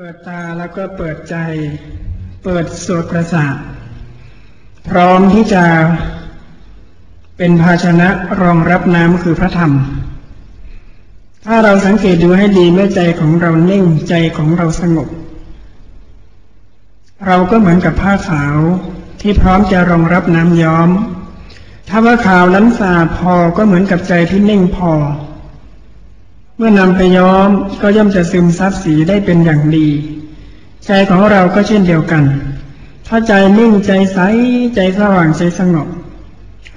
เปิดตาแล้วก็เปิดใจ เปิดสวดประสาท พร้อมที่จะเป็นภาชนะรองรับน้ำคือพระธรรม ถ้าเราสังเกตดูให้ดีเมื่อใจของเราเน่งใจของเราสงบ เราก็เหมือนกับผ้าขาวที่พร้อมจะรองรับน้ำย้อม ถ้าว่าขาวนั้นสะอาดพอก็เหมือนกับใจที่เน่งพอ เมื่อนำไปย้อมก็ย่อมจะซึมซับสีได้เป็นอย่างดี ใจของเราก็เช่นเดียวกัน ถ้าใจนิ่งใจใสใจสว่างใจสงบ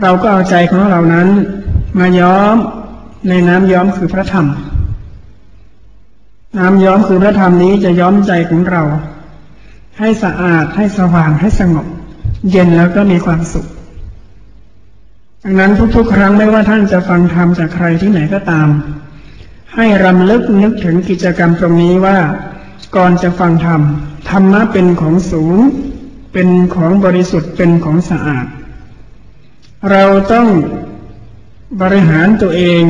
เราก็เอาใจของเรานั้น มาย้อมในน้ำย้อมคือพระธรรม น้ำย้อมคือพระธรรมนี้จะย้อมใจของเรา ให้สะอาดให้สว่างให้สงบ เย็นแล้วก็มีความสุขดังนั้นทุกๆ ครั้งไม่ว่าท่านจะฟังธรรมจากใครที่ไหนก็ตาม ให้รำลึกนึกถึงกิจกรรมตรงนี้ว่า ก่อนจะฟังธรรม ธรรมะเป็นของสูง เป็นของบริสุทธิ์เป็นของสะอาด เราต้องบริหารตัวเอง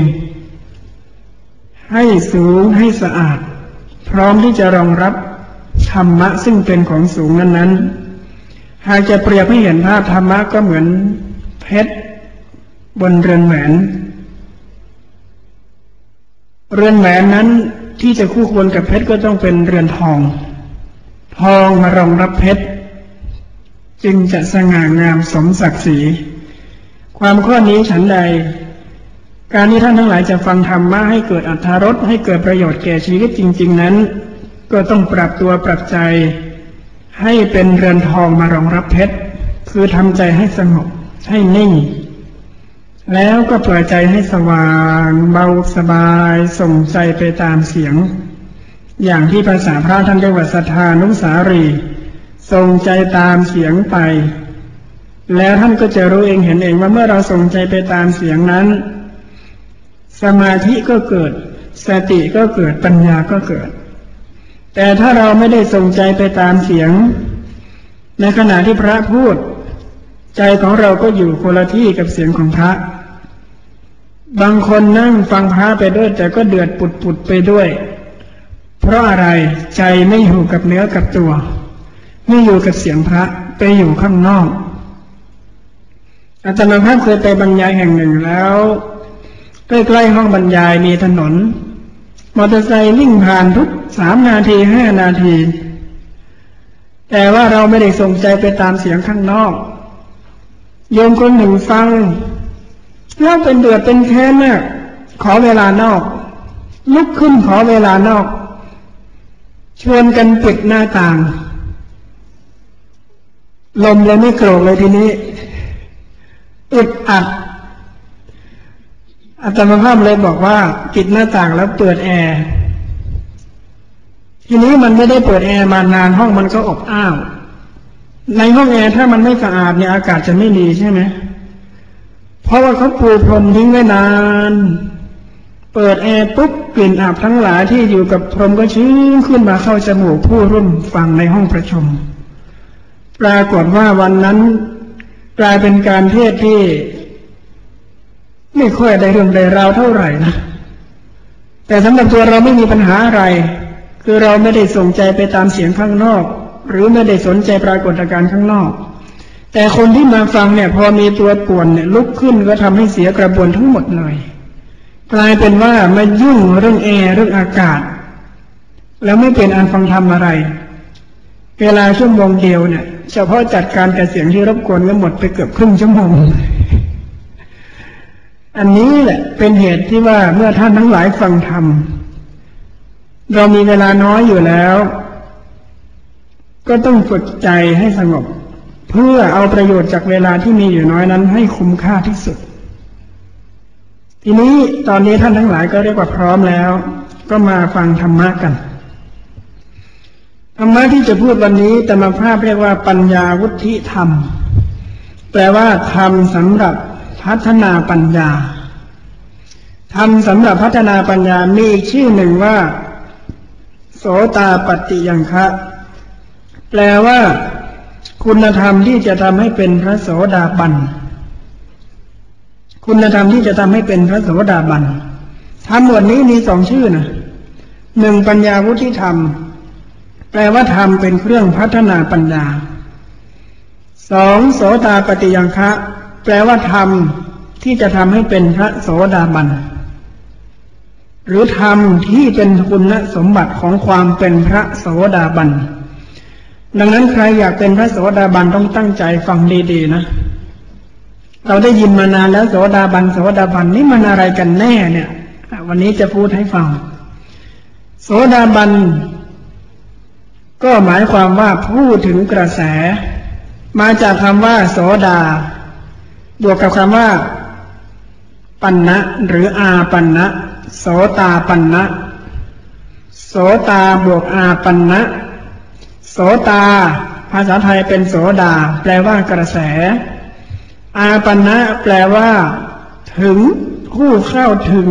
ให้สูงให้สะอาด พร้อมที่จะรองรับธรรมะซึ่งเป็นของสูงนั้น ๆ หากจะเปรียบให้เห็นภาพธรรมะก็เหมือนเพชรบนเรือนแหวน เรือนแหวนนั้นที่จะคู่ควรกับเพชรก็ต้องเป็นเรือนทอง ทองมารองรับเพชรจึงจะสง่างามสมศักดิ์ศรี ความข้อนี้ฉันใด การที่ท่านทั้งหลายจะฟังธรรมะให้เกิดอัธรสให้เกิดประโยชน์แก่ชีวิตจริง ๆ นั้น ก็ต้องปรับตัวปรับใจ ให้เป็นเรือนทองมารองรับเพชรคือทำใจให้สงบให้นิ่ง แล้วก็ปล่อยใจให้สว่างเบาสบายส่งใจไปตามเสียง อย่างที่ภาษาพระท่านเรียกว่าสัทธานุสารีส่งใจตามเสียงไป แล้วท่านก็จะรู้เองเห็นเองว่าเมื่อเราส่งใจไปตามเสียงนั้น สมาธิก็เกิด สติก็เกิดปัญญาก็เกิด แต่ถ้าเราไม่ได้ส่งใจไปตามเสียง ในขณะที่พระพูด ใจของเราก็อยู่คนละที่กับเสียงของพระ บางคนนั่งฟังพระไปด้วย แต่ก็เดือดปุดปุดไปด้วย เพราะอะไรใจไม่อยู่กับเนื้อกับตัว ไม่อยู่กับเสียงพระไปอยู่ข้างนอก อาจารย์ภาพเคยไปบรรยายแห่งหนึ่งแล้วใกล้ๆห้องบรรยายมีถนน มอเตอร์ไซค์วิ่งผ่านทุกสามนาทีห้านาที แต่ว่าเราไม่ได้ส่งใจไปตามเสียงข้างนอก โยมคนหนึ่งฟัง แล้วเป็นเดือดเป็นแค้นมาก ขอเวลานอก ลุกขึ้นขอเวลานอก ชวนกันปิดหน้าต่าง ลมเลยไม่โกรกเลยทีนี้อึดอัดอาตมภาพเลยบอกว่าปิดหน้าต่างแล้วเปิดแอร์ทีนี้มันไม่ได้เปิดแอร์มานานห้องมันก็อบอ้าว ในห้องแอร์ถ้ามันไม่สะอาดเนี่ยอากาศจะไม่ดีใช่ไหม เพราะว่าเขาปูพรมทิ้งไว้นาน เปิดแอร์ปุ๊บกลิ่นอับทั้งหลายที่อยู่กับพรมก็ชื้นขึ้นมาเข้าจมูกผู้ร่วมฟังในห้องประชุม ปรากฏว่าวันนั้นกลายเป็นการเทศที่ ไม่ค่อยได้เรื่องใดราวเท่าไหร่นะแต่สำหรับตัวเราไม่มีปัญหาอะไร คือเราไม่ได้สนใจไปตามเสียงข้างนอก หรือไม่ได้สนใจปรากฏการณ์ข้างนอก แต่คนที่มาฟังเนี่ย พอมีตัวป่วนเนี่ย ลุกขึ้นก็ทำให้เสียกระบวนทั้งหมดเลยกลายเป็นว่ามายุ่งเรื่องแอร์เรื่องอากาศ แล้วไม่เป็นอันฟังธรรมอะไร เวลาชั่วโมงเดียวเนี่ย เฉพาะจัดการกับเสียงที่รบกวนก็หมดไปเกือบครึ่งชั่วโมงอันนี้แหละเป็นเหตุที่ว่าเมื่อท่านทั้งหลายฟังธรรมเรามีเวลาน้อยอยู่แล้ว ก็ต้องฝึกใจให้สงบ เพื่อเอาประโยชน์จากเวลาที่มีอยู่น้อยนั้น ให้คุ้มค่าที่สุด ทีนี้ตอนนี้ท่านทั้งหลายก็เรียกว่าพร้อมแล้ว ก็มาฟังธรรมะกันธรรมะที่จะพูดวันนี้แต่มาภาพเรียกว่าปัญญาวุฒิธรรม แปลว่าธรรมสำหรับพัฒนาปัญญาธรรมสำหรับพัฒนาปัญญามีชื่อหนึ่งว่า โสตาปฏิยังคะ แปลว่า คุณธรรมที่จะทำให้เป็นพระโสดาบัน คุณธรรมที่จะทำให้เป็นพระโสดาบันธรรมหมวดนี้มีสองชื่อนะหนึ่งปัญญาวุฒิธรรม แปลว่าธรรมเป็นเครื่องพัฒนาปัญญาสองโสตาปฏิยังคะ แปลว่าธรรมที่จะทำให้เป็นพระโสดาบัน หรือธรรมที่เป็นคุณสมบัติของความเป็นพระโสดาบัน ดังนั้นใครอยากเป็นพระโสดาบันต้องตั้งใจฟังดีๆนะเราได้ยินมานานแล้วโสดาบันโสดาบันนี่มันอะไรกันแน่เนี่ย วันนี้จะพูดให้ฟัง โสดาบัน ก็หมายความว่าพูดถึงกระแส มาจากคำว่า โสดา บวกกับคำว่า ปันนะหรืออาปันนะโสตาปันนะโสตาบวกอาปันนะ โสตา ภาษาไทยเป็นโสดา แปลว่ากระแส อาปันะแปลว่า ถึงผู้เข้าถึง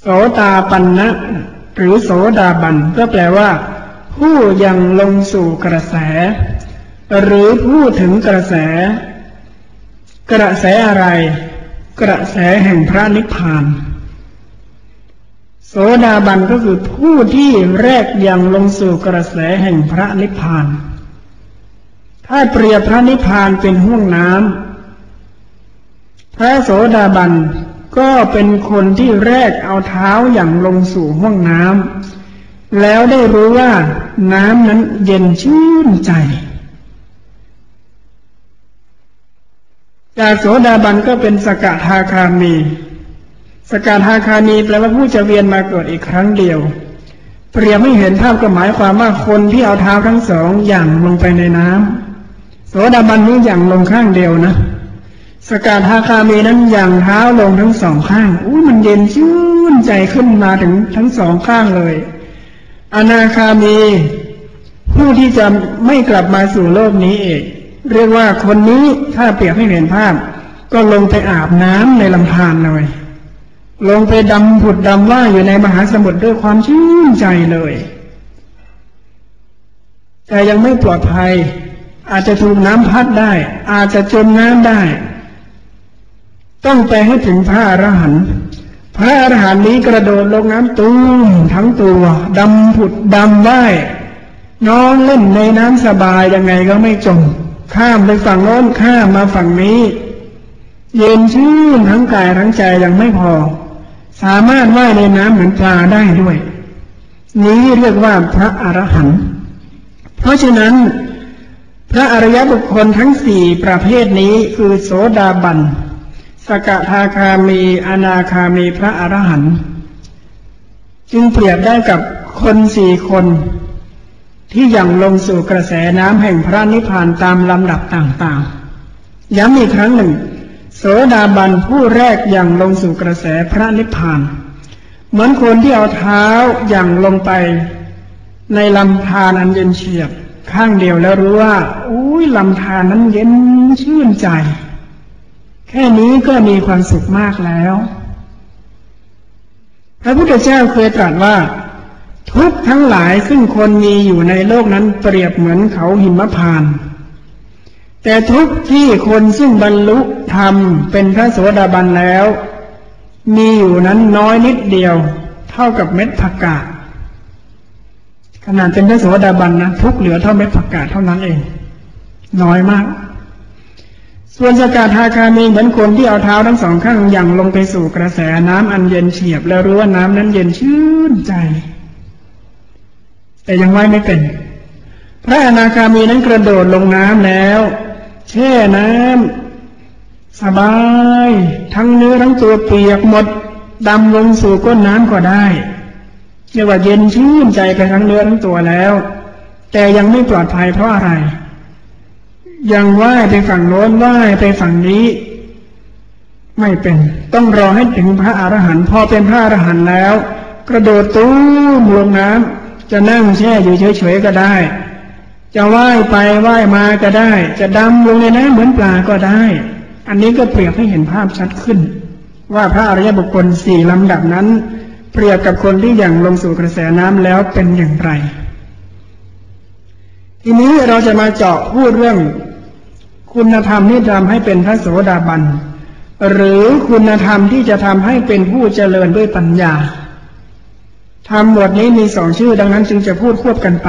โสตาปันนะ หรือโสดาบันก็แปลว่า ผู้ยังลงสู่กระแส หรือผู้ถึงกระแส กระแสอะไร กระแสแห่งพระนิพพาน สดาบันก็คือผู้ที่แรกยังลงสู่กระแสแห่งพระนิพพาน ถ้าเปรียบพระนิพพานเป็นห้วงน้ำพระโสดาบันก็เป็นคนที่แรกเอาเท้าอย่างลงสู่ห้วงน้ำแล้วได้รู้ว่าน้ำนั้นเย็นชื่นใจ จากโสดาบันก็เป็นสกทาคามี สกาทาคามีแปลว่าผู้จะเวียนมาเกิดอีกครั้งเดียว เปรียบไม่เห็นภาพก็หมายความว่าคนที่เอาเท้าทั้งสองอย่างลงไปในน้ำโสดาบันนี้อย่างลงข้างเดียวนะ สกาทาคามีนั้นอย่างเท้าลงทั้งสองข้างอู้มันเย็นชื่นใจขึ้นมาถึงทั้งสองข้างเลย อนาคามี ผู้ที่จะไม่กลับมาสู่โลกนี้เองเรียกว่าคนนี้ถ้าเปรียบให้เห็นภาพ ก็ลงไปอาบน้ำในลำธารเลย ลงไปดำผุดดำว่าอยู่ในมหาสมุทรด้วยความชื่นใจเลย แต่ยังไม่ปลอดภัย อาจจะถูกน้ำพัดได้ อาจจะจมน้ำได้ ต้องไปให้ถึงพระอรหันต์พระอรหันต์นี้กระโดดลงน้ำตุ้มทั้งตัวดำผุดดำว่ายน้องเล่นในน้ำสบายยังไงก็ไม่จม ข้ามไปฝั่งโน้นข้ามมาฝั่งนี้ เย็นชื่นทั้งกายทั้งใจยังไม่พอ สามารถว่ายในน้ำเหมือนปลาได้ด้วย นี้เรียกว่าพระอรหันต์เพราะฉะนั้น พระอริยบุคคลทั้งสี่ประเภทนี้คือโสดาบัน สกทาคามีอนาคามีพระอรหันต์จึงเปรียบได้กับคนสี่คนที่ยังลงสู่กระแสน้ำแห่งพระนิพพานตามลำดับต่างๆ ย้ำอีกครั้งหนึ่ง โสดาบันผู้แรกอย่างลงสู่กระแสพระนิพพาน เหมือนคนที่เอาเท้าอย่างลงไป ในลำธารอันเย็นเฉียบ ข้างเดียวแล้วรู้ว่าอุ้ยลำธารนั้นเย็นชื่นใจ แค่นี้ก็มีความสุขมากแล้ว พระพุทธเจ้าเคยตรัสว่า ทุกทั้งหลายซึ่งคนมีอยู่ในโลกนั้นเปรียบเหมือนเขาหิมพานต์ แต่ทุกที่คนซึ่งบรรลุธรรมเป็นพระโสดาบันแล้ว มีอยู่นั้นน้อยนิดเดียว เท่ากับเม็ดผักกาดขนาดเป็นพระโสดาบันนะทุกเหลือเท่าเม็ดผักกาดเท่านั้นเอง น้อยมาก ส่วนสกาทาคามีเหมือนคนที่เอาเท้าทั้งสองข้างอย่างลงไปสู่กระแสน้ำอันเย็นเฉียบ แล้วรู้ว่าน้ำนั้นเย็นชื่นใจ แต่ยังไว้ไม่เป็น พระอนาคามีนั้นกระโดดลงน้ำแล้ว แช่น้ำสบาย ทั้งเนื้อทั้งตัวเปียกหมดดำลงสู่ก้นน้ำก็ได้เรียกว่าเย็นชื่นใจไปทั้งเนื้อทั้งตัวแล้ว แต่ยังไม่ปลอดภัยเพราะอะไร ยังว่ายไปฝั่งโน้นว่ายไปฝั่งนี้ ไม่เป็นต้องรอให้ถึงพระอรหันต์พอเป็นพระอรหันต์แล้ว กระโดดตู้มลงน้ำจะนั่งแช่อยู่เฉยๆก็ได้ จะว่ายไปว่ายมาก็ได้ จะดำลงในน้ำเหมือนปลาก็ได้ อันนี้ก็เปรียบให้เห็นภาพชัดขึ้น ว่าพระอริยบุคคลสี่ลำดับนั้น เปรียบกับคนที่อยังลงสู่กระแสน้ำแล้วเป็นอย่างไร ทีนี้เราจะมาเจาะพูดเรื่อง คุณธรรมที่ทำให้เป็นพระโสดาบันหรือคุณธรรมที่จะทำให้เป็นผู้เจริญด้วยปัญญาธรรมบทนี้มีสองชื่อดังนั้นจึงจะพูดควบกันไป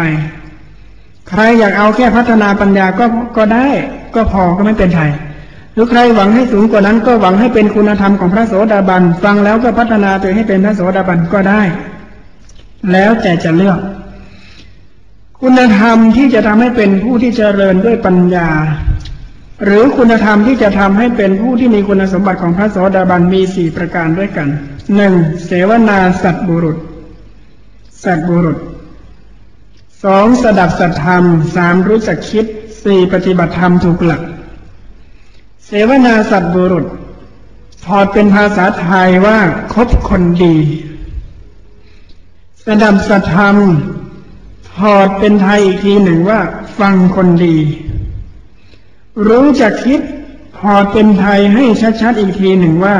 ใครอยากเอาแค่พัฒนาปัญญาก็ก็ได้ ก็พอก็ไม่เป็นไรหรือใครหวังให้สูงกว่านั้นก็หวังให้เป็นคุณธรรมของพระโสดาบัน ฟังแล้วก็พัฒนาตัวให้เป็นพระโสดาบันก็ได้ แล้วแต่จะเลือก คุณธรรมที่จะทำให้เป็นผู้ที่เจริญด้วยปัญญา หรือคุณธรรมที่จะทำให้เป็นผู้ที่มีคุณสมบัติของพระโสดาบันมีสี่ประการด้วยกันหนึ่งเสวนาสัตบุรุษ สัตบุรุษ สองสดับสัตธรรมสามรู้จักคิดสี่ปฏิบัติธรรมถูกหลัก เสวนาสัตบุรุษ ถอดเป็นภาษาไทยว่าคบคนดี สดับสัตธรรม ถอดเป็นไทยอีกทีหนึ่งว่า ฟังคนดี รู้จักคิดถอดเป็นไทยให้ชัดๆอีกทีหนึ่งว่า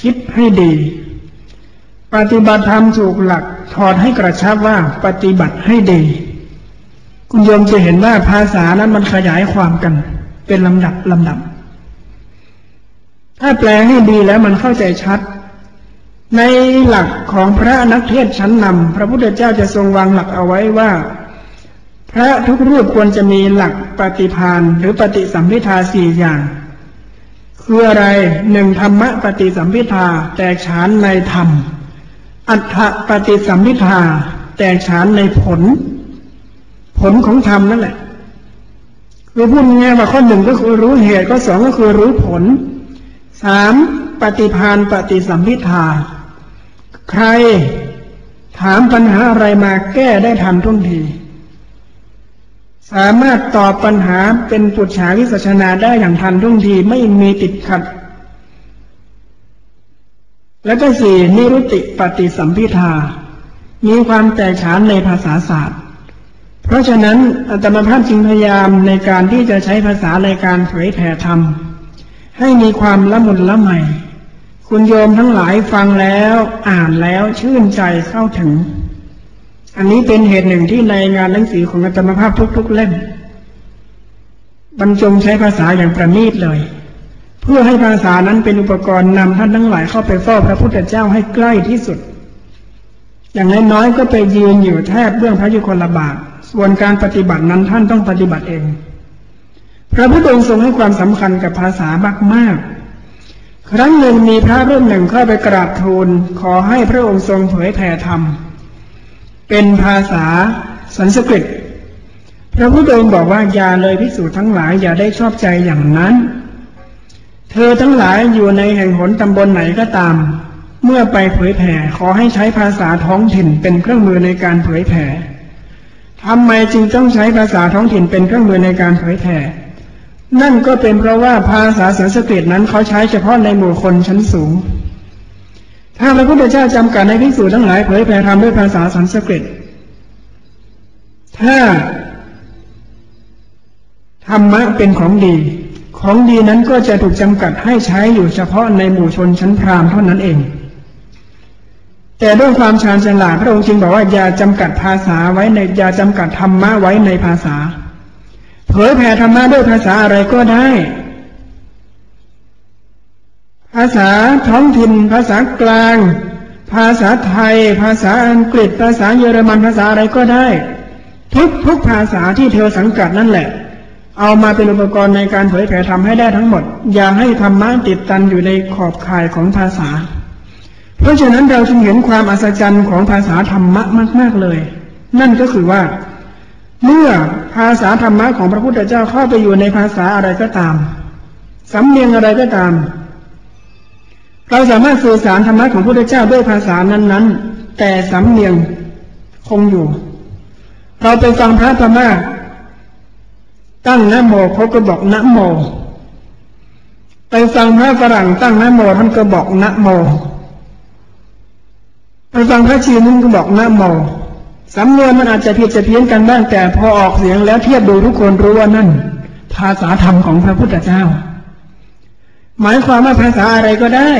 คิดให้ดี ปฏิบัติธรรมถูกหลักถอดให้กระชับว่าปฏิบัติให้ดี คุณโยมจะเห็นว่าภาษานั้นมันขยายความกัน เป็นลำดับลำดับ ถ้าแปลให้ดีแล้วมันเข้าใจชัด ในหลักของพระนักเทศชั้นนำพระพุทธเจ้าจะทรงวางหลักเอาไว้ว่า พระทุกรูปควรจะมีหลักปฏิพานหรือปฏิสัมพิทาสี่อย่างคืออะไรหนึ่งธรรมะปฏิสัมพิทาแตกฉานในธรรม อัฏฐปฏิสัมพิทาแตกฉานในผล ผลของธรรมนั่นแหละคือพูดง่ายว่าข้อหนึ่งก็คือรู้เหตุข้อสองก็คือรู้ผลสามปฏิพานปฏิสัมพิทา ใครถามปัญหาอะไรมาแก้ได้ทันท่วงที สามารถตอบปัญหาเป็นปุจฉาวิสัชนาได้อย่างทันท่วงทีไม่มีติดขัด แล้วก็สี่นิรุติปฏิสัมพิทา มีความแตกฉานในภาษาศาสตร์ เพราะฉะนั้นอัตมาภาพจึงพยายามในการที่จะใช้ภาษาในการเผยแผ่ธรรม ให้มีความละมุนละไมคุณโยมทั้งหลายฟังแล้วอ่านแล้วชื่นใจเข้าถึง อันนี้เป็นเหตุหนึ่งที่ในงานหนังสือของอัตมาภาพทุกๆเล่ม บรรจงใช้ภาษาอย่างประณีตเลย เพื่อให้ภาษานั้นเป็นอุปกรณ์นำท่านทั้งหลายเข้าไปเฝ้าพระพุทธเจ้าให้ใกล้ที่สุด อย่างน้อยๆก็ไปยืนอยู่แทบเบื้องพระยุคลบาท ส่วนการปฏิบัตินั้นท่านต้องปฏิบัติเอง พระพุทธองค์ทรงให้ความสำคัญกับภาษามากมากครั้งหนึ่งมีพระรูปหนึ่งเข้าไปกราบทูลขอให้พระองค์ทรงเผยแผ่ธรรม เป็นภาษาสันสกฤต พระพุทธองค์บอกว่าอย่าเลยพิสูจน์ทั้งหลายอย่าได้ชอบใจอย่างนั้น เธอทั้งหลายอยู่ในแห่งหนตำบลไหนก็ตาม เมื่อไปเผยแผ่ขอให้ใช้ภาษาท้องถิ่นเป็นเครื่องมือในการเผยแผ่ทำไมจึงต้องใช้ภาษาท้องถิ่นเป็นเครื่องมือในการเผยแผ่ นั่นก็เป็นเพราะว่าภาษาสันสกฤตนั้นเขาใช้เฉพาะในหมู่คนชั้นสูง ถ้าพระพุทธเจ้าจำกัดในภิกษุทั้งหลายเผยแผ่ธรรมด้วยภาษาสันสกฤต ถ้าธรรมะเป็นของดี ของดีนั้นก็จะถูกจำกัดให้ใช้อยู่เฉพาะในหมู่ชนชั้นพราหมณ์เท่านั้นเอง แต่ด้วยความชาญฉลาดพระองค์จึงบอกว่าอย่าจำกัดภาษาไว้ในอย่าจำกัดธรรมะไว้ในภาษา เผยแผ่ธรรมะด้วยภาษาอะไรก็ได้ ภาษาท้องถิ่น ภาษากลาง ภาษาไทย ภาษาอังกฤษ ภาษาเยอรมันภาษาอะไรก็ได้ ทุกทุกภาษาที่เธอสังกัดนั่นแหละ เอามาเป็นอุปกรณ์ในการเผยแผ่ธรรมให้ได้ทั้งหมด อย่าให้ธรรมะติดตันอยู่ในขอบข่ายของภาษา เพราะฉะนั้นเราจึงเห็นความอัศจรรย์ของภาษาธรรมะมาก ๆเลย นั่นก็คือว่า เมื่อภาษาธรรมะของพระพุทธเจ้าเข้าไปอยู่ในภาษาอะไรก็ตาม สำเนียงอะไรก็ตาม เราสามารถสื่อสารธรรมะของพระพุทธเจ้าด้วยภาษานั้น ๆ แต่สำเนียงคงอยู่ เราไปฟังพระธรรมะ ตั้งนโมเขาก็บอกนโม ไปฟังพระฝรั่งตั้งนโมท่านก็บอกนโม ไปฟังพระชีนึงก็บอกนโมสำนวนมันอาจจะผิดจะเพี้ยนกันบ้างแต่พอออกเสียงแล้วเทียบดูทุกคนรู้ว่านั่น ภาษาธรรมของพระพุทธเจ้า หมายความว่าภาษาอะไรก็ได้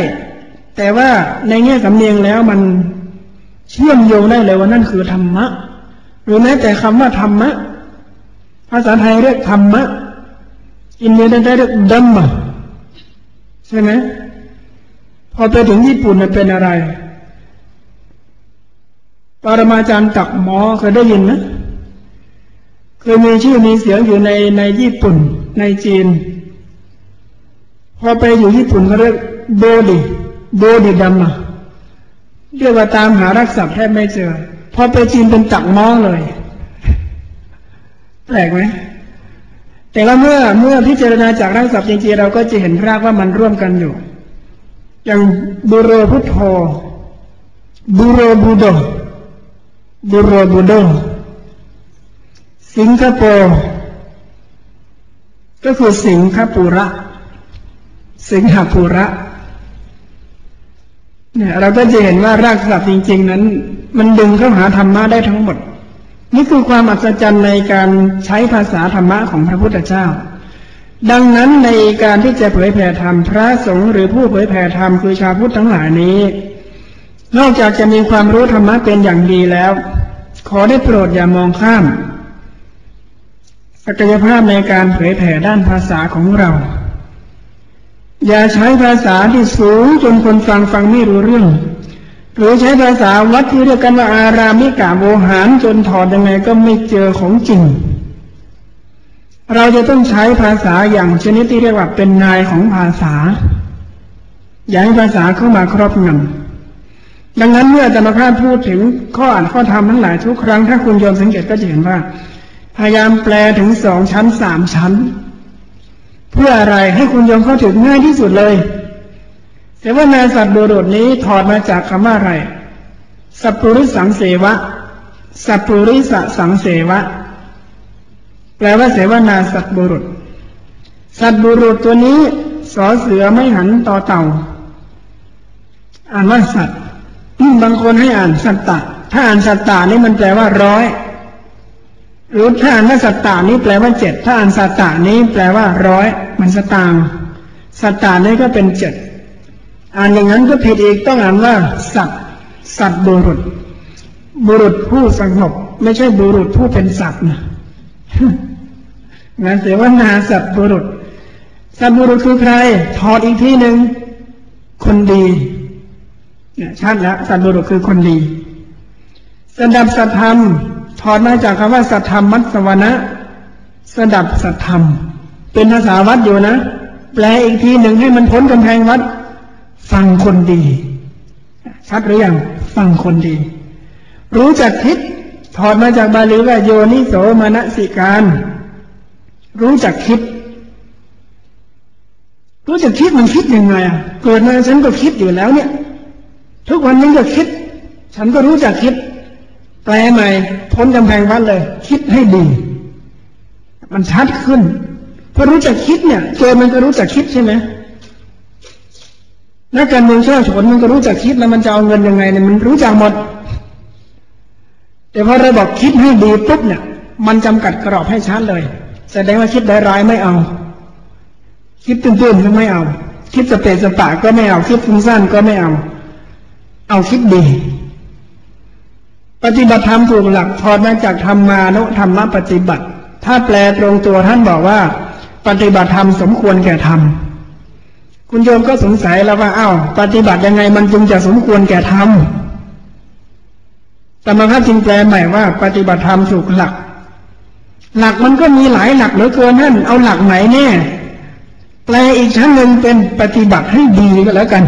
แต่ว่าในแง่สำเนียงแล้วมันเชื่อมโยงได้เลยว่านั่นคือธรรมะ หรือแม้แต่คำว่าธรรมะ ภาษาไทยเรียกธรรมะ อินเดียได้เรียกดัมมะใช่ไหมพอไปถึงญี่ปุ่นมันเป็นอะไร ปรมาจารย์ตักหมอเคยได้ยินนะเคยมีชื่อมีเสียงอยู่ในในญี่ปุ่น ในจีน พอไปอยู่ญี่ปุ่นเขาเรียกโบดิโบดิดัมมาเรียกว่าตามหารักษาแทบไม่เจอ พอไปจีนเป็นตักหมอเลย แปลกไหมแต่ว่าเมื่อเมื่อพิจารณาจากรักษาจริงๆเราก็จะเห็นรากว่ามันร่วมกันอยู่ อย่างบุโรพุทโธบุโรบุโดบุโรบุโดสิงคโปร์ก็คือสิงคโประ สิงหปุระเนี่ยเราก็จะเห็นว่ารากศัพท์จริง ๆ นั้น มันดึงเข้าหาธรรมะได้ทั้งหมด นี่คือความอัศจรรย์ในการใช้ภาษาธรรมะของพระพุทธเจ้า ดังนั้นในการที่จะเผยแผ่ธรรมพระสงฆ์หรือผู้เผยแผ่ธรรมคือชาวพุทธทั้งหลายนี้ นอกจากจะมีความรู้ธรรมะเป็นอย่างดีแล้ว ขอได้โปรดอย่ามองข้ามศักยภาพในการเผยแผ่ด้านภาษาของเรา อย่าใช้ภาษาที่สูงจนคนฟังฟังไม่รู้เรื่อง หรือใช้ภาษาวัดที่เรียกกันว่าอารามิกาโวหารจนถอดยังไงก็ไม่เจอของจริง เราจะต้องใช้ภาษาอย่างชนิดที่เรียกว่าเป็นนายของภาษา อย่าให้ภาษาเข้ามาครอบงำดังนั้นเมื่อธรรมภาพพูดถึงข้ออ่านข้อธรรมทั้งหลายทุกครั้งถ้าคุณโยมสังเกตก็จะเห็นว่า พยายามแปลถึงสองชั้นสามชั้น เพื่ออะไรให้คุณยมเข้าถึงง่ายที่สุดเลย แต่ว่านาสัตว์โดดนี้ถอดมาจากคำว่าอะไร สัพปริสังเสวะ สัพปริสสังเสวะ แปลว่าเสวนาสัตบุรุษ สัตบุรุษตัวนี้สอเสือไม่หันต่อเต่า อ่านว่าสัตว์บางคนให้อ่านสัตตะ ถ้าอ่านสัตตานี่มันแปลว่าร้อยหรือถ้าอ่านว่าสัตตานี้แปลว่าเจ็ดถ้าอ่านสัตตานี้แปลว่าร้อยมันสตางสัตตานี้ก็เป็นเจ็ด อ่านอย่างนั้นก็ผิดอีกต้องอ่านว่า สัตสัตบุรุษ บุรุษผู้สงบ ไม่ใช่บุรุษผู้เป็นสัตว์นะงานเสียว่านาสัตบุรุษ สัตบุรุษคือใคร ถอดอีกที่หนึ่งคนดีเนี่ยชัดแล้วสัตบุรุษคือคนดีสดับสัตธรรม ถอดมาจากคำว่าสัทธรรมมัสวนะสดับสัทธรรม เป็นภาษาวัดอยู่นะ แปลอีกทีหนึ่งให้มันพ้นกำแพงวัด ฟังคนดีชัดหรือยังฟังคนดี รู้จักคิด ถอดมาจากบาลีว่าโยนิโสมนสิการ รู้จักคิด รู้จักคิดมันคิดยังไงอะเกิดมาฉันก็คิดอยู่แล้วเนี่ย ทุกวันนี้ก็คิด ฉันก็รู้จักคิด แปลใหม่พ้นกำแพงวัดเลย คิดให้ดี มันชัดขึ้นพอรู้จักคิดเนี่ยโจรมันก็รู้จักคิดใช่ไหม นักการเมืองช่อฉนมันก็รู้จักคิดแล้วมันจะเอาเงินยังไงเนี่ยมันรู้จักหมด แต่พอเราบอกคิดให้ดีปุ๊บเนี่ย มันจำกัดกรอบให้ชัดเลย แสดงว่าคิดร้ายไม่เอา คิดตื้นๆก็ไม่เอา คิดสเปรสปะก็ไม่เอา คิดฟุ้งซ่านก็ไม่เอา เอาคิดดี ปฏิบัติธรรมถูกหลักถอมาจากธรรมานุธรรมปฏิบัติ ถ้าแปลตรงตัวท่านบอกว่า ปฏิบัติธรรมสมควรแก่ธรรม คุณโยมก็สงสัยแล้วว่าอ้าวปฏิบัติยังไงมันจึงจะสมควรแก่ธรรมธรรมภาจึงแปลใหม่ว่า ปฏิบัติธรรมถูกหลัก หลักมันก็มีหลายหลักเหลือเกินท่นเอาหลักไหนแน่แปลอีกชั้นหนึ่งเป็นปฏิบัติให้ดีก็แล้วกัน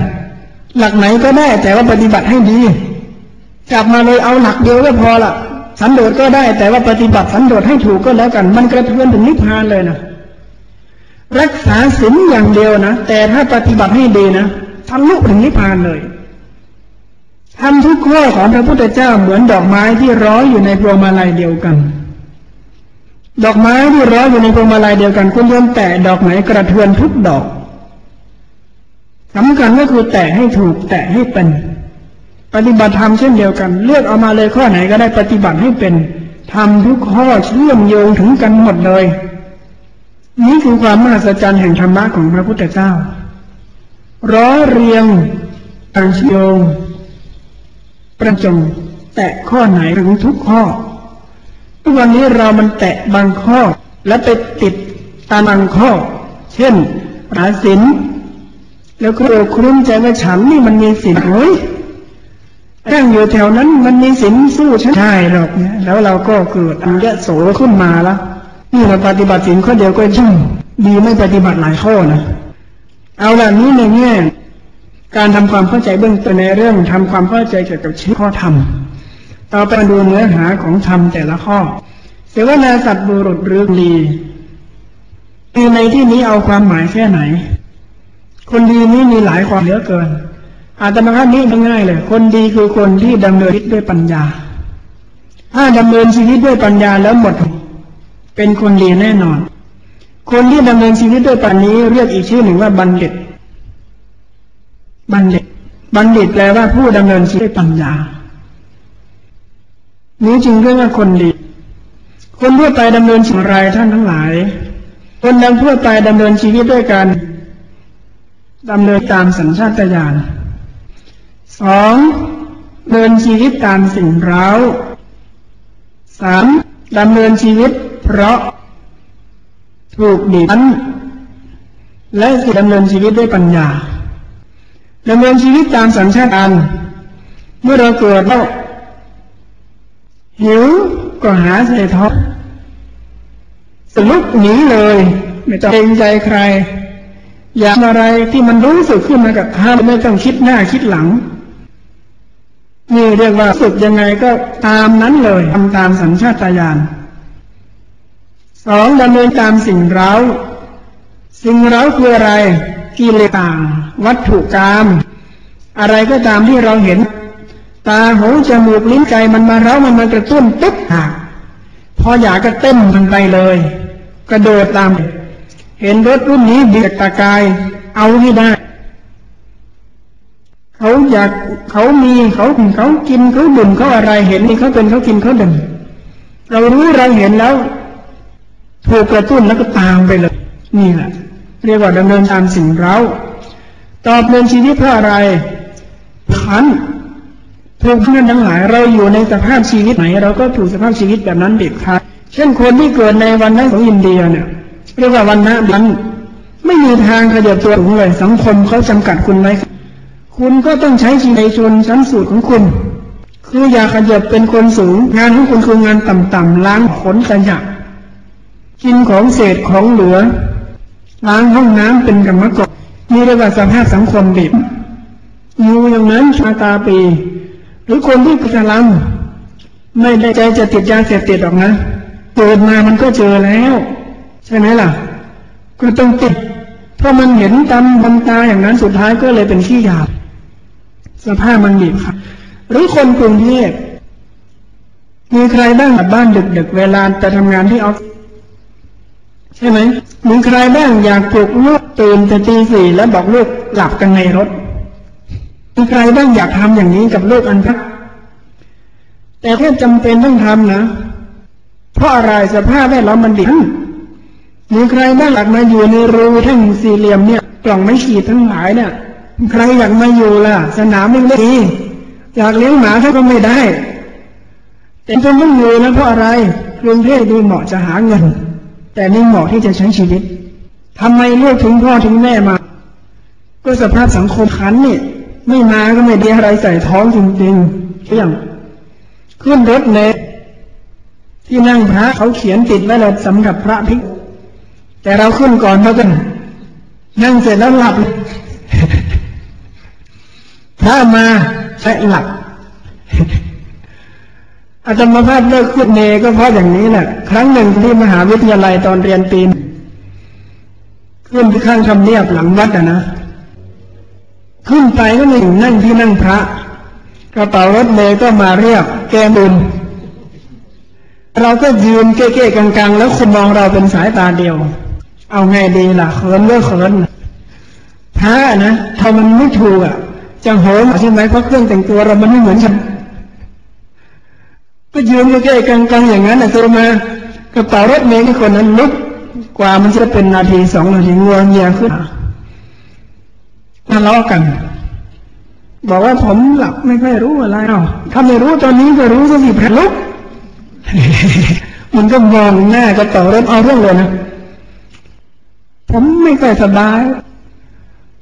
หลักไหนก็ได้แต่ว่าปฏิบัติให้ดีกลับมาเลยเอาหลักเดียวก็พอละสันโดษก็ได้ แต่ว่าปฏิบัติสันโดษให้ถูกก็แล้วกัน มันกระเทือนถึงนิพพานเลยนะ รักษาศีลอย่างเดียวนะ แต่ถ้าปฏิบัติให้ดีนะทะลุถึงนิพพานเลยทำทุกข้อของพระพุทธเจ้าเหมือนดอกไม้ที่ร้อยอยู่ในพวงมาลัยเดียวกัน ดอกไม้ที่ร้อยอยู่ในพวงมาลัยเดียวกัน คุณโยมแตะดอกไหนกระเทือนทุกดอกสำคัญก็คือแตะให้ถูกแตะให้เป็น ปฏิบัติธรรมเช่นเดียวกัน เลือกเอามาเลยข้อไหนก็ได้ปฏิบัติให้เป็นทำทุกข้อเชื่อมโยงถึงกันหมดเลย นี่คือความมหัศจรรย์แห่งธรรมะของพระพุทธเจ้า ร้อเรียงอังชโยง ประจง แตะข้อไหนถึงทุกข้อ ทุกวันนี้เรามันแตะบางข้อ และไปติดตามบางข้อ เช่นราศีลแล้วก็ครุ่มใจว่าฉันนี่มันมีสินเฮ้ยนั่งอยู่แถวนั้นมันมีสินสู้ฉันใช่หรอกเนี่ยแล้วเราก็เกิดอันยะโสขึ้นมาแล้ว นี่เราปฏิบัติสินข้อเดียวก็ช่างดีไม่ปฏิบัติหลายข้อนะ เอาละนี้ในแง่การทำความเข้าใจเบื้องต้นในเรื่องทำความเข้าใจเกี่ยวกับชีวิตข้อธรรม ต่อไปดูเนื้อหาของธรรมแต่ละข้อ เสวนาสัตว์บุรุษหรือลีคือในที่นี้เอาความหมายแค่ไหน คนดีนี้มีหลายความเหลือเกิน อาตมาคันี้ง่ายเลย คนดีคือคนที่ดำเนินชีวิตด้วยปัญญา ถ้าดำเนินชีวิตด้วยปัญญาแล้วหมด เป็นคนดีแน่นอน คนที่ดำเนินชีวิตด้วยปัญนี้เรียกอีกชื่อหนึ่งว่าบัณฑิต บัณฑิต บัณฑิตแปลว่าผู้ดำเนินชีวิตปัญญา นี้จึงเรียกว่าคนดี คนทั่วไปดำเนินชีวิตไรท่านทั้งหลาย คนดำทั่วไปดำเนินชีวิตด้วยกันดำเนินตามสัญชาตญาณสองเดินชีวิตตามสิ่งเร้าสามดำเนินชีวิต เพราะถูกบีบคั้นและสิดำเนินชีวิตด้วยปัญญาดำเนินชีวิตตามสัญชาตญาณเมื่อเราเกิดแล้วหิวก็หาใส่ท้อสลุกหนีเลย ไม่ต้องเกรงใจใคร อยากอะไรที่มันรู้สึกขึ้นมากับท่านไม่ต้องคิดหน้าคิดหลัง นี่เรียกว่าสุดยังไงก็ตามนั้นเลยทำตามสัญชาตญาณ สองดำเนินตามสิ่งเร้าสิ่งเร้าคืออะไร กิเลสต่าง วัตถุกรรมอะไรก็ตามที่เราเห็น ตาหูจมูกลิ้นใจมันมาเร้ามันมากระตุ้นตึ๊บหักพออยากก็เต้นมันไปเลย กระโดดตาม เห็นรถรุ่นนี้เบียดตากาย เอาให้ได้ เขาอยากเขามีเขาเขากินเขาดื่มเขาอะไรเห็นนี่เขาเป็นเขากินเขาดื่มเรารู้เราเห็นแล้ว ถูกกระตุ้นแล้วก็ตามไปเลย นี่แหละ เรียกว่าดำเนินตามสิ่งเราตอบเดินชีวิตเพราะอะไรขันถูกเพื่อนทั้งหลายเราอยู่ในสภาพชีวิตไหน เราก็ถูกสภาพชีวิตแบบนั้นเด็ดขาดเช่นคนที่เกิดในวันนั้นของอินเดียเนี่ย เรียกว่าวันนั้นไม่มีทางขยับตัวถึงเลยสังคมเขาจำกัดคุณไว้คุณก็ต้องใช้ชีวิตในชนชั้นสูตรของคุณ คืออย่าขยับเป็นคนสูง งานของคุณคืองานต่ำๆล้างขนขยะ กินของเศษของเหลือ ล้างห้องน้ำเป็นกรรมกรมีเรียกว่าสภาพสังคมดิบอยู่อย่างนั้นชาตาปี หรือคนที่กำลังไม่ได้ใจจะติดยาเสพติดหรอกนะเกิดมามันก็เจอแล้ว ใช่ไหมล่ะ ก็ต้องติด เพราะมันเห็นตำบนตาอย่างนั้นสุดท้ายก็เลยเป็นขี้ยาบสภาพมันบีบครับหรือคนกรุงเทพมีใครบ้างบบ้านดึกๆเวลาจะทำงานที่ออฟ ใช่ไหมมีใครบ้างอยากปลุกลูกตื่นแต่ตีสี่แล้วบอกลูกหลับกันในรถมีใครบ้างอยากทำอย่างนี้กับลูกอันพักแต่แค่จำเป็นต้องทำนะ เพราะอะไรสภาพแวดล้อมมันดีมีใครบ้างอยากมาอยู่ในรูแท่งสี่เหลี่ยมเนี่ย กล่องไม่ขีดทั้งหลายเนี่ยใครอยากมาอยู่ล่ะ สนามมันไม่ดีอยากเลี้ยงหมาถ้าก็ไม่ได้ แต่จนต้องอยู่นะเพราะอะไรกรุงเทพดูเหมาะจะหาเงิน แต่ไม่เหมาะที่จะใช้ชีวิตทำไมลูกถึงพ่อถึงแม่มา ก็สภาพสังคมขันนี่ไม่มาก็ไม่ดีอะไรใส่ท้องจริงๆเที่ยงขึ้นรถเนทที่นั่งพระเขาเขียนติดไว้เลยสำหรับพระพิกแต่เราขึ้นก่อนเรากันนั่งเสร็จแล้วหลับถ้ามาใช้หลัก อาจารมาภาพเลิกขึ้นเนก็เพราะอย่างนี้แหละครั้งหนึ่งที่มหาวิทยาลัยตอนเรียนปีนขึ้นที่ข้างทำเนียบหลังวัดอะนะขึ้นไปก็ม่นั่งที่นั่งพระ กระเป๋ารถเมย์ก็มาเรียกแกบุญเราก็ยืนเก้ๆกลางๆ แล้วคนมองเราเป็นสายตาเดียว เอาไงดีล่ะเขินเลือกเขินพระนะทำมันไม่ถูกอะจะโหมใช่ไหมเพราะเครื่องแต่งตัวเรามันไม่เหมือนกัน ก็ยืนก็แก้กังๆอย่างนั้นนะตัวมากระเป๋ารถเมล์คนนั้นลุกกว่ามันจะเป็นนาทีสองนาทีงวงเงียขึ้นทะเลาะกัน บอกว่าผมหลับไม่ค่อยรู้อะไรเอ้าถ้าไม่รู้ตอนนี้ก็รู้ก็สิพระลุกมันก็มองหน้ากระเป๋ารถเอาเรื่องเลยนะผมไม่ค่อยสบาย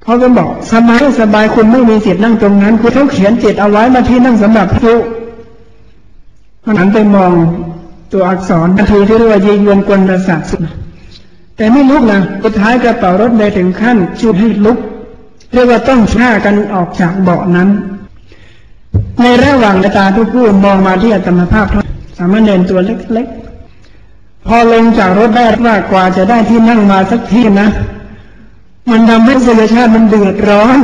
เขาก็บอกสบายสบายคุณไม่มีสิทธิ์นั่งตรงนั้น คุณเขาเขียนจิตเอาไว้มาที่นั่งสำหรับพระ มันหันไปมองตัวอักษรนาทีที่เรียกว่ายิงวนกวนประสาทสุดแต่ไม่ลุกนะสุดท้ายกระเป๋ารถได้ถึงขั้นชุดให้ลุก เรียกว่าต้องฆ่ากันออกจากเบาะนั้น ในระหว่างตาทุกผู้มองมาที่อัตมภาพสามารถเดินตัวเล็กๆ พอลงจากรถได้ว่ากว่าจะได้ที่นั่งมาสักที่นะ มันทำให้สุรชาติมันเดือดร้อน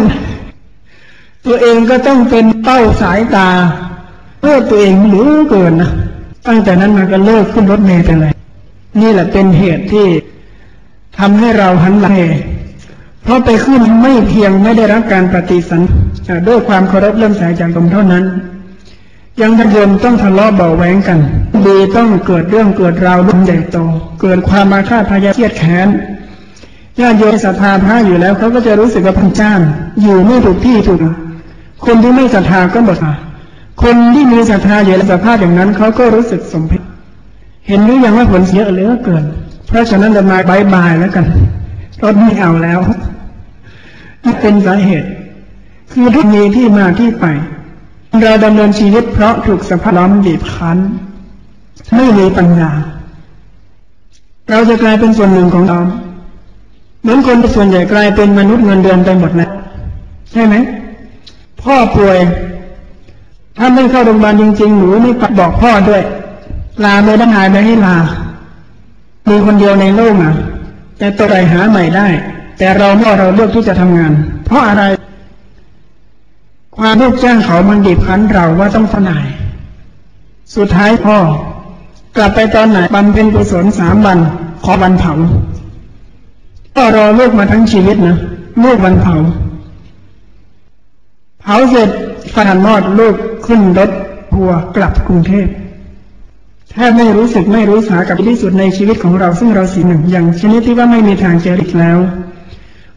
ตัวเองก็ต้องเป็นเป้าสายตา เพื่อตัวเองหรือเกินนะตั้งแต่นั้นมาก็เลิกขึ้นรถเมล์ไปเลยนี่แหละเป็นเหตุที่ทำให้เราหันหลังเพราะไปขึ้นไม่เพียงไม่ได้รับการปฏิสันด้วยความเคารพเริ่มสายจากตรงเท่านั้น ยังทะยมต้องทะเลาะเบาแหวงกันดีต้องเกิดเรื่องเกิดราวรุ่นใหญ่โต เกิดความมาฆ่าพยาเครียดแค้นญาติโยมศรัทธาพระอยู่แล้วเขาก็จะรู้สึกว่าพันจ้านอยู่ไม่ถูกที่ถูกคนที่ไม่ศรัทธาก็หมด คนที่มีศรัทธาอยู่ในสภาพอย่างนั้นเขาก็รู้สึกสมเพชเห็นหรือยังว่าผลเสียเหลือเกิน เพราะฉะนั้นจะมาบายบายแล้วกันรถไม่เอาแล้วนี่เป็นสาเหตุ คือทุกมีที่มาที่ไป เราดำเนินชีวิตเพราะถูกสภาพล้อมบีบคั้น ไม่มีปัญญา เราจะกลายเป็นส่วนหนึ่งของล้อมเหมือนคนส่วนใหญ่กลายเป็นมนุษย์เงินเดือนไปหมดแล้วใช่ไหมพ่อป่วย ถ้าไม่เข้าโรงพยาบาลจริง ๆ หนูไม่บอกพ่อด้วย ลาไม่ได้หายไปให้ลา มีคนเดียวในโลกอะ แต่ตัวใดหาใหม่ได้ แต่เราเมื่อเราเลือกที่จะทำงาน เพราะอะไร ความลูกจ้างเขามันบีบคั้นเราว่าต้องฝนาย สุดท้ายพ่อกลับไปตอนไหนบำเพ็ญกุศลสามวัน ขอวันเผาก็รอลูกมาทั้งชีวิตนะลูกวันเผา เผาเสร็จฟันมอดลูก ขึ้นรถทัวร์กลับกรุงเทพแทบไม่รู้สึกไม่รู้สากับที่สุดในชีวิตของเราซึ่งเราสีหนึ่งอย่างชนิดที่ว่าไม่มีทางเจริญแล้ว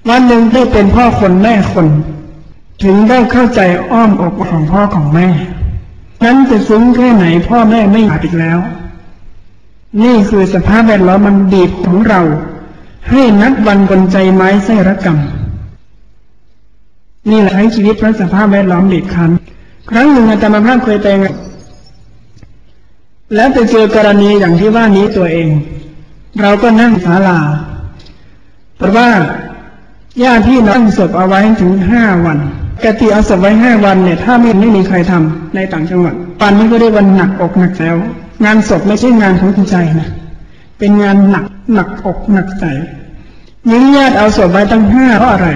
วันหนึ่งได้เป็นพ่อคนแม่คน ถึงได้เข้าใจอ้อมอกของพ่อของแม่ นั้นจะซึ้งแค่ไหนพ่อแม่ไม่อากอีกแล้ว นี่คือสภาพแวดล้อมมันบีบของเรา ให้นัดวันกลใจไม้ไส้ระกรรมนี่แหละให้ชีวิตพระสภาพแวดล้อมบีบคั้น ครั้งหนึ่งอาจารย์ภาพเคยไปงแล้วไปเจอกรณีอย่างที่ว่านี้ตัวเอง เราก็นั่งศาลาเพราะว่าญาติพี่น้องศพเอาไว้ถึงห้าวันกติเอาศพไว้ห้าวันเนี่ย ถ้าไม่ไม่มีใครทำในต่างจังหวัดปันนี้ก็ได้วันหนักอกหนักแล้ว งานศพไม่ใช่งานของคุณใจนะเป็นงานหนักหนักอกหนักใจยิงญาติเอาศพไว้ตั้งห้าเพราะอะไร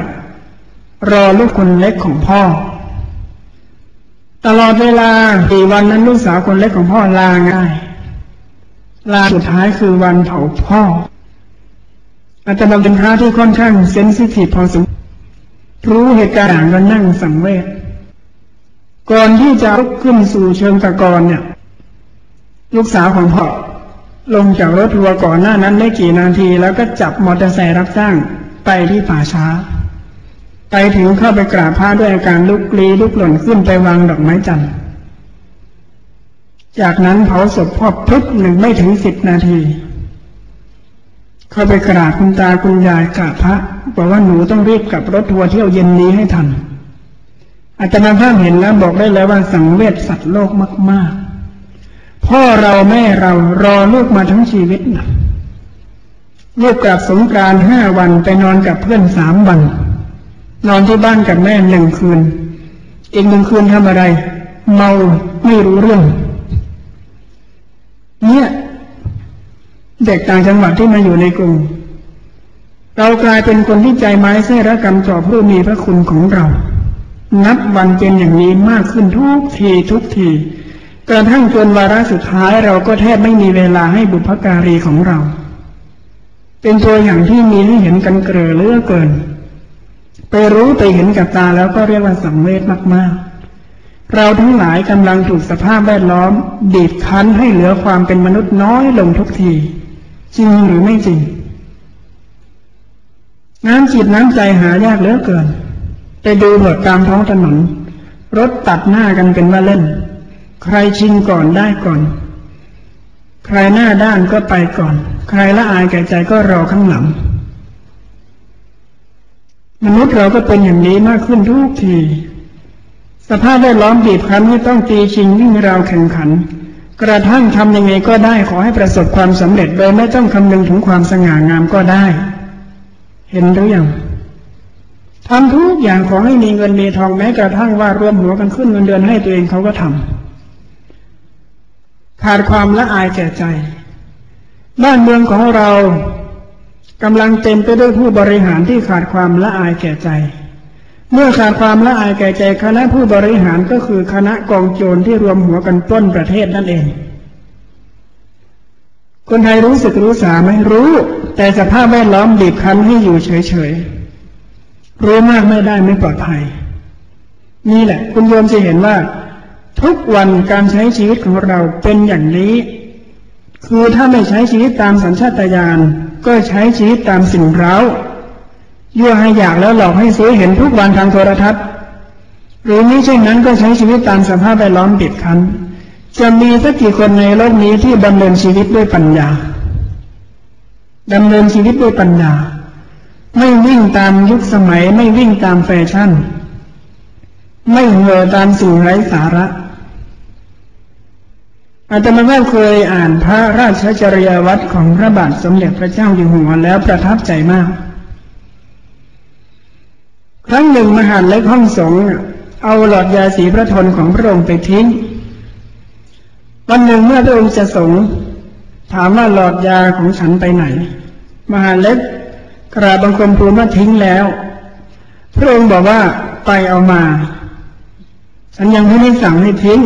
รอลูกคนเล็กของพ่อ ตลอดเวลาสี่วันนั้นลูกสาวคนเล็กของพ่อลาง่ายลาสุดท้ายคือวันเผาพ่อ อาจารย์เป็นพระที่ค่อนข้างเซนซิทีฟพอสมรู้เหตุการณ์ก็นั่งสังเวชก่อนที่จะลุกขึ้นสู่เชิงตะกอนเนี่ย ลูกสาวของพ่อลงจากรถทัวร์ก่อนหน้านั้นได้กี่นาที แล้วก็จับมอเตอร์ไซค์รับจ้างไปที่ป่าช้า ไปถึงเข้าไปกราบพระด้วยอาการลุกลี้ลุกหล่นขึ้นไปวางดอกไม้จันทร์จากนั้นเผาศพพ่อพึบหนึ่งไม่ถึงสิบนาที เข้าไปกราบคุณตาคุณยายกราบพระบอกว่าหนูต้องรีบกลับรถทัวร์เที่ยวเย็นนี้ให้ทันอาจารย์ภาพเห็นแล้วบอกได้แล้วว่าสังเวชสัตว์โลกมาก ๆ พ่อเราแม่เรารอลูกมาทั้งชีวิตนะลูกกลับสงกรานห้าวันไปนอนกับเพื่อนสามวัน นอนที่บ้านกับแม่หนึ่งคืน อีกหนึ่งคืนทำอะไร เมาไม่รู้เรื่อง เนี่ย เด็กต่างจังหวัดที่มาอยู่ในกรุงเรากลายเป็นคนที่ใจไม้เส้ระกรรมต่อผู้มีพระคุณของเรา นับวันเป็นอย่างนี้มากขึ้นทุกทีทุกทีกระทั่งจนวาระสุดท้ายเราก็แทบไม่มีเวลาให้บุพการีของเรา เป็นตัวอย่างที่มีให้เห็นกันเกลือเลือเกิน ไปรู้ไปเห็นกับตาแล้วก็เรียกว่าสังเวชมากๆ เราทั้งหลายกำลังถูกสภาพแวดล้อม บีบคั้นให้เหลือความเป็นมนุษย์น้อยลงทุกที จริงหรือไม่จริง น้ำจิตน้ำใจหายากเหลือเกิน ไปดูหมดตามท้องถนน รถตัดหน้ากันเป็นว่าเล่น ใครชิงก่อนได้ก่อน ใครหน้าด้านก็ไปก่อน ใครละอายแก่ใจก็รอข้างหลัง มนุษย์เราก็เป็นอย่างนี้มากขึ้นทุกที สภาพแวดล้อมบีบคั้นให้ต้องตีชิงวิ่งราวแข่งขัน กระทั่งทำยังไงก็ได้ขอให้ประสบความสำเร็จโดยไม่ต้องคำนึงถึงความสง่างามก็ได้ เห็นหรือยังทำทุกอย่างขอให้มีเงินมีทองแม้กระทั่งว่ารวมหัวกันขึ้นเงินเดือนให้ตัวเองเขาก็ทำขาดความละอายแก่ใจ บ้านเมืองของเรา กำลังเต็มไปด้วยผู้บริหารที่ขาดความละอายแก่ใจ เมื่อขาดความละอายแก่ใจคณะผู้บริหารก็คือคณะกองโจรที่รวมหัวกันปล้นประเทศนั่นเอง คนไทยรู้สึกรู้สาไหมรู้ แต่สภาพแวดล้อมบีบคั้นให้อยู่เฉยๆ รู้มากไม่ได้ไม่ปลอดภัย นี่แหละ คุณโยมจะเห็นว่า ทุกวันการใช้ชีวิตของเราเป็นอย่างนี้ คือถ้าไม่ใช้ชีวิตตามสัญชาตญาณก็ใช้ชีวิตตามสิ่งเร้ายั่วให้อยากแล้วหลอกให้ซื้อเห็นทุกวันทางโทรทัศน์ หรือมิเช่นนั้นก็ใช้ชีวิตตามสภาพแวดล้อมบิดคั้น จะมีสักกี่คนในโลกนี้ที่ดำเนินชีวิตด้วยปัญญาดำเนินชีวิตด้วยปัญญา ไม่วิ่งตามยุคสมัย ไม่วิ่งตามแฟชั่น ไม่เหงื่อตามสิ่งไร้สาระ อาตมาแม่เคยอ่านพระราชจริยวัตรของพระบาทสมเด็จพระเจ้าอยู่หัวแล้วประทับใจมาก ครั้งหนึ่งมหาเล็กห้องสงเอาหลอดยาสีพระทนของพระองค์ไปทิ้ง วันหนึ่งเมื่อพระองค์จะสงถามว่าหลอดยาของฉันไปไหน มหาเล็กกราบบังคมทูลว่าทิ้งแล้ว พระองค์บอกว่าไปเอามา ฉันยังไม่ได้สั่งให้ทิ้ง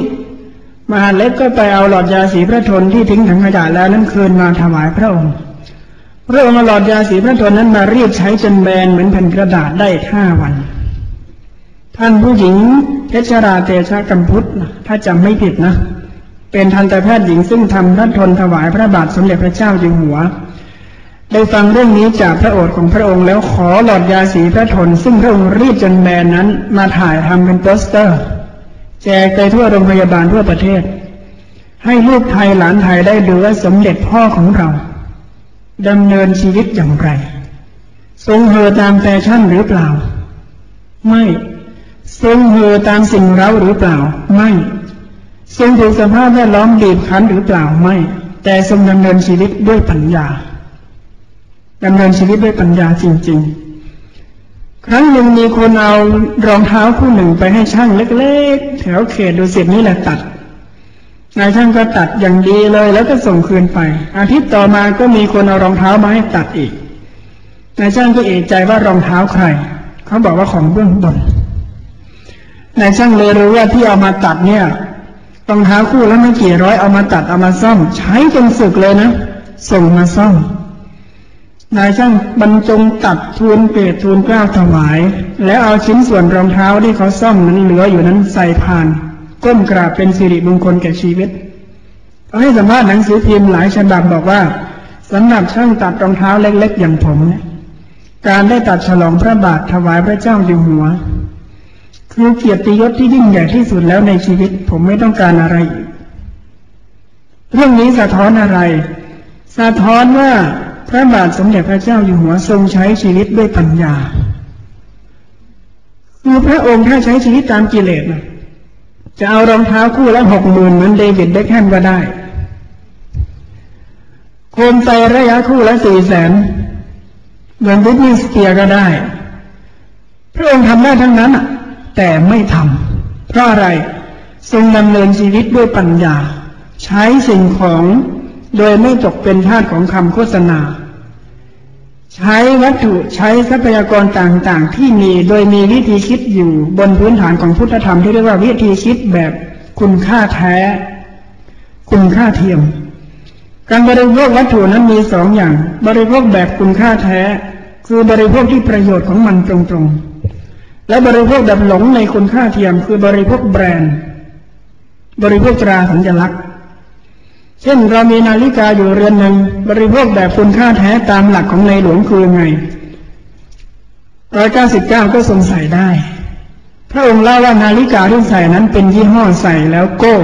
มหาเล็กก็ไปเอาหลอดยาสีพระทนที่ทิ้งถังขยะแล้วนั้นคืนมาถวายพระองค์ พระองค์เอาหลอดยาสีพระทนนั้นมารีดใช้จนแบนเหมือนแผ่นกระดาษได้ห้าวัน ท่านผู้หญิงเพ็ชราเตชะกัมพุชถ้าจำไม่ผิดนะ เป็นทันตแพทย์หญิงซึ่งทำพระทนต์ถวายพระบาทสมเด็จพระเจ้าอยู่หัว ได้ฟังเรื่องนี้จากพระโอษฐ์ของพระองค์แล้วขอหลอดยาสีพระทนต์ ซึ่งพระองค์รีดจนแบนนั้นมาถ่ายทำเป็นโปสเตอร์ แจกไปทั่วโรงพยาบาลทั่วประเทศ ให้ลูกไทยหลานไทยได้ดูว่าสมเด็จพ่อของเราดำเนินชีวิตอย่างไร ทรงเฮอตามแฟชั่นหรือเปล่า ไม่ทรงเฮอตามสิ่งเร้าหรือเปล่า ไม่ทรงถูกสภาพแวดล้อมบีบคั้นหรือเปล่าไม่ แต่ทรงดำเนินชีวิตด้วยปัญญาดำเนินชีวิตด้วยปัญญาจริง ๆ ครั้งหนึ่งมีคนเอารองเท้าคู่หนึ่งไปให้ช่างเล็กๆ แถวเขตดูสิตนี่แหละตัด นายช่างก็ตัดอย่างดีเลยแล้วก็ส่งคืนไป อาทิตย์ต่อมาก็มีคนเอารองเท้ามาให้ตัดอีก นายช่างก็เอกใจว่ารองเท้าใคร เขาบอกว่าของเบื้องบน นายช่างเลยรู้ว่าที่เอามาตัดเนี่ยรองเท้าคู่แล้วไม่กี่ร้อยเอามาตัดเอามาซ่อม ใช้จนสึกเลยนะ ส่งมาซ่อม นายช่างบรรจงตัดทูลเปรตทูลกล้าถวาย แล้วเอาชิ้นส่วนรองเท้าที่เขาซ่อมนั้นเหลืออยู่นั้นใส่ผ่าน ก้มกราบเป็นสิริมงคลแก่ชีวิตเขาให้สัมภาษณ์หนังสือพิมพ์หลายฉบับบอกว่าสำหรับช่างตัดรองเท้าเล็กๆอย่างผม การได้ตัดฉลองพระบาทถวายพระเจ้าอยู่หัว คือเกียรติยศที่ยิ่งใหญ่ที่สุดแล้วในชีวิต ผมไม่ต้องการอะไร เรื่องนี้สะท้อนอะไร สะท้อนว่า พระบาทสมเด็จพระเจ้าอยู่หัวทรงใช้ชีวิตด้วยปัญญา คือพระองค์ถ้าใช้ชีวิตตามกิเลสนะจะเอารองเท้าคู่ละหกหมื่นเหมือนเดวิดเบคแฮมก็ได้ โคมไฟระยะคู่ละสี่แสนเหมือนบิทนีสเกียก็ได้ พระองค์ทำได้ทั้งนั้นแต่ไม่ทำเพราะอะไร ทรงดำเนินชีวิตด้วยปัญญา ใช้สิ่งของ โดยไม่ตกเป็นทาสของคำโฆษณา ใช้วัตถุใช้ทรัพยากรต่างๆ ที่มีโดยมีวิธีคิดอยู่บนพื้นฐานของพุทธธรรมที่เรียกว่าวิธีคิดแบบคุณค่าแท้ คุณค่าเทียม การบริโภควัตถุนั้นมีสองอย่าง บริโภคแบบคุณค่าแท้ คือบริโภคที่ประโยชน์ของมันตรงๆ และบริโภคแบบหลงในคุณค่าเทียม คือบริโภคแบรนด์ บริโภคตราสัญลักษณ์ เช่นเรามีนาฬิกาอยู่เรือนหนึ่งบริโภคแบบคุณค่าแท้ตามหลักของในหลวงคือไงร้อยเก้าสิบเก้าก็สงสัยได้ พระองค์เล่าว่านาฬิกาที่ใส่นั้นเป็นยี่ห้อใส่แล้วโก้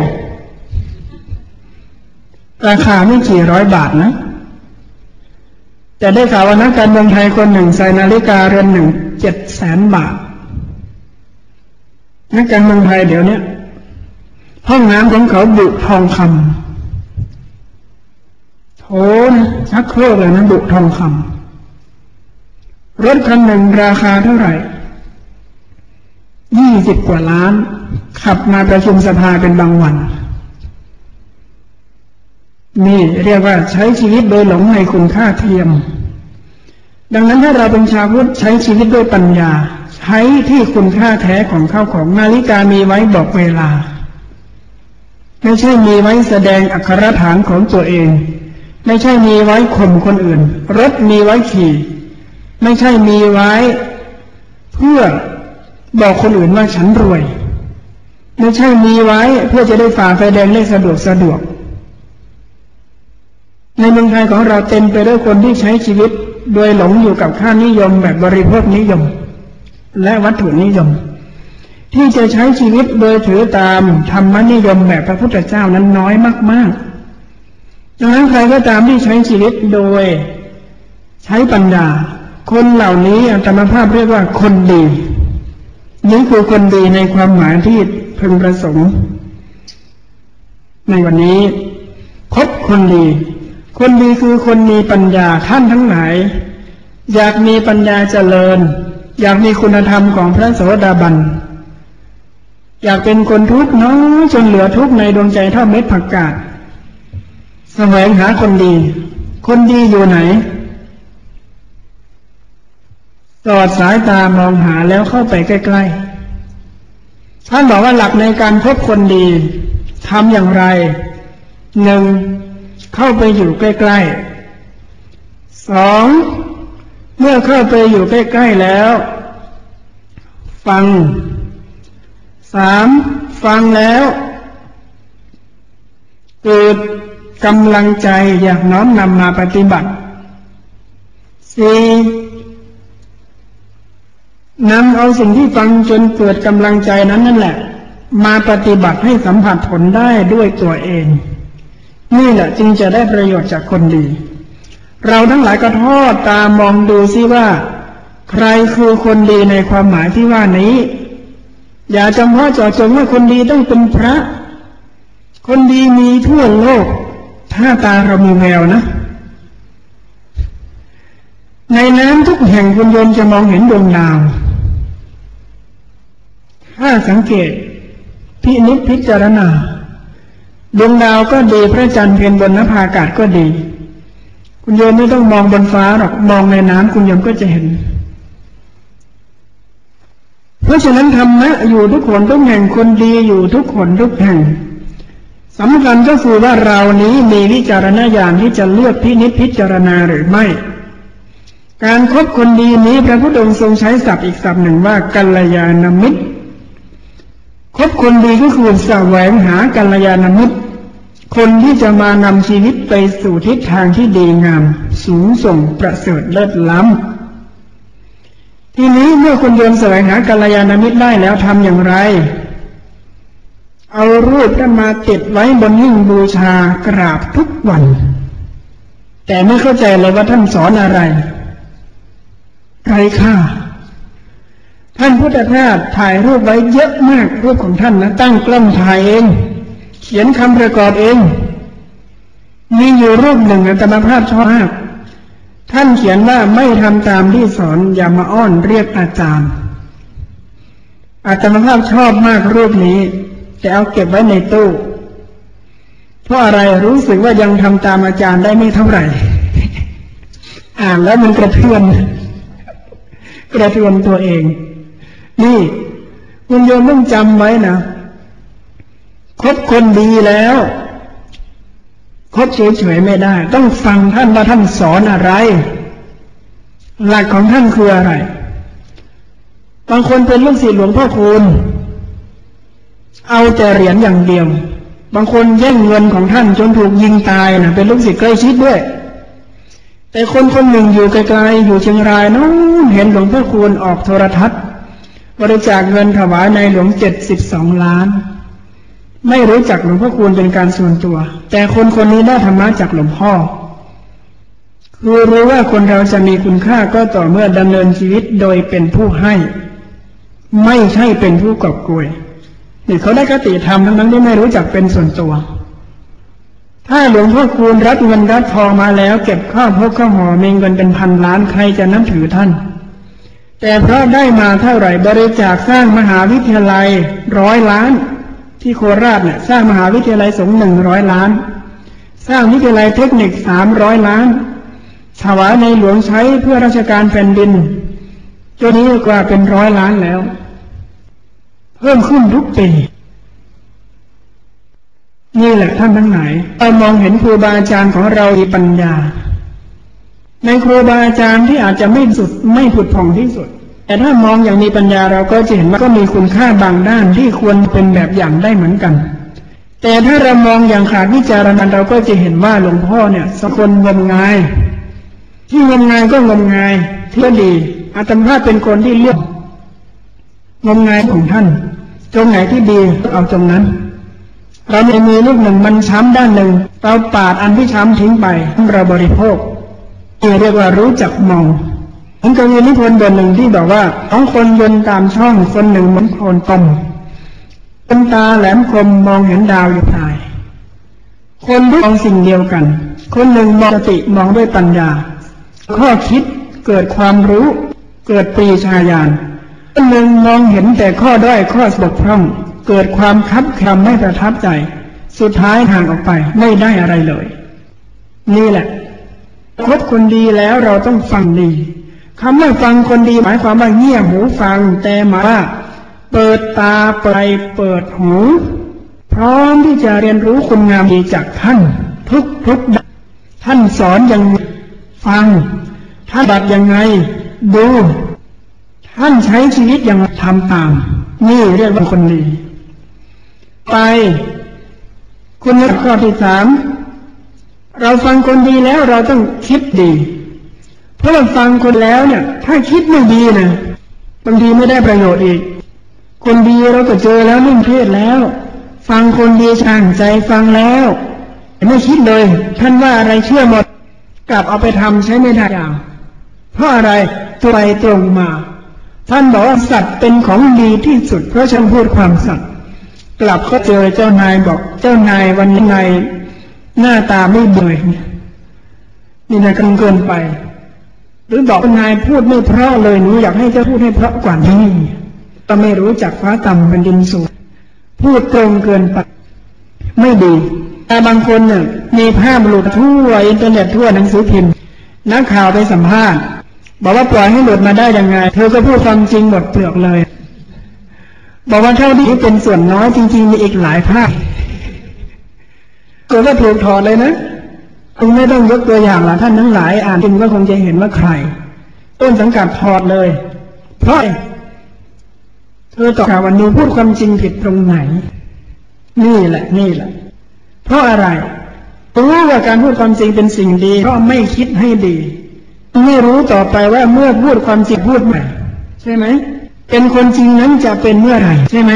ราคาไม่กี่ร้อยบาทนะ แต่ได้ข่าวว่านักการเมืองไทยคนหนึ่งใส่นาฬิกาเรือนหนึ่งเจ็ดแสนบาท นักการเมืองไทยเดี๋ยวนี้ห้องน้ำของเขาบุทองคำ โถนชักโครกเลยนะบุทองคำรถคันหนึ่งราคาเท่าไหร่ยี่สิบกว่าล้าน ขับมาประชุมสภาเป็นบางวัน นี่เรียกว่าใช้ชีวิตโดยหลงในคุณค่าเทียม ดังนั้นถ้าเราเป็นชาวพุทธใช้ชีวิตด้วยปัญญา ใช้ที่คุณค่าแท้ของข้าวของนาฬิกามีไว้บอกเวลา ไม่ใช่มีไว้แสดงอัครฐานของตัวเอง ไม่ใช่มีไว้ข่มคนอื่น รถมีไว้ขี่ ไม่ใช่มีไว้ เพื่อบอกคนอื่นว่าฉันรวย ไม่ใช่มีไว้เพื่อจะได้ฝ่าไฟแดงได้สะดวกสะดวก ในเมืองไทยของเราเต็มไปด้วยคนที่ใช้ชีวิต โดยหลงอยู่กับค่านิยมแบบบริโภคนิยม และวัตถุนิยม ที่จะใช้ชีวิตโดยถือตามธรรมนิยมแบบพระพุทธเจ้านั้นน้อยมาก ๆ ดังนั้นใครก็ตามที่ใช้ชีวิตโดย ใช้ปัญญา คนเหล่านี้อัตมภาพเรียกว่าคนดี นี่คือคนดีในความหมายที่พึงประสงค์ในวันนี้คบคนดี คนดีคือคนมีปัญญาท่านทั้งหลายอยากมีปัญญาเจริญ อยากมีคุณธรรมของพระโสดาบัน อยากเป็นคนทุกข์น้อยจนเหลือทุกข์ในดวงใจเท่าเม็ดผักกาด แสวงหาคนดี คนดีอยู่ไหน ตอดสายตามองหาแล้วเข้าไปใกล้ๆ ท่านบอกว่าหลักในการพบคนดีทำอย่างไร หนึ่ง เข้าไปอยู่ใกล้ๆ สอง เมื่อเข้าไปอยู่ใกล้ๆแล้ว ฟัง สาม ฟังแล้วเกิด กำลังใจอยากน้อมนำมาปฏิบัติสี่นำเอาสิ่งที่ฟังจนเกิดกำลังใจนั้นนั่นแหละ มาปฏิบัติให้สัมผัสผลได้ด้วยตัวเอง นี่แหละจึงจะได้ประโยชน์จากคนดี เราทั้งหลายก็ทอดตามองดูซิว่า ใครคือคนดีในความหมายที่ว่านี้ อย่าจำเพาะเจาะจงว่าคนดีต้องเป็นพระ คนดีมีทั่วโลก ถ้าตาเรามีแววนะ ในน้ำทุกแห่งคุณโยมจะมองเห็นดวงดาว ถ้าสังเกตพินิจพิจารณา ดวงดาวก็ดีพระจันทร์เพียนบนนภาอากาศก็ดี คุณโยมไม่ต้องมองบนฟ้าหรอกมองในน้ำคุณโยมก็จะเห็นเพราะฉะนั้นธรรมะอยู่ทุกคนทุกแห่งคนดีอยู่ทุกคนทุกแห่ง สำคัญก็คือว่าเรานี้มีวิจารณญาณที่จะเลือกพินิจพิจารณาหรือไม่ การครบคนดีนี้พระพุทธองค์ทรงใช้ศัพท์อีกศัพท์หนึ่งว่ากัลยาณมิตรคบคนดีก็คือแสวงหากัลยาณมิตร คนที่จะมานำชีวิตไปสู่ทิศทางที่ดีงาม สูงส่งประเสริฐเลิศล้ำทีนี้เมื่อคุณโยมแสวงหากัลยาณมิตรได้แล้วทำอย่างไร เอารูปท่านมาติดไว้บนหิ้งบูชากราบทุกวัน แต่ไม่เข้าใจเลยว่าท่านสอนอะไรไรค่าท่านพุทธทาสถ่ายรูปไว้เยอะมากรูปของท่านนะตั้งกล้องถ่ายเอง เขียนคำประกอบเอง มีอยู่รูปหนึ่งอัตมาภาพชอบมากท่านเขียนว่าไม่ทำตามที่สอนอย่ามาอ้อนเรียกอาจารย์อาตมาภาพชอบมากรูปนี้ แต่เอาเก็บไว้ในตู้ เพราะอะไรรู้สึกว่ายังทำตามอาจารย์ได้ไม่เท่าไหร่ อ่านแล้วมันกระเทือน กระเทือนตัวเอง นี่คุณโยมต้องจำไว้นะคบคนดีแล้วคบเฉยๆไม่ได้ ต้องฟังท่านว่าท่านสอนอะไร หลักของท่านคืออะไร บางคนเป็นลูกศิษย์หลวงพ่อคูณ เอาแต่เหรียญอย่างเดียว บางคนแย่งเงินของท่านจนถูกยิงตายนะเป็นลูกศิษย์ใกล้ชิดด้วย แต่คนคนหนึ่งอยู่ไกลๆอยู่เชียงรายนู้นเห็นหลวงพ่อคูณออกโทรทัศน์ บริจาคเงินถวายในหลวงเจ็ดสิบสองล้าน ไม่รู้จักหลวงพ่อคูณเป็นการส่วนตัว แต่คนคนนี้ได้ธรรมะจากหลวงพ่อคือรู้ว่าคนเราจะมีคุณค่าก็ต่อเมื่อดำเนินชีวิตโดยเป็นผู้ให้ ไม่ใช่เป็นผู้กอบกวย นี่เขาได้คติธรรมทั้งนั้นที่ไม่รู้จักเป็นส่วนตัว ถ้าหลวงพ่อคูณรับเงินรับทองมาแล้ว เก็บข้าวพกข้าวหอมีเงินเป็นพันล้านใครจะนับถือท่าน แต่เพราะได้มาเท่าไหร่บริจาคสร้างมหาวิทยาลัยร้อยล้าน ที่โคราชเนี่ยสร้างมหาวิทยาลัยสงฆ์หนึ่งร้อยล้าน สร้างวิทยาลัยเทคนิคสามร้อยล้านถวายในหลวงใช้เพื่อราชการแผ่นดินจนนี้กว่าเป็นร้อยล้านแล้ว เพิ่มขึ้นทุกปีนี่แหละท่านทั้งหลายเรามองเห็นครูบาอาจารย์ของเรามีปัญญา ในครูบาอาจารย์ที่อาจจะไม่สุดไม่ผุดผ่องที่สุด แต่ถ้ามองอย่างมีปัญญาเราก็จะเห็นว่าก็มีคุณค่าบางด้านที่ควรเป็นแบบอย่างได้เหมือนกัน แต่ถ้าเรามองอย่างขาดวิจารณญาณเราก็จะเห็นว่าหลวงพ่อเนี่ยสกลงมงาย ที่งมงายก็งมงายเที่ดีอาตมาเป็นคนที่เลือก งมงายของท่าน ตรงไหนที่ดีเอาตรงนั้น เราในมือลูกหนึ่งมันช้ำด้านหนึ่ง เราปาดอันที่ช้ำทิ้งไปเราบริโภคเรียกว่ารู้จักมองผมก็มีนิพนธ์บทหนึ่งที่บอกว่าของคนยนตามช่องคนหนึ่งเหมือนโคนตมเป็นตาแหลมคมมองเห็นดาวอยู่ภาย คนที่มองสิ่งเดียวกัน คนหนึ่งมองสติมองด้วยปัญญา ข้อคิดเกิดความรู้ เกิดปีชาญาณ หนึ่งมองเห็นแต่ข้อด้อยข้อบกพร่อง เกิดความคับแคมไม่ประทับใจ สุดท้ายห่างออกไปไม่ได้อะไรเลย นี่แหละคบคนดีแล้วเราต้องฟังดีคำว่าฟังคนดีหมายความว่าเงี่ยหูฟังแต่หมายว่า เปิดตาไปเปิดหูพร้อมที่จะเรียนรู้คุณงามดีจากท่าน ทุกทุกท่านสอนอย่างฟังท่านบัดยังไง ดู ท่านใช้ชีวิตอย่างทำตาม นี่เรียกว่าคนดี ไป คุณข้อที่สามเราฟังคนดีแล้วเราต้องคิดดี เพราะเราฟังคนแล้วเนี่ย ถ้าคิดไม่ดีนะบางทีไม่ได้ประโยชน์อีก คนดีเราก็เจอแล้วนิ่งเทศแล้ว ฟังคนดีช่างใจฟังแล้วไม่คิดเลย ท่านว่าอะไรเชื่อหมด กลับเอาไปทำใช้ไม่ได้ยางเพราะอะไรตัวไปตรงมา ท่านบอกว่าสัตว์เป็นของดีที่สุด เพราะฉันพูดความสัตย์กลับเขาเจอเจ้านายบอกเจ้านายวันนี้นายหน้าตาไม่เบื่อนี่นายกันเกินไป หรือบอกนายพูดไม่เพราะเลยหนูอยากให้เจ้าพูดให้เพราะกว่านี้ก็ไม่รู้จักฟ้าต่ำเป็นดินสูงพูดตรงเกินไปไม่ดีแต่บางคนเนี่ยมีภาพหลุดทั่วอินเทอร์เน็ตทั่วหนังสือพิมพ์ นักข่าวไปสัมภาษณ์ บอกว่าปล่อยให้หลุดมาได้ยังไง เธอก็พูดความจริงหมดเปลือกเลย บอกว่าเท่าที่เป็นส่วนน้อยจริง ๆ มีอีกหลายภาพก็ว่าถูกถอดเลยนะคุณไม่ต้องยกตัวอย่างละท่านทั้งหลาย อ่านจริงก็คงจะเห็นว่าใคร ต้นสังกัดถอดเลย เพราะเธอต่อบวันนี้พูดความจริงผิดตรงไหน นี่แหละ นี่แหละ เพราะอะไรรู้ว่าการพูดความจริงเป็นสิ่งดีเพราะไม่คิดให้ดี ไม่รู้ต่อไปว่าเมื่อพูดความจริงพูดใหม่ใช่ไหม เป็นคนจริงนั้นจะเป็นเมื่อไหร่ใช่ไหม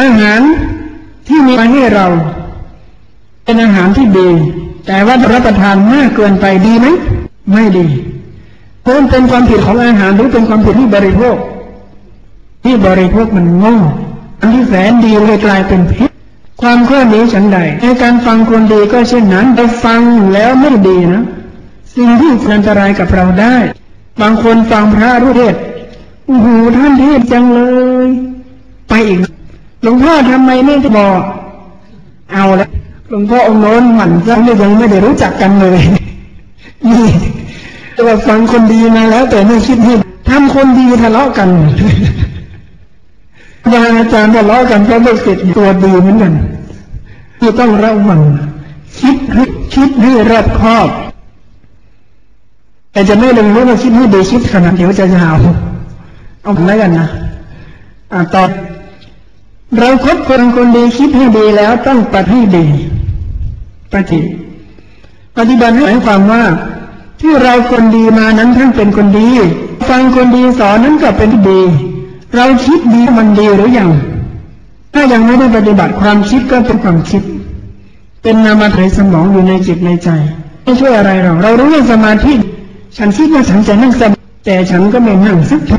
อาหารที่มีมาให้เรา เป็นอาหารที่ดี แต่ว่ารับประทานมากเกินไปดีไหมไม่ดีเพราะเป็นความผิดของอาหารหรือเป็นความผิดที่บริโภค ที่บริโภคมันง่อันที่แสนดีเลยกลายเป็นพิษความเคลื่อนนี้ฉันใดในการฟังคนดีก็เช่นนั้นแต่ฟังแล้วไม่ดีนะ สิ่งที่อันตรายกับเราได้ บางคนฟังพระรูปเทศโอ้โหท่านเทศจังเลย ไปอีกหลวงพ่อทำไมไม่บอก เอาละหลวงพ่อองค์โน้นหมั่นซังยังไม่ได้รู้จักกันเลยนี่แต่ว่าฟังคนดีมาแล้ว แต่ไม่คิดให้ทำคนดีทะเลาะกันบางอาจารย์ทะเลาะกันเพราะลูกศิษย์ตัวดีเหมือนกันที่ต้องระวังคิดคิดให้รอบคอบ แต่จะไม่ลงรู้ว่าคิดให้ดีคิดขนาดเดี๋ยวจะยาวเอาไว้กันนะอ่าตอบเราคบคนคนดีคิดให้ดีแล้วต้องปฏิให้ดีปฏิปฏิบัติให้ความว่า ที่เราคนดีมานั้นท่านเป็นคนดี ฟังคนดีสอนนั้นก็เป็นดี เราคิดดีมันดีหรืออยังถ้ายังไม่ได้ปฏิบัติความคิดก็เป็นความคิด เป็นนามธรรมสมองอยู่ในจิตในใจ ไม่ช่วยอะไรหรอกเรารู้เรื่องสมาธิ ฉันคิดว่าฉันจะนั่งสมาแต่ฉันก็ไม่นั่งสักที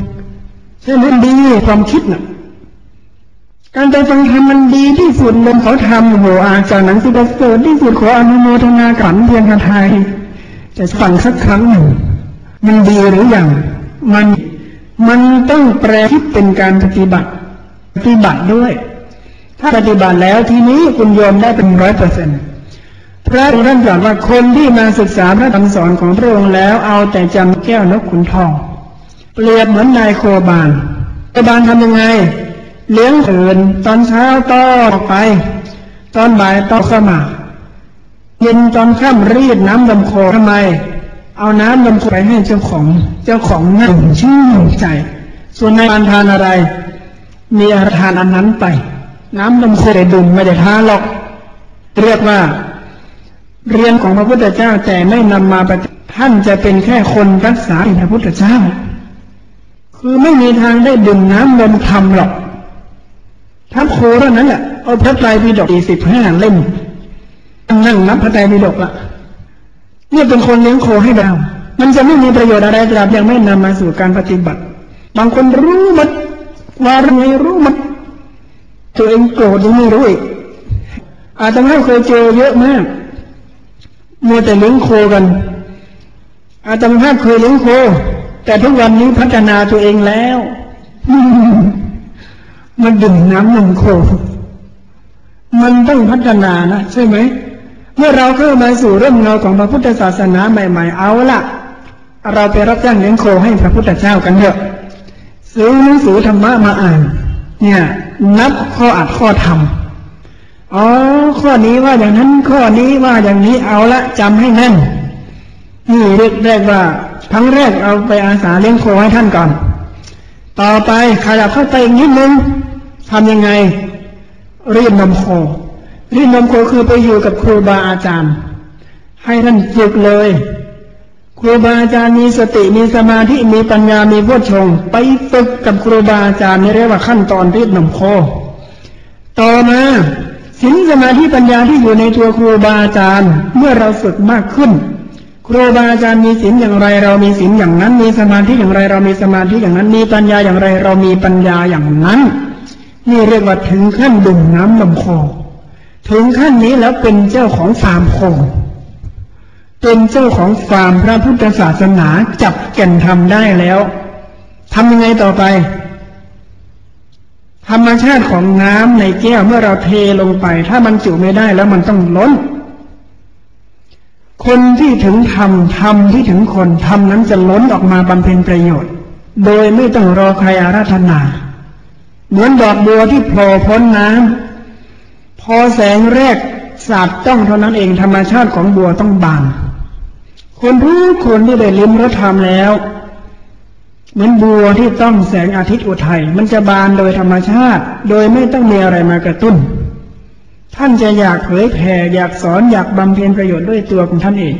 ใช่ไหมดีความคิดน่ะ การไปฟังธรรมมันดีที่สุดลมเขาทำโหอาจากหนังสือเกิดที่สุดขออนุโมทนาขันเพียงคาไทยจะฟังสักครั้งหนึ่งมันดีหรืออยังมันมันต้องแปลคิดเป็นการปฏิบัติ ปฏิบัติด้วย ถ้าปฏิบัติแล้วทีนี้คุณโยมได้เป็นร้อยเปอร์เซ็นต์ พระองค์ท่านตรัสว่าคนที่มาศึกษาพระธรรมสอนของพระองค์แล้วเอาแต่จำแก้วนกขุนทอง เปรียบเหมือนนายโคบานโคบานทำยังไง เลี้ยงเอื่นตอนเช้าต้อออกไป ตอนบ่ายต้อเข้ามาเย็นตอนค่ำรีดน้ำลำโคทำไม เอาน้ำลำโคไปให้เจ้าของ เจ้าของนั่งชื่นใจ ส่วนในการทานอะไร มีอาทานอันนั้นไป น้ำลำโคได้ดื่มไม่ได้ทานหรอก เรียกว่า เรียนของพระพุทธเจ้าแต่ไม่นำมาปฏิท่านจะเป็นแค่คนรักษาพระพุทธเจ้า คือไม่มีทางได้ดื่มน้ำลมธรรมหรอกทับโคเท่านั้นแหละเอาพระไตรปิฎกสี่สิบห้าเล่มนั่งนับพระไตรปิฎกละเนี่ยเป็นคนเลี้ยงโคให้เรามันจะไม่มีประโยชน์อะไรตราบยังไม่นำมาสู่การปฏิบัติ บางคนรู้มัดว่าไงรู้มัดตัวเองโกรธยังไม่รู้อีกอาตมาเคยเจอเยอะมาก มัวแต่เลี้ยงโคกัน อาตมาเคยเลี้ยงโค แต่ทุกวันนี้พัฒนาตัวเองแล้ว มันดื่มน้ำนมโค มันต้องพัฒนานะใช่ไหม เมื่อเราเข้ามาสู่เรื่องเงาของพระพุทธศาสนาใหม่ ๆ เอาละเราไปรับจ้างเลี้ยงโคให้พระพุทธเจ้ากันเถอะซื้อหนังสือธรรมะมาอ่าน เนี่ย นับข้ออัดข้อธรรม อ๋อ ข้อนี้ว่าอย่างนั้น ข้อนี้ว่าอย่างนี้เอาละจำให้แน่น นี่เรียกแรกว่าทั้งแรกเอาไปอาสาเลี้ยงโคให้ท่านก่อน ต่อไปขยับเข้าไปอีกนิดนึงทำยังไง รีดนมโค รีดนมโคคือไปอยู่กับครูบาอาจารย์ ให้ท่านฝึกเลย ครูบาอาจารย์มีสติมีสมาธิมีปัญญามีพุทชง ไปฝึกกับครูบาอาจารย์นี่เรียกว่าขั้นตอนรีดนมโค ต่อมา ศีลสมาธิปัญญาที่อยู่ในตัวครูบาอาจารย์ เมื่อเราฝึกมากขึ้น ครูบาอาจารย์มีศีลอย่างไรเรามีศีลอย่างนั้น มีสมาธิอย่างไรเรามีสมาธิอย่างนั้น มีปัญญาอย่างไรเรามีปัญญาอย่างนั้น นี่เรียกว่าถึงขั้นดื่มน้ำลำคอถึงขั้นนี้แล้วเป็นเจ้าของฟาร์มโคเป็นเจ้าของฟาร์มพระพุทธศาสนาจับแก่นทำได้แล้วทำยังไงต่อไป ธรรมชาติของน้ำในแก้วเมื่อเราเทลงไป ถ้ามันจุไม่ได้แล้วมันต้องล้น คนที่ถึงทำทำที่ถึงคนทำนั้นจะล้นออกมาบำเพ็ญประโยชน์ โดยไม่ต้องรอใครอาราธนา เหมือนดอกบัวที่โผล่พ้นน้ำพอแสงแรกสาดต้องเท่านั้นเองธรรมชาติของบัวต้องบานคนรู้คนที่ได้ลิ้มรสธรรมแล้ว เหมือนบัวที่ต้องแสงอาทิตย์อุทัยมันจะบานโดยธรรมชาติ โดยไม่ต้องมีอะไรมากระตุ้น ท่านจะอยากเผยแผ่อยากสอนอยากบำเพ็ญประโยชน์ด้วยตัวของท่านเอง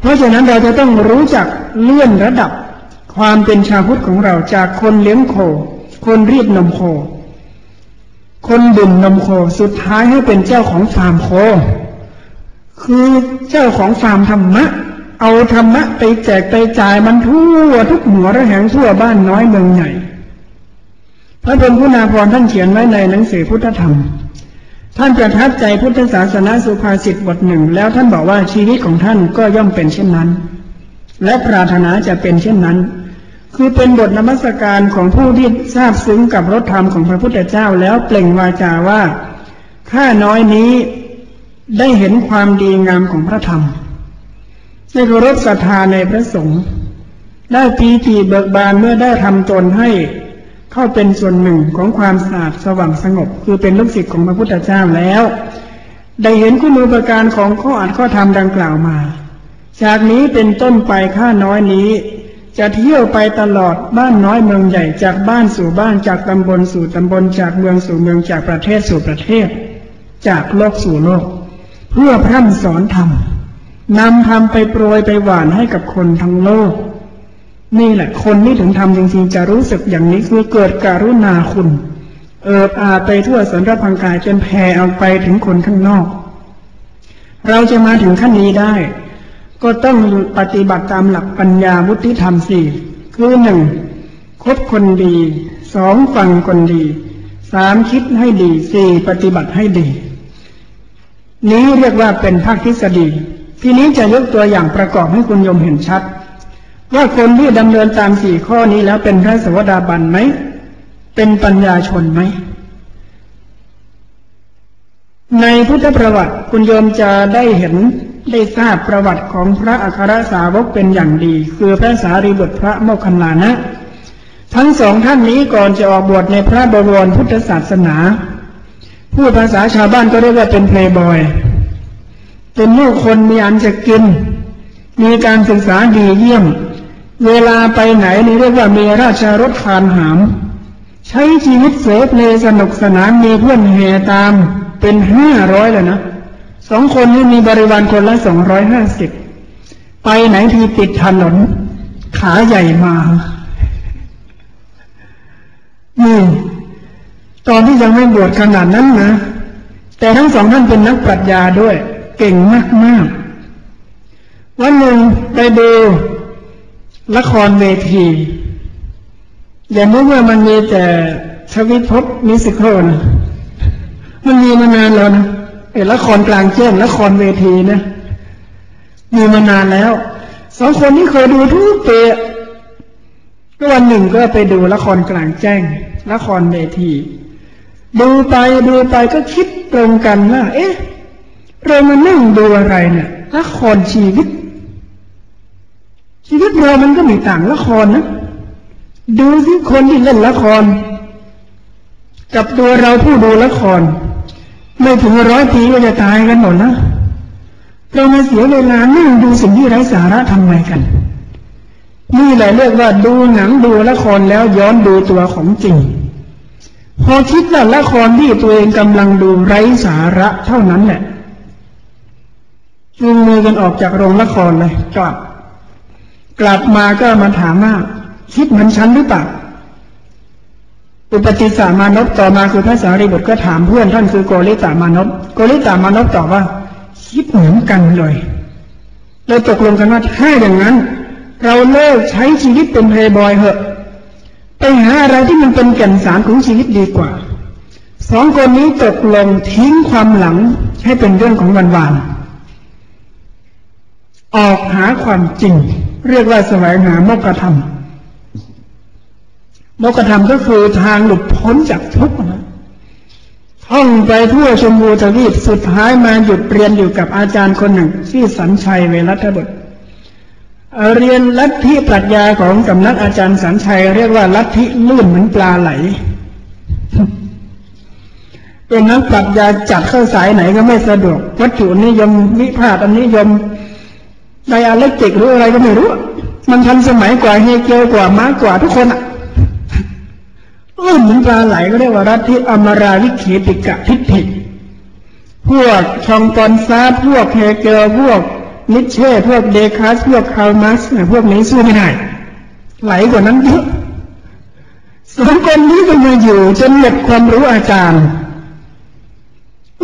เพราะฉะนั้นเราจะต้องรู้จักเลื่อนระดับ ความเป็นชาวพุทธของเราจากคนเลี้ยงโค คนรีดนมโค คนดื่มนมโคสุดท้ายให้เป็นเจ้าของฟาร์มโค คือเจ้าของฟาร์มธรรมะ เอาธรรมะไปแจกไปจ่ายมันทั่วทุกหัวระแหงทั่วบ้านน้อยเมืองใหญ่ พระพรมพุนาพรท่านเขียนไว้ในหนังสือพุทธธรรม ท่านประทับใจพุทธศาสนาสุภาษิตบทหนึ่ง แล้วท่านบอกว่าชีวิตของท่านก็ย่อมเป็นเช่นนั้น และปรารถนาจะเป็นเช่นนั้น คือเป็นบทนมัสการของผู้ที่ทราบซึ้งกับรถธรรมของพระพุทธเจ้าแล้วเปล่งวาจาว่าข้าน้อยนี้ได้เห็นความดีงามของพระธรรม ได้เคารพศรัทธาในพระสงฆ์ได้ปีติเบิกบานเมื่อได้ทำตนให้เข้าเป็นส่วนหนึ่งของความสะอาดสว่างสงบ คือเป็นลูกศิษย์ของพระพุทธเจ้าแล้ว ได้เห็นคุณูปการของข้ออัดข้อธรรมดังกล่าวมา จากนี้เป็นต้นไปข้าน้อยนี้ จะเที่ยวไปตลอดบ้านน้อยเมืองใหญ่จากบ้านสู่บ้านจากตำบลสู่ตำบลจากเมืองสู่เมืองจากประเทศสู่ประเทศ จากโลกสู่โลก เพื่อพร่ำสอนธรรม นำทำไปโปรยไปหวานให้กับคนทั้งโลก นี่แหละคนที่ถึงทำจริงๆ จะรู้สึกอย่างนี้คือเกิดการุณาคุณ เอิบอาไปทั่วสนรพังกายจนแผ่เอาไปถึงคนข้างนอก เราจะมาถึงขั้นนี้ได้ ก็ต้องปฏิบัติตามหลักปัญญาวุฒิธรรมสี่คือหนึ่งคบคนดีสองฟังคนดีสามคิดให้ดีสี่ปฏิบัติให้ดี นี้เรียกว่าเป็นภาคทฤษฎี ทีนี้จะยกตัวอย่างประกอบให้คุณโยมเห็นชัด ว่าคนที่ดำเนินตามสี่ข้อนี้แล้วเป็นพระสวสดาบันไหม เป็นปัญญาชนไหม ในพุทธประวัติคุณโยมจะได้เห็นได้ทราบประวัติของพระอัครสาวกเป็นอย่างดี คือพระสารีบุตรพระโมคคัลลานะ ทั้งสองท่านนี้ก่อนจะออกบวชในพระบวรพุทธศาสนา ผู้ภาษาชาวบ้านก็เรียกว่าเป็นเพลย์บอย เป็นลูกคนมีอันจะกิน มีการศึกษาดีเยี่ยม เวลาไปไหนนี่เรียกว่ามีราชรถคานหาม ใช้ชีวิตเสพเลสนุกสนานมีเพื่อนแห่ตามเป็นห้าร้อยเลยนะสองคนนี้มีบริวารคนละสองร้อยห้าสิบไปไหนทีติดถนน ขาใหญ่มานี่ตอนที่ยังไม่บวชขนาดนั้นนะ แต่ทั้งสองท่านเป็นนักปรัชญาด้วย เก่งมากมากวันหนึ่งไปดูละครเวที อย่านึกว่ามันมีแต่ชวิตพบมิสิคลนะมันมีมานานแล้วนะไอ้ละครกลางแจ้งละครเวทีนะ มีมานานแล้ว สองคนนี้เคยดูทุกเปะก็วันหนึ่งก็ไปดูละครกลางแจ้ง ละครเวที ดูไปดูไปก็คิดตรงกันว่าเอ๊ะ เรามานั่งดูอะไรเนี่ยละครชีวิต ชีวิตเรามันก็มีต่างละครนะดูสิคนที่เล่นละคร กับตัวเราผู้ดูละคร ไม่ถึงร้อยปีก็จะตายกันหมดนะเรามาเสียเวลานั่งดูสิ่งที่ไร้สาระทำไมกัน นี่แหละเรียกว่าดูหนังดูละครแล้วย้อนดูตัวของจริง พอคิดว่าละครที่ตัวเองกำลังดูไร้สาระเท่านั้นแหละ จูงมือกันออกจากโรงละครเลยกลับ กลับมาก็มาถามว่าคิดเหมือนฉันหรือเปล่าอุปติสามานพต่อมาคือพระสารีบุตรก็ถามเพื่อนท่านคือโกริตามานพโกริตามานพตอบว่า คิดเหมือนกันเลยเราตกลงกันว่าถ้าอย่างนั้น เราเลิกใช้ชีวิตเป็นเพย์บอยเหอะ ไปหาอะไรที่มันเป็นแก่นสารของชีวิตดีกว่าสองคนนี้ตกลงทิ้งความหลังให้เป็นเรื่องของวันวาน ออกหาความจริง เรียกว่าแสวงหามกธรรมมกธรรมก็คือทางหลุดพ้นจากทุกข์นะท่องไปทั่วชมพูทวีปสุดท้ายมาหยุดเรียนอยู่กับอาจารย์คนหนึ่งที่สัญชัยเวรัตบุตรเรียนลัทธิปรัชญาของสำนักอาจารย์สันชัย เรียกว่าลัทธิลื่นเหมือนปลาไหลเป็นนักปรัชญาจัดเข้าสายไหนก็ไม่สะดวกวัตถุนิยมวิพากษ์อันนิยม ไดอะเล็กติกหรืออะไรก็ไม่รู้ มันทันสมัยกว่าเฮเกลกว่ามาร์กกว่าทุกคนอะลื่นเหมือนปลาไหลก็เรียกว่าลัทธิอมราวิเคติกะทิฏฐิพวกชองปอนซาพวกเฮเกลพวกนิเช่พวกเดคาสพวกคาร์มัสเนี่ยพวกนี้สู้ไม่ได้ไหลกว่านั้นเยอะสองคนนี้ก็มาอยู่จนหมดความรู้อาจารย์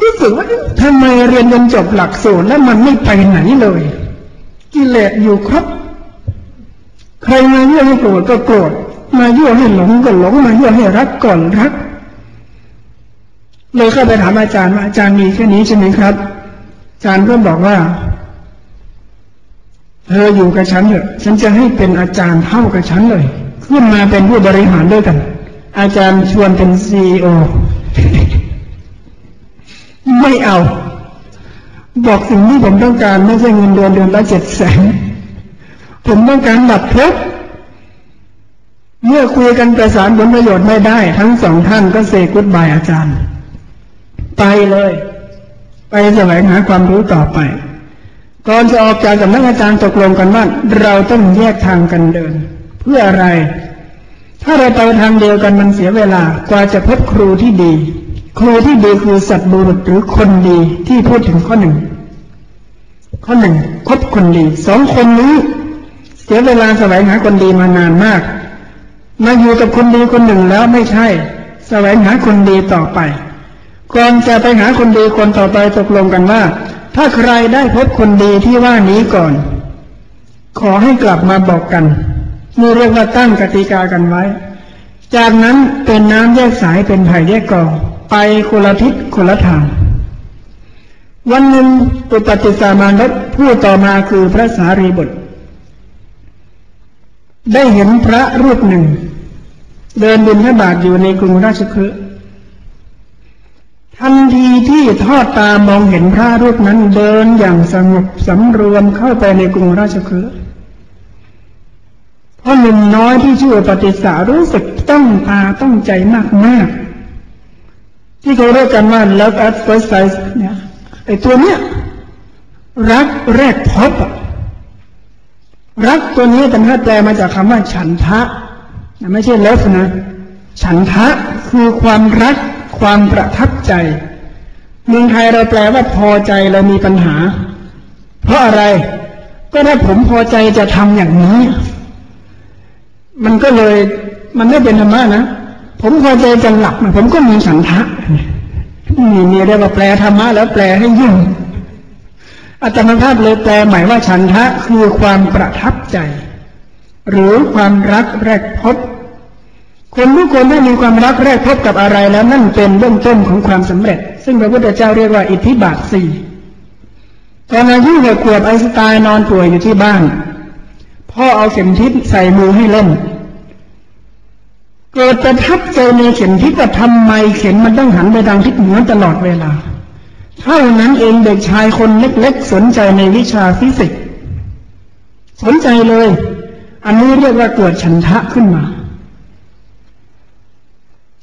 รู้สึกว่าทำไมเรียนจนจบหลักสูตรแล้วมันไม่ไปไหนเลย กิเลสอยู่ครับ ใครมาเยื่อให้โกรธก็โกรธมาเยื่อให้หลงก็หลงมาเยื่อให้รักก่อนรัก เลยเข้าไปถามอาจารย์ว่าอาจารย์มีแค่นี้ใช่ไหมครับ อาจารย์ก็บอกว่าเธออยู่กับฉันเถอะ ฉันจะให้เป็นอาจารย์เท่ากับฉันเลย ขึ้นมาเป็นผู้บริหารด้วยกัน อาจารย์ชวนเป็นซีโอไม่เอา บอกสิ่งที่ผมต้องการไม่ใช่เงินเดือนเดือนละเจ็ดแสนผมต้องการบัตรเพชรเมื่อคุยกันประสานผลประโยชน์ไม่ได้ ทั้งสองท่านก็เซกุดบายอาจารย์ ไปเลย ไปแสวงหาความรู้ต่อไปก่อนจะออกจากสำนักอาจารย์ตกลงกันว่าเราต้องแยกทางกันเดิน เพื่ออะไร ถ้าเราไปทางเดียวกันมันเสียเวลากว่าจะพบครูที่ดี ครูที่ดีคือสัตว์บุรุษหรือคนดีที่พูดถึงข้อหนึ่ง ข้อหนึ่งคบคนดีสองคนนี้ เสียเวลาแสวงหาคนดีมานานมาก มาอยู่กับคนดีคนหนึ่งแล้วไม่ใช่ แสวงหาคนดีต่อไป ก่อนจะไปหาคนดีคนต่อไปตกลงกันว่า ถ้าใครได้พบคนดีที่ว่านี้ก่อน ขอให้กลับมาบอกกันนี่เรียกว่าตั้งกติกากันไว้ จากนั้นเป็นน้ำแยกสายเป็นไผ่แยกกองไปคนละทิศคนละทาง วันหนึ่งอุปติสามานพผู้ต่อมาคือพระสารีบุตร ได้เห็นพระรูปหนึ่ง เดินบินทบาทอยู่ในกรุงราชคฤห์ทันทีที่ทอดตามองเห็นพระรูปนั้นเดินอย่างสงบสำรวมเข้าไปในกรุงราชคฤห์พราะหนุ่มน้อยที่ชื่อปฏิสารู้สึกต้องตาต้องใจมากมากที่เขาเรียกกันว่า love at first sight เนี่ย ไอ้ตัวเนี้ยรักแรกพบรักตัวนี้แต่ถ้าแปลมาจากคำว่าฉันทะไม่ใช่เลิฟนะ ฉันทะคือความรักความประทับใจ เมืองไทยเราแปลว่าพอใจเรามีปัญหา เพราะอะไรก็ถ้าผมพอใจจะทำอย่างนี้ มันก็เลยมันไม่เป็นธรรมะนะ ผมพอใจจะหลับผมก็มีฉันทะ นี่นี่เรียกว่าแปลธรรมะแล้วแปลให้ยุ่งอาจารย์ภาพเลยแปลหมายว่าฉันทะคือความประทับใจ หรือความรักแรกพบคนทุกคนได้มีความรักแรกพบกับอะไรแล้วนั่นเป็นเบื้องต้นของความสำเร็จ ซึ่งพระพุทธเจ้าเรียกว่าอิทธิบาทสี่ตอนอายุหกขวบไอสไตน์นอนป่วยอยู่ที่บ้าน พ่อเอาเข็มทิศใส่มือให้เล่น เกิดประทับใจในเข็มทิศว่าทำไมเข็มมันต้องหันไปทางทิศเหนือตลอดเวลา เท่านั้นเองเด็กชายคนเล็กๆ สนใจในวิชาฟิสิกส์สนใจเลย อันนี้เรียกว่าเกิดฉันทะขึ้นมา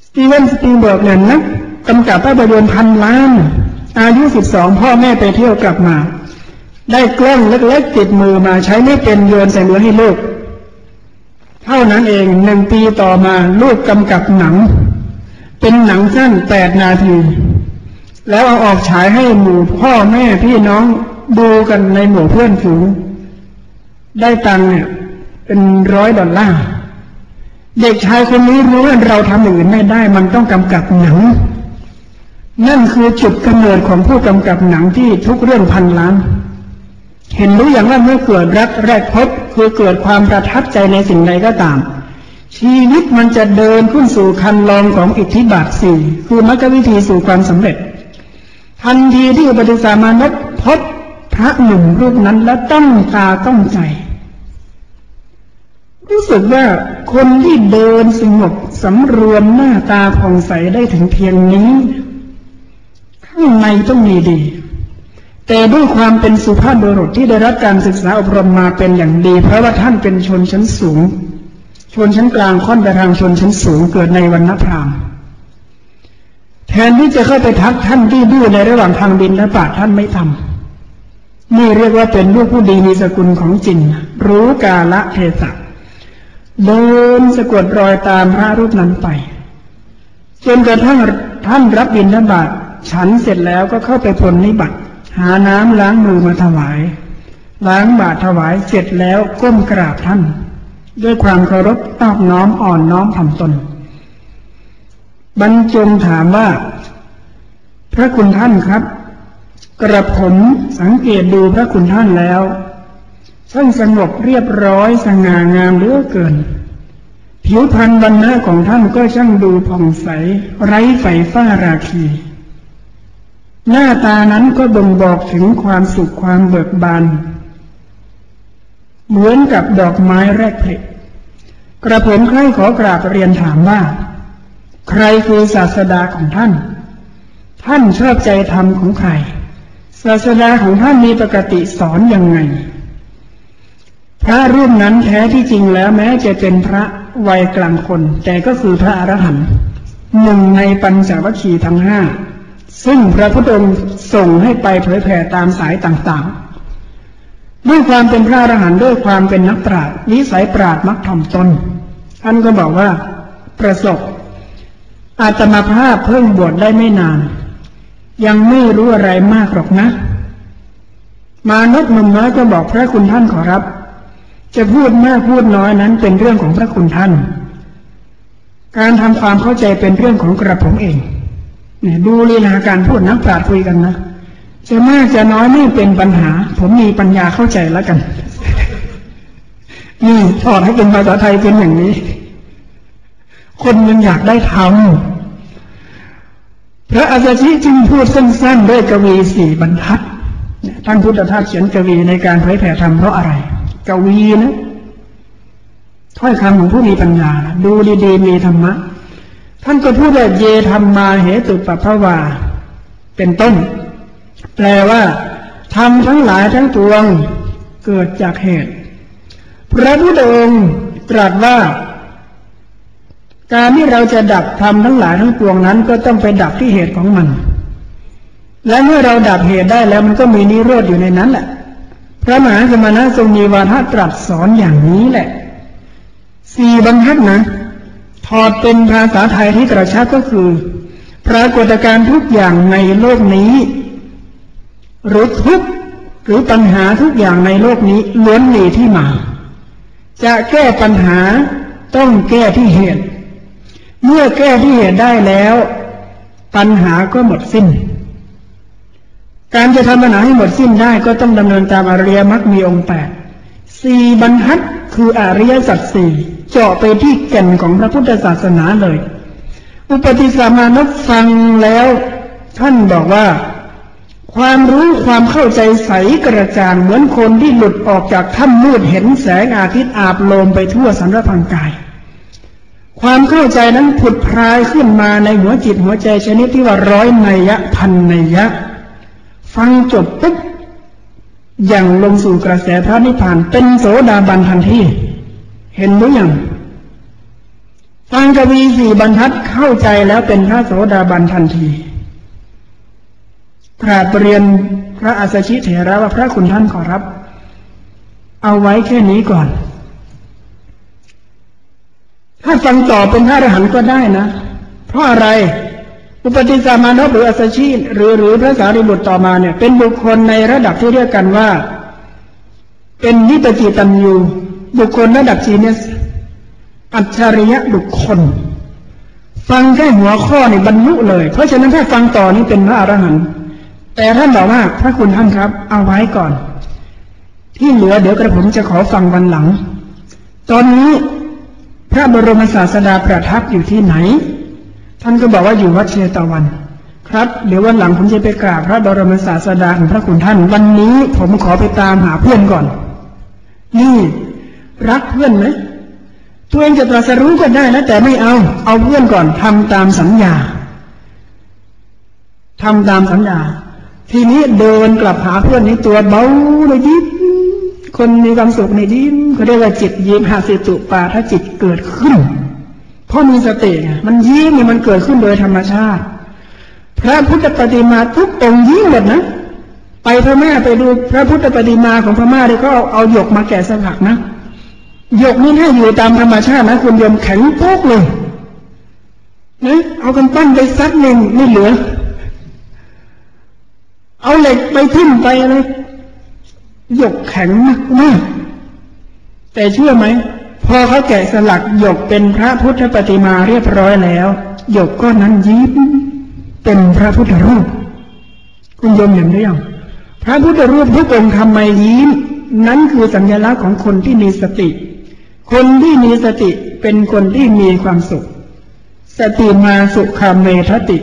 สตีเวนสตีเบิร์กเนี่ยนักกำกับภาพยนตร์พันล้าน อายุสิบสองพ่อแม่ไปเที่ยวกลับมา ได้กล้องเล็กๆติดมือมาใช้ไม่เป็นโยนใส่มือให้ลูก เท่านั้นเองหนึ่งปีต่อมาลูกกำกับหนัง เป็นหนังสั้นแปดนาที แล้วเอาออกฉายให้หมู่พ่อแม่พี่น้องดูกันในหมู่เพื่อนฝูง ได้ตังเนี่ย เป็นร้อยดอลลาร์เด็กชายคนนี้รู้ว่าเราทำอื่นไม่ได้ มันต้องกำกับหนัง นั่นคือจุดกำเนิดของผู้กำกับหนังที่ทุกเรื่องพันล้าน เห็นรู้อย่างว่าเมื่อเกิดรักแรกพบคือเกิดความประทับใจในสิ่งใดก็ตาม ชีวิตมันจะเดินขึ้นสู่คันลองของอิทธิบาทสี่คือมรรควิธีสู่ความสำเร็จ ทันทีที่อุปติสามานพพบพระหนุ่มรูปนั้นแล้วต้องตาต้องใจ รู้สึกว่าคนที่เดินสงบสำรวมหน้าตาผ่องใสได้ถึงเพียงนี้ ข้างในต้องมีดี แต่ด้วยความเป็นสุภาพบุรุษที่ได้รับการศึกษาอบรมมาเป็นอย่างดี เพราะว่าท่านเป็นชนชั้นสูง ชนชั้นกลางค่อนไปทางชนชั้นสูงเกิดในวันนพรามแทนที่จะเข้าไปทักท่านที่ดื้อในระหว่างทางบินและปาดท่านไม่ทำนี่เรียกว่าเป็นลูกผู้ดีมีสกุลของจริง รู้กาละเทศะเดินสะกดรอยตามพระรูปนั้นไปจนกระทั่งท่านรับบิณฑบาตฉันเสร็จแล้วก็เข้าไปพลนิบัติ หาน้ำล้างมือมาถวาย ล้างบาตรถวายเสร็จแล้วก้มกราบท่าน ด้วยความเคารพตอบน้อมอ่อนน้อมทำตน บรรจงถามว่า พระคุณท่านครับ กระผมสังเกตดูพระคุณท่านแล้วช่างสงบเรียบร้อยสง่างามเหลือเกิน ผิวพรรณบรรณะของท่านก็ช่างดูผ่องใส ไร้ไฟฟ้าราคี หน้าตานั้นก็บ่งบอกถึงความสุขความเบิกบาน เหมือนกับดอกไม้แรกเพลกระผมใครขอกราบเรียนถามว่า ใครคือศาสดาของท่าน ท่านชอบใจธรรมของใคร ศาสดาของท่านมีปกติสอนอยังไง พระรูปนั้นแท้ที่จริงแล้วแม้จะเป็นพระวัยกลางคน แต่ก็คือพระอรหันต์หนึ่งในปัญจวัคคีย์ทั้งห้า ซึ่งพระพุทธองค์ส่งให้ไปเผยแผ่ตามสายต่างๆ ด้วยความเป็นพระอรหันต์ด้วยความเป็นนักปราชญ์นิสัยปราชญ์มักถ่อมตนท่านก็บอกว่า ประสบ อาตมาภาพเพิ่งบวชได้ไม่นาน ยังไม่รู้อะไรมากหรอกนะ มานพมุมน้อยก็บอกพระคุณท่านขอรับ จะพูดมากพูดน้อยนั้นเป็นเรื่องของพระคุณท่าน การทำความเข้าใจเป็นเรื่องของกระผมเอง ดูลีลาการพูดนักปราชญ์คุยกันนะจะมากจะน้อยไม่เป็นปัญหา ผมมีปัญญาเข้าใจแล้วกันนี่ถอดให้เป็นภาษาไทยเป็นอย่างนี้ คนมันอยากได้ทำพระอาจารย์จึงพูดสั้นๆด้วยกวีสี่บรรทัดท่านพุทธทาสเขียนกวีในการเผยแผ่ธรรมเพราะอะไร กวีนะถ้อยคำของผู้มีปัญญา ดูดีๆมีธรรมะ ท่านก็พูดว่าเยธรรมมาเหตุปภวา เป็นต้น แปลว่าทำทั้งหลายทั้งปวงเกิดจากเหตุ พระพุทธองค์ตรัสว่า การที่เราจะดับทำทั้งหลายทั้งปวงนั้น ก็ต้องไปดับที่เหตุของมัน และเมื่อเราดับเหตุได้แล้วมันก็มีนิโรธอยู่ในนั้นแหละ พระมหาสมณะทรงมีวาทะตรัสสอนอย่างนี้แหละสี่บรรทัดนะ ถอดเป็นภาษาไทยที่กระชับก็คือ ปรากฏการณ์ทุกอย่างในโลกนี้ หรือทุกหรือปัญหาทุกอย่างในโลกนี้ล้วนมีที่มา จะแก้ปัญหาต้องแก้ที่เหตุ เมื่อแก้ที่เหตุได้แล้ว ปัญหาก็หมดสิ้น การจะทำปัญหาให้หมดสิ้นได้ก็ต้องดำเนินตามอริยมรรคมีองค์แปดสี่บรรทัดคืออริยสัจสี่ เจาะไปที่แก่นของพระพุทธศาสนาเลย อุปติสามานพฟังแล้ว ท่านบอกว่า ความรู้ความเข้าใจใสกระจ่างเหมือนคนที่หลุดออกจากถ้ำมืดเห็นแสงอาทิตย์อาบโลมไปทั่วสารพังกาย ความเข้าใจนั้นผุดพรายขึ้นมาในหัวจิตหัวใจชนิดที่ว่าร้อยนัยะพันนัยยะ ฟังจบปุ๊บอย่างลงสู่กระแสพระนิพพานเป็นโสดาบันทันที เห็นหรือยังฟังกวีสี่บรรทัดเข้าใจแล้วเป็นพระโสดาบันทันทีกราบเรียนพระอัสชิเถระว่าพระคุณท่านขอรับ เอาไว้แค่นี้ก่อน ถ้าฟังต่อเป็นพระอรหันต์ก็ได้นะ เพราะอะไร อุปติสามานพหรืออัสชิหรือหรือพระสารีบุตรต่อมาเนี่ย เป็นบุคคลในระดับที่เรียกกันว่า เป็นนิปจิตันยู บุคคลระดับจีเนสอัจฉริยะบุคคล ฟังแค่หัวข้อนี่บรรลุเลย เพราะฉะนั้นถ้าฟังต่อนี่เป็นพระอรหันต์แต่ท่านบอกว่าพระคุณท่านครับ เอาไว้ก่อน ที่เหลือเดี๋ยวกระผมจะขอฟังวันหลัง ตอนนี้พระบรมศาสดาประทับอยู่ที่ไหน ท่านก็บอกว่าอยู่วัดเชตวัน ครับ เดี๋ยววันหลังผมจะไปกราบพระบรมศาสดาของพระคุณท่าน วันนี้ผมขอไปตามหาเพื่อนก่อน นี่ รักเพื่อนไหมตัวเองจะตรัสรู้ก็ได้นะแต่ไม่เอา เอาเพื่อนก่อนทำตามสัญญาทำตามสัญญา ทีนี้เดินกลับหาเพื่อนนี้ตัวเบาเลยยิ้มคนมีความสุขในยิ้มเขาเรียกว่าจิตยิ้มหาสิตุปาถ้าจิตเกิดขึ้น เพราะมีสติมันยิ้มเนี่ยมันเกิดขึ้นโดยธรรมชาติ พระพุทธปฏิมาทุกองค์ยิ้มหมดนะไปพม่าไปดูพระพุทธปฏิมาของพม่าเลยก็เอาเอาหยกมาแกะสลักนะ หยกนี่ถ้าอยู่ตามธรรมชาตินะคุณยมแข็งโป๊กเลยนะเอากันปั้นไปซักหนึ่งไม่เหลือ เอาเหล็กไปทิ่มไปอะไรหยกแข็งมากมากแต่เชื่อไหมพอเขาแกะสลักหยกเป็นพระพุทธปฏิมาเรียบร้อยแล้วหยกก็นั้นยิ้มเป็นพระพุทธรูป คุณยมเห็นหรือยังพระพุทธรูปทุกองค์ทำไมยิ้ม นั้นคือสัญลักษณ์ของคนที่มีสติ คนที่มีสติเป็นคนที่มีความสุข สติมาสุขามเมทติ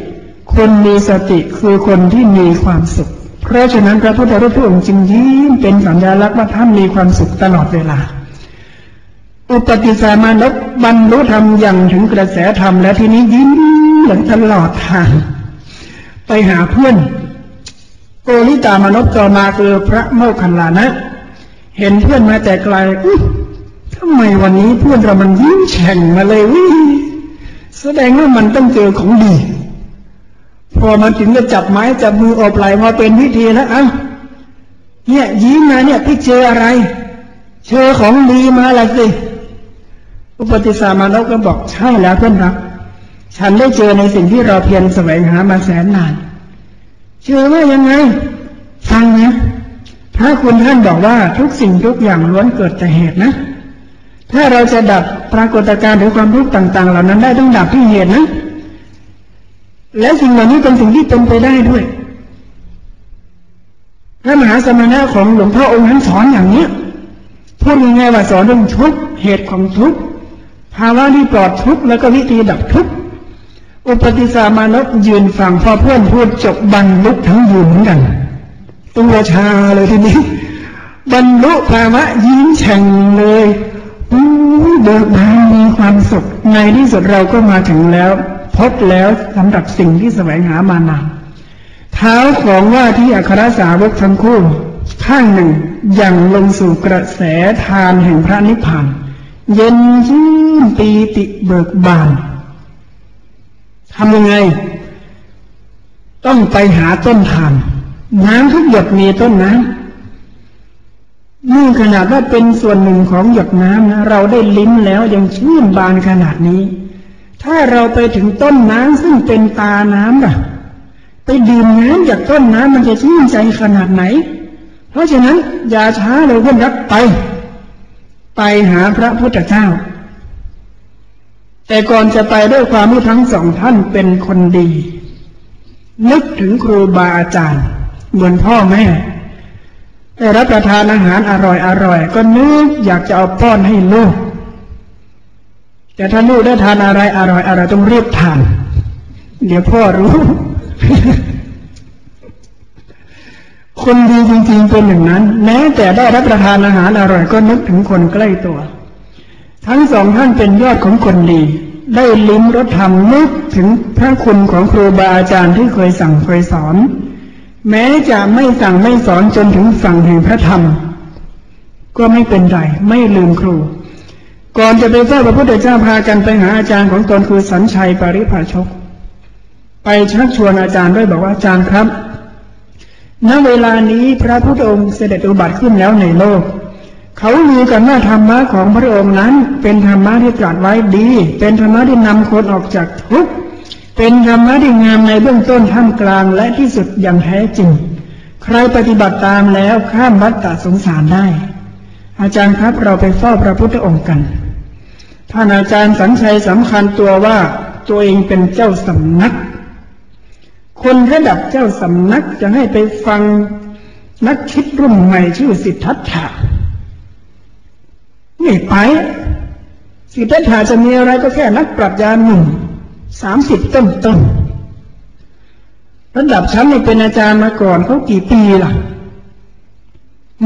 คนมีสติคือคนที่มีความสุข เพราะฉะนั้นพระพุทธรูปพระองค์จึงยิ้มเป็นสัญลักษณ์ว่าท่านมีความสุขตลอดเวลา อุปติสามานพบรรลุธรรมอย่างถึงกระแสธรรมและทีนี้ยิ้มหมือนตลอดทาง ไปหาเพื่อนโกริตามานพต่อมาคือพระโมคคัลลานะ เห็นเพื่อนมาแต่ไกล ทำไมวันนี้เพื่อนเรามันยิ้มแฉ่งมาเลยวิแสดงว่ามันต้องเจอของดี พอมาถึงจะจับไม้จับมืออบไหลมาเป็นวิธีแล้วอะเนี่ยยิ้มมาเนี่ยพี่เจออะไร เจอของดีมาละสิอุปติสามานกก็บอกใช่แล้วเพื่อนรัก ฉันได้เจอในสิ่งที่เราเพียรแสวงหามาแสนนาน เจอว่ายังไง ฟังนะพระคุณท่านบอกว่าทุกสิ่งทุกอย่างล้วนเกิดจากเหตุนะ ถ้าเราจะดับปรากฏการณ์หรือความทุกข์ต่าง ๆ เหล่านั้นได้ต้องดับที่เหตุนะ และสิ่งเหล่านี้เป็นสิ่งที่เป็นไปได้ด้วย พระมหาสมณะของหลวงพ่อองค์นั้นสอนอย่างเนี้ยพูดง่ายๆว่าสอนเรื่องทุกเหตุของทุกภาวะที่ปลอดทุกแล้วก็วิธีดับทุกอุปติสามานพยืนฟังพอเพื่อนพูดจบบรรลุทั้งยืนเหมือนกันตัวชาเลยทีนี้บรรลุภาวะยิ้มแฉ่งเลย เบิกบานมีความสุข ในที่สุดเราก็มาถึงแล้ว พบแล้วสำหรับสิ่งที่แสวงหามานานเท้าของว่าที่อัครสาวกทั้งคู่ ข้างหนึ่งยังลงสู่กระแสทานแห่งพระนิพพาน เย็นชื่นปีติเบิกบานทำยังไง ต้องไปหาต้นทาน น้ำทุกหยดมีต้นน้ำ นี่ขนาดว่าเป็นส่วนหนึ่งของหยดน้ำนะเราได้ลิ้มแล้วยังชื่นบานขนาดนี้ ถ้าเราไปถึงต้นน้ำซึ่งเป็นตาน้ำล่ะ ไปดื่มน้ำจากต้นน้ำมันจะชื่นใจขนาดไหน เพราะฉะนั้นอย่าช้าเลยเพื่อนรักไป ไปหาพระพุทธเจ้า แต่ก่อนจะไปด้วยความที่ทั้งสองท่านเป็นคนดี นึกถึงครูบาอาจารย์เหมือนพ่อแม่ ได้รับประทานอาหารอร่อยอร่อย ก็นึกอยากจะเอาป้อนให้ลูก แต่ถ้าลูกได้ทานอะไรอร่อยอร่อยต้องรีบทาน เดี๋ยวพ่อรู้ คนดีจริงๆเป็นอย่างนั้น แม้แต่ได้รับประทานอาหารอร่อยก็นึกถึงคนใกล้ตัว ทั้งสองท่านเป็นยอดของคนดี ได้ลิ้มรสธรรมนึกถึงพระคุณของครูบาอาจารย์ที่เคยสั่งเคยสอน แม้จะไม่สั่งไม่สอนจนถึงฝั่งแห่งพระธรรม ก็ไม่เป็นไรไม่ลืมครู ก่อนจะไปเฝ้าพระพุทธเจ้าพากันไปหาอาจารย์ของตนคือสัญชัยปริภาชก ไปชักชวนอาจารย์ด้วยบอกว่าอาจารย์ครับณเวลานี้พระพุทธองค์เสด็จอุบัติขึ้นแล้วในโลก เขาลือกันว่าธรรมะของพระองค์นั้น เป็นธรรมะที่ตรัสไว้ดี เป็นธรรมะที่นำคนออกจากทุกข์ เป็นธรรมะที่งามในเบื้องต้นท่ามกลางและที่สุดอย่างแท้จริง ใครปฏิบัติตามแล้วข้ามวัฏฏะสงสารได้ อาจารย์ครับเราไปเฝ้าพระพุทธองค์กัน ท่านอาจารย์สัญชัยสำคัญตัวว่าตัวเองเป็นเจ้าสำนัก คนระดับเจ้าสำนักจะให้ไปฟังนักคิดรุ่นใหม่ชื่อสิทธัตถะไม่ไป สิทธัตถะจะมีอะไรก็แค่นักปรัชญาหนึ่ง สามสิบต้นต้นระดับชั้นนี่เป็นอาจารย์มาก่อนเขากี่ปีล่ะ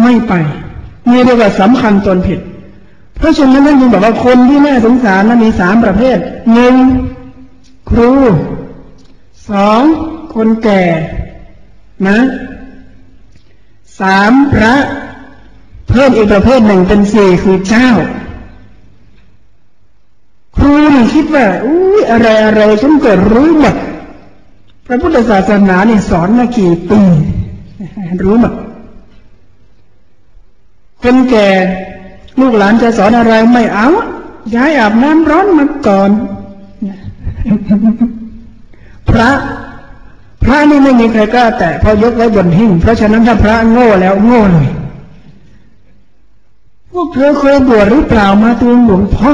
ไม่ไปมีเรียกว่าสำคัญตนผิด เพราะฉะนั้นนั่นจึงบอกว่าคนที่น่าสงสารนั้นมีสามประเภทหนึ่งครูสองคนแก่นะสามพระ เพิ่มอีกประเภทหนึ่งเป็นสี่คือเจ้า ครูนี่คิดว่าอุ้ อะไรอะไรฉันกิดรู้หมดพระพุทธศาสนาเนี่ยสอนมากี่ปีรู้หมดคนแก่ลูกหลานจะสอนอะไรไม่เอาย้ายอาบน้ำร้อนมาก่อน พระ พระนี่ไม่มีใครกล้าแตะพอยกไว้บนหิ้งเพราะฉะนั้นถ้าพระโง่แล้วโง่เลยพวกเธอเคยบวชหรือเปล่ามาตูงหลวงพ่อ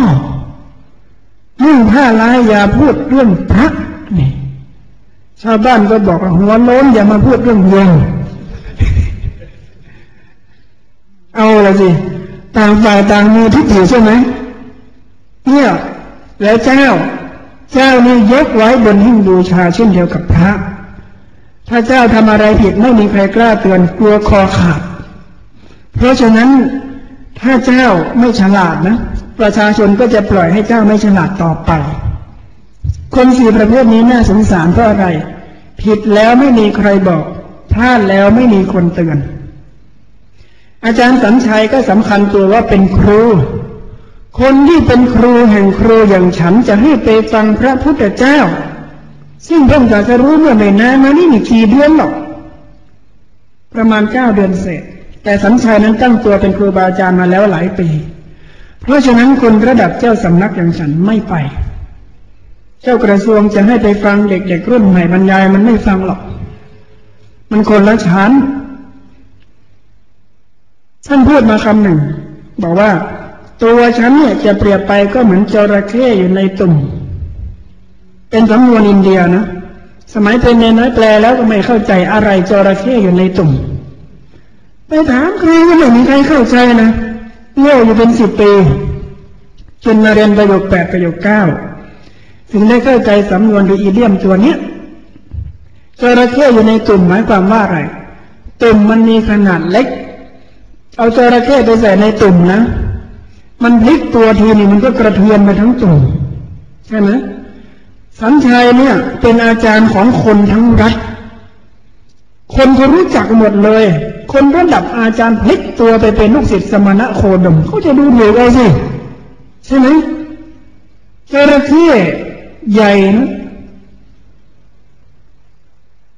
เรื่งผ้าลายอย่าพูดเรื่องพระนี่ชาวบ้านก็บอกหัวโล้นอย่ามาพูดเรื่องเวงเอาละสิต่างฝ่ายต่างมีทิฏฐิใช่ไหมเนี่ยแล้วเจ้า เจ้านี่ยกไว้บนหิ้งบูชาเช่นเดียวกับพระ ถ้าเจ้าทำอะไรผิดไม่มีใครกล้าเตือนกลัวคอขาดเพราะฉะนั้นถ้าเจ้าไม่ฉลาดนะ ประชาชนก็จะปล่อยให้เจ้าไม่ฉลาดต่อไป คนสี่ประเภทนี้น่าสงสารเพราะอะไร ผิดแล้วไม่มีใครบอกพลาดแล้วไม่มีคนเตือน อาจารย์สัญชัยก็สำคัญตัวว่าเป็นครู คนที่เป็นครูแห่งครูอย่างฉันจะให้ไปฟังพระพุทธเจ้า ซึ่งเพิ่งจะรู้เมื่อไม่นานมานี่มีกี่เดือนหรอก ประมาณเก้าเดือนเศษแต่สัญชัยนั้นตั้งตัวเป็นครูบาอาจารย์มาแล้วหลายปี เพราะฉะนั้นคนระดับเจ้าสำนักอย่างฉันไม่ไป เจ้ากระทรวงจะให้ไปฟังเด็กๆรุ่นใหม่บรรยายมันไม่ฟังหรอก มันคนละชั้นท่านพูดมาคำหนึ่ง บอกว่า ตัวฉันเนี่ยจะเปรียบไปก็เหมือนจระเข้อยู่ในตุ่ม เป็นสำนวนอินเดียนะสมัยเป็นเนน้อยแปลแล้วก็ไม่เข้าใจอะไรจระเข้อยู่ในตุ่ม ไปถามใครก็ไม่มีใครเข้าใจนะ โง่อยู่เป็นสิบปีจนมาเรียนประโยคแปดประโยคเก้าถึงได้เข้าใจสำนวนหรืออีเดียมตัวเนี้ยจระเข้อยู่ในตุ่มหมายความว่าอะไร ตุ่มมันมีขนาดเล็ก เอาจระเข้ไปใส่ในตุ่มนะ มันพลิกตัวทีนี่มันก็กระเทือนไปทั้งตุ่มใช่ไหมสัญชัยเนี่ย เป็นอาจารย์ของคนทั้งรัฐ คนเขารู้จักหมดเลย คนระดับอาจารย์พลิกตัวไปเป็นลูกศิษย์สมณะโคดมเขาจะดูเหนื่อยสิใช่ไหมจระเข้ใหญ่นะ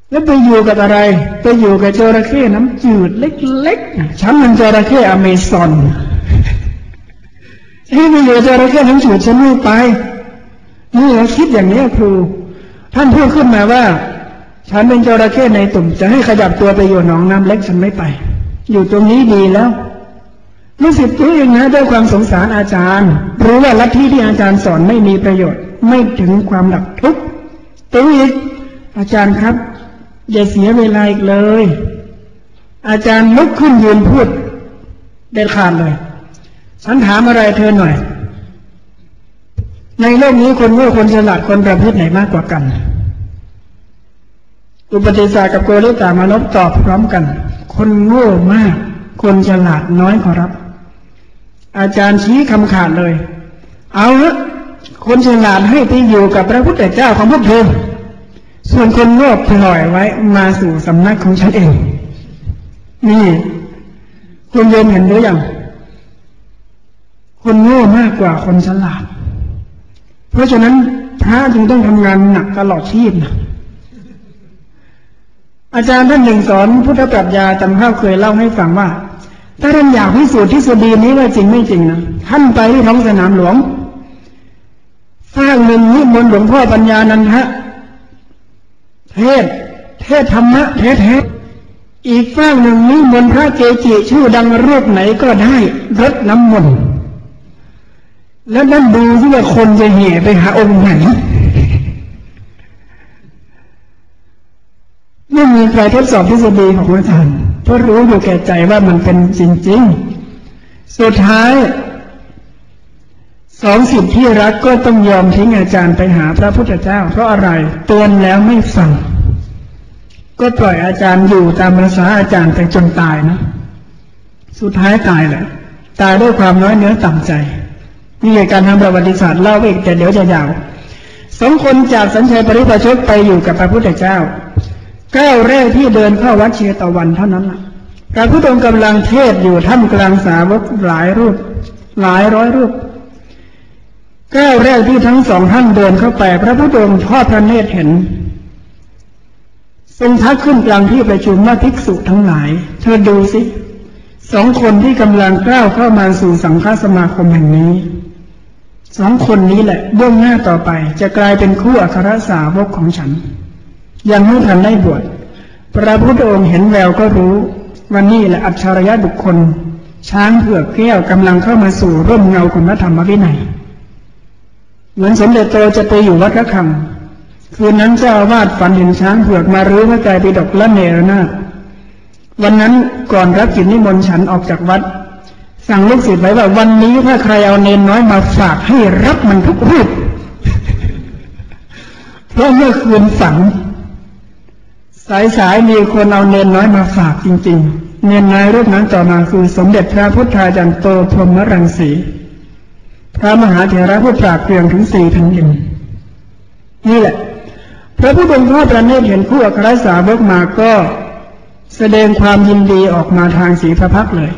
แล้วไปอยู่กับอะไร ไปอยู่กับจระเข้น้ำจืดเล็กๆฉันมันจระเข้อเมซอนให้ไปอยู่จระเข้น้ำจืดฉันไม่ไปนี่เราคิดอย่างนี้ครู ท่านพูดขึ้นมาว่า ฉันเป็นจระเข้ในตุ่มจะให้ขยับตัวไปอยู่หนองน้ำเล็กฉันไม่ไป อยู่ตรงนี้ดีแล้วรู้สึกตัวเองนะด้วยความสงสารอาจารย์ รู้ว่าลัทธิที่อาจารย์สอนไม่มีประโยชน์ ไม่ถึงความหลักทุกตัวอีกอาจารย์ครับอย่าเสียเวลาอีกเลย อาจารย์ลุกขึ้นยืนพูดเด็ดขาดเลย ฉันถามอะไรเธอหน่อย ในโลกนี้คนโง่คนฉลาดคนประเภทไหนมากกว่ากัน อุปติสากับโกริตามานพตอบพร้อมกัน คนโง่มาก คนฉลาดน้อยขอรับ อาจารย์ชี้คำขาดเลย เอาละคนฉลาดให้ไปอยู่กับพระพุทธเจ้าของพวกเธอส่วนคนโง่ปล่อยไว้มาสู่สำนักของฉันเอง นี่คุณโยมเห็นหรือยังคนโง่มากกว่าคนฉลาด เพราะฉะนั้นพระจึงต้องทำงานหนักตลอดชีพนะ อาจารย์ท่านหนึ่งสอนพุทธปรัชญาจำข้าวเคยเล่าให้ฟังว่า ถ้าท่านอยากพิสูจน์ทฤษฎีนี้ว่าจริงไม่จริงนะท่านไปที่ท้องสนามหลวงสร้างหนึ่งนิมนต์หลวงพ่อปัญญานันทะเทศ เทศธรรมะเทศเทศอีกฝ้างหนึ่งนิมนต์พระเกจิชื่อดังรูปไหนก็ได้รดน้ำมนต์แล้วนั่นดูที่ว่าคนจะเห่ไปหาองค์ไหน ไม่มีใครทดสอบทฤษฎีของอาจารย์เพราะรู้อยู่แก่ใจว่ามันเป็นจริง ๆ สุดท้ายสองสิทธิที่รักก็ต้องยอมทิ้งอาจารย์ไปหาพระพุทธเจ้า เพราะอะไรเตือนแล้วไม่ฟัง ก็ปล่อยอาจารย์อยู่ตามภาษาอาจารย์ไปจนตายนะ สุดท้ายตายแหละ ตายด้วยความน้อยเนื้อต่ำใจ นี่คือการทำประวัติศาสตร์เล่าอีกแต่เดี๋ยวจะยาวสองคนจากสัญชัยปริพาชกไปอยู่กับพระพุทธเจ้า ก้าวแรกที่เดินเข้าวัดเชตวันเท่านั้นละพระพุทธองค์กำลังเทศอยู่ท่ามกลางสาวกหลายรูป หลายร้อยรูปก้าวแรกที่ทั้งสองท่านเดินเข้าไป พระพุทธองค์ทอดพระเนตรเห็นทรงทักขึ้นกลางที่ประชุมว่าภิกษุทั้งหลาย เธอดูสิสองคนที่กำลังก้าวเข้ามาสู่สังฆสมาคมแห่งนี้สองคนนี้แหละเบื้องหน้าต่อไปจะกลายเป็นคู่อัครสาวกของฉัน ยังไม่ทันได้บวชพระพุทธองค์เห็นแววก็รู้ว่านี่แหละอัจฉริยะบุคคล ช้างเผือกแก้วกำลังเข้ามาสู่ร่มเงาของพระธรรมวินัยเหมือนสมเด็จโตจะไปอยู่วัดระฆังคืนนั้นเจ้าอาวาสฝันเห็นช้างเผือกมารื้อพระกายไปดกละเนรนาวันนั้นก่อนรับกินนิมนต์ฉันออกจากวัด สั่งลูกศิษย์ไว้ว่าวันนี้ถ้าใครเอาเนนน้อยมาฝากให้รับมันทุกรูปเพราะเมื่อคืนฝัน สายสายมีคนเอาเนนน้อยมาฝากจริง ๆ เนนน้อยรูปนั้นต่อมาคือสมเด็จพระพุทธาจารย์โตพรหมรังสี พระมหาเถระผู้ปราบเปรียงถึงสี่แผ่นดินนี่แหละ พระผู้เป็นพ่อประเนตรเห็นผู้อัครสาวกมาก็แสดงความยินดีออกมาทางสีพระพักเลย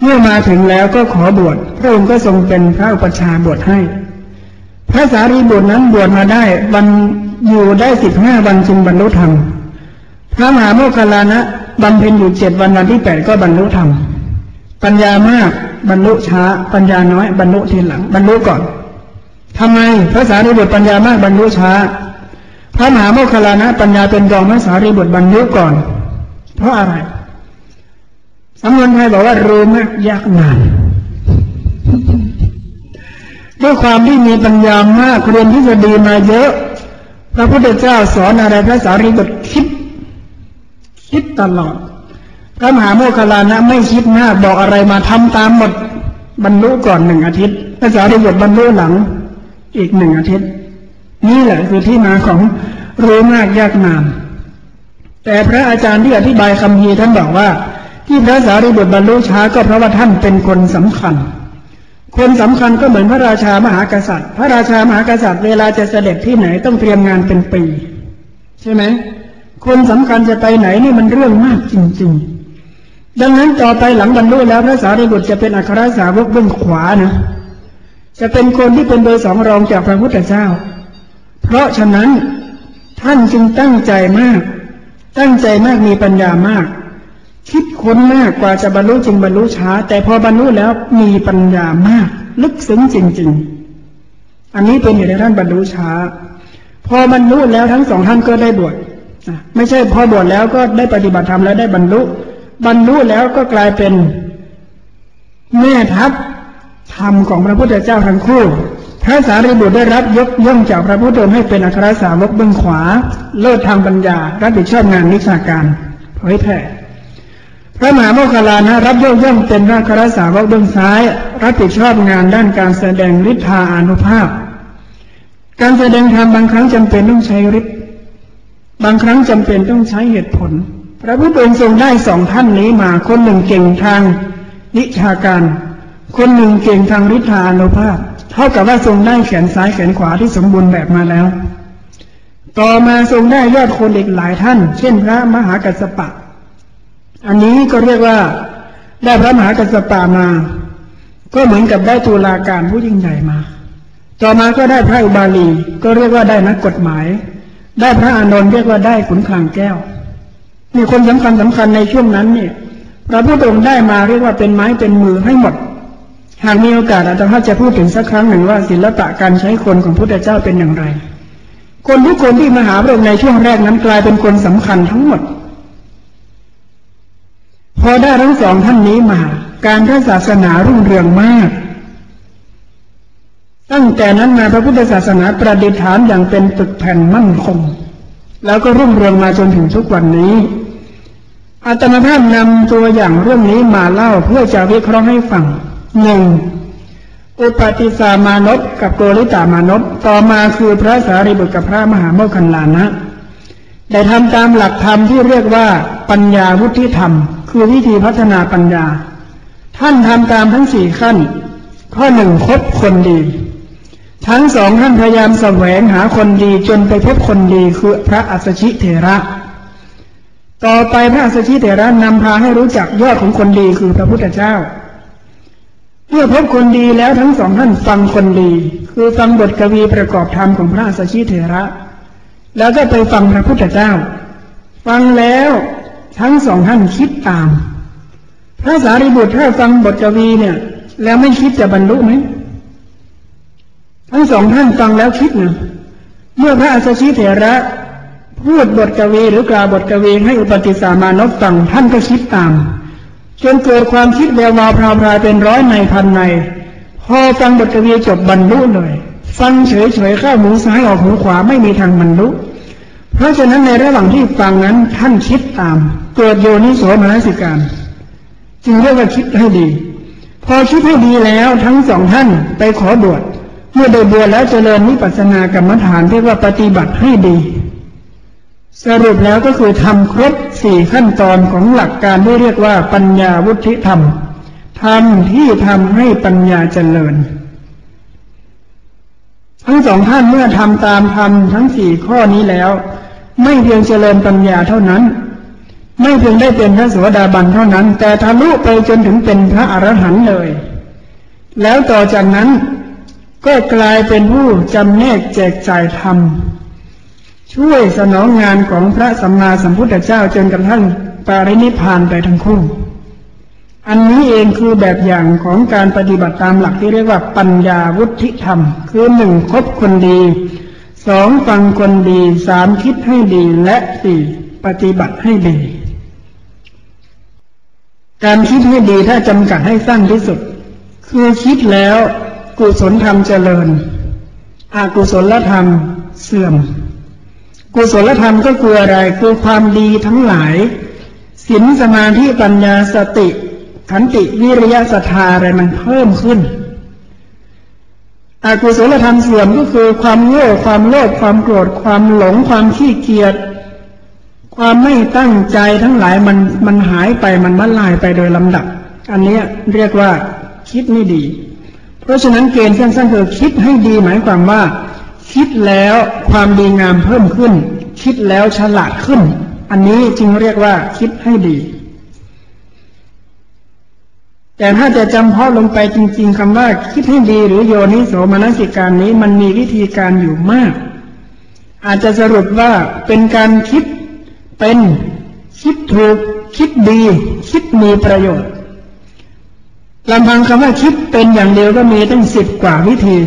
เมื่อมาถึงแล้วก็ขอบวช พระองค์ก็ทรงเป็นพระอุปชาบวชให้ พระสารีบุตรนั้นบวชมาได้วันอยู่ได้สิบห้าวันจึงบรรลุธรรม พระมหาโมคคลานะบำเพ็ญอยู่เจ็ดวันวันที่แปดก็บรรลุธรรม ปัญญามากบรรลุช้า ปัญญาน้อยบรรลุทีหลัง บรรลุก่อนทำไมพระสารีบุตรปัญญามากบรรลุช้า พระมหาโมคคลานะปัญญาเป็นรองพระสารีบุตรบรรลุก่อน เพราะอะไรสำนวนไทยบอกว่ารู้มากยากนานด้วยความที่มีปัญญามากเรียนทฤษฎีมาเยอะ พระพุทธเจ้าสอนอะไรพระสารีบุตรคิด คิดตลอดพระมหาโมคคลานะไม่คิดหน้าบอกอะไรมาทำตามหมดบรรลุก่อนหนึ่งอาทิตย์พระสารีบุตรบรรลุหลังอีกหนึ่งอาทิตย์ นี่แหละคือที่มาของรู้มากยากนามแต่พระอาจารย์ที่อธิบายคำพีท่านบอกว่า ที่พระสารีบุตรบรรลุช้าก็เพราะว่าท่านเป็นคนสำคัญ คนสำคัญก็เหมือนพระราชามหากษัตริย์ พระราชามหากษัตริย์เวลาจะเสด็จที่ไหนต้องเตรียมงานเป็นปี ใช่ไหม คนสำคัญจะไปไหนนี่มันเรื่องมากจริงๆ ดังนั้นต่อไปหลังบรรลุแล้วพระสารีบุตรจะเป็นอัครสาวกเบื้องขวานะจะเป็นคนที่เป็นโดยสองรองจากพระพุทธเจ้า เพราะฉะนั้นท่านจึงตั้งใจมาก ตั้งใจมากมีปัญญามาก คิดค้นมากกว่าจะบรรลุจึงบรรลุช้า แต่พอบรรลุแล้วมีปัญญามาก ลึกซึ้งจริง ๆ อันนี้เป็นเหตุให้ท่านบรรลุช้า พอบรรลุแล้วทั้งสองท่านก็ได้บวช ไม่ใช่พอบวชแล้วก็ได้ปฏิบัติธรรมแล้วได้บรรลุ บรรลุแล้วก็กลายเป็นแม่ทัพธรรมของพระพุทธเจ้าทั้งคู่ พระสารีบุตรได้รับยกย่องจากพระพุทธองค์ให้เป็นอัครสาวกเบื้องขวา เลิศทางปัญญา รับผิดชอบงานวิชาการเผยแผ่พระมหาโมคคลานะรับยกย่องเป็นพระครสาวกเบื้องซ้าย รับผิดชอบงานด้านการแสดงฤทธาอนุภาพ การแสดงธรรมบางครั้งจำเป็นต้องใช้ฤทธิ์ บางครั้งจำเป็นต้องใช้เหตุผล พระพุทธองค์ทรงได้สองท่านนี้มาคนหนึ่งเก่งทางวิชาการ คนหนึ่งเก่งทางฤทธานุภาพ เท่ากับว่าทรงได้แขนซ้ายแขนขวาที่สมบูรณ์แบบมาแล้ว ต่อมาทรงได้ยอดคนอีกหลายท่าน เช่นพระมหากัสปะ อันนี้ก็เรียกว่าได้พระมหากัสสปะมา ก็เหมือนกับได้ตุลาการผู้ยิ่งใหญ่มา ต่อมาก็ได้พระอุบาลีก็เรียกว่าได้นักกฎหมาย ได้พระอานนท์เรียกว่าได้ขุนคลังแก้วมีคนสำคัญสำคัญในช่วงนั้นเนี่ยพระพุทธองค์ได้มาเรียกว่าเป็นไม้เป็นมือให้หมด หากมีโอกาสอาจารย์จะพูดถึงสักครั้งหนึ่งว่าศิลปะการใช้คนของพุทธเจ้าเป็นอย่างไร คนทุกคนที่มาหาพระองค์ในช่วงแรกนั้นกลายเป็นคนสำคัญทั้งหมด พอได้ทั้งสองท่านนี้มา การพระศาสนารุ่งเรืองมาก ตั้งแต่นั้นมาพระพุทธศาสนาประดิษฐานอย่างเป็นตึกแผ่นมั่นคง แล้วก็รุ่งเรืองมาจนถึงทุกวันนี้ อาตมาภาพนำตัวอย่างเรื่องนี้มาเล่าเพื่อจะวิเคราะห์ให้ฟังหนึ่งอุปติสามานพกับโกริตามานพต่อมาคือพระสารีบุตรกับพระมหาโมคคัลลานะได้ทำตามหลักธรรมที่เรียกว่าปัญญาวุฒิธรรม คือวิธีพัฒนาปัญญา ท่านทำตามทั้งสี่ขั้น ข้อหนึ่งคบคนดี ทั้งสองท่านพยายามแสวงหาคนดีจนไปพบคนดีคือพระอัสชิเถระ ต่อไปพระอัสชิเถระนำพาให้รู้จักยอดของคนดีคือพระพุทธเจ้า เมื่อพบคนดีแล้วทั้งสองท่านฟังคนดี คือฟังบทกวีประกอบธรรมของพระสัชชีเถระ แล้วก็ไปฟังพระพุทธเจ้า ฟังแล้วทั้งสองท่านคิดตาม พระสารีบุตรถ้าฟังบทกวีเนี่ย แล้วไม่คิดจะบรรลุไหม ทั้งสองท่านฟังแล้วคิดนะเมื่อพระอัสชิเถระพูดบทกวีหรือกล่าวบทกวีให้อุปติสามานพฟังท่านก็คิดตาม จนเกิดความคิดแวววาวพราวพรายเป็นร้อยในพันใน พอฟังบทกวีจบบรรลุเลย ฟังเฉยเฉยข้าหูซ้ายออกหูขวาไม่มีทางบรรลุ เพราะฉะนั้นในระหว่างที่ฟังนั้นท่านคิดตาม เกิดโยนิโสมนสิการ จึงเรียกว่าคิดให้ดี พอคิดให้ดีแล้วทั้งสองท่านไปขอบวช เมื่อได้บวชแล้วเจริญนิพพานากรรมฐานเรียกว่าปฏิบัติให้ดี สรุปแล้วก็คือทำครบสี่ขั้นตอนของหลักการที่เรียกว่าปัญญาวุฒิธรรมทำที่ทำให้ปัญญาเจริญ ทั้งสองท่านเมื่อทำตามธรรมทั้งสี่ข้อนี้แล้ว ไม่เพียงเจริญปัญญาเท่านั้น ไม่เพียงได้เป็นพระสวสดาบันเท่านั้น แต่ทะลุไปจนถึงเป็นพระอรหันต์เลย แล้วต่อจากนั้น ก็กลายเป็นผู้จำแนกแจกจ่ายธรรม ช่วยสนองงานของพระสัมมาสัมพุทธเจ้าจนกระทั่งปารินิพานไปทั้งคู่ อันนี้เองคือแบบอย่างของการปฏิบัติตามหลักที่เรียกว่าปัญญาวุฒิธรรม คือหนึ่งคบคนดีสองฟังคนดีสามคิดให้ดีและสี่ปฏิบัติให้ดี การคิดให้ดีถ้าจำกัดให้สั้นที่สุด คือคิดแล้ว กุศลธรรมเจริญ อกุศลธรรมเสื่อม กุศลธรรมก็คืออะไร คือความดีทั้งหลายศีลสมาธิปัญญาสติขันติวิริยะศรัทธาอะไรมันเพิ่มขึ้น อกุศลธรรมเสื่อมก็คือความโง่ความโลภความโกรธความหลงความขี้เกียจความไม่ตั้งใจทั้งหลายมันมันหายไปมันมัลายไปโดยลำดับ อันนี้เรียกว่าคิดไม่ดี เพราะฉะนั้นเกณฑ์สั้นๆคือคิดให้ดีหมายความว่า คิดแล้วความดีงามเพิ่มขึ้น คิดแล้วฉลาดขึ้น อันนี้จึงเรียกว่าคิดให้ดี แต่ถ้าจะจำเพาะลงไปจริง ๆคำว่า คิดให้ดีหรือโยนิโสมนสิการนี้มันมีวิธีการอยู่มาก อาจจะสรุปว่าเป็นการคิดเป็น คิดถูก คิดดี คิดมีประโยชน์ ลำพังคำว่าคิดเป็นอย่างเดียวก็มีตั้งสิบกว่าวิธี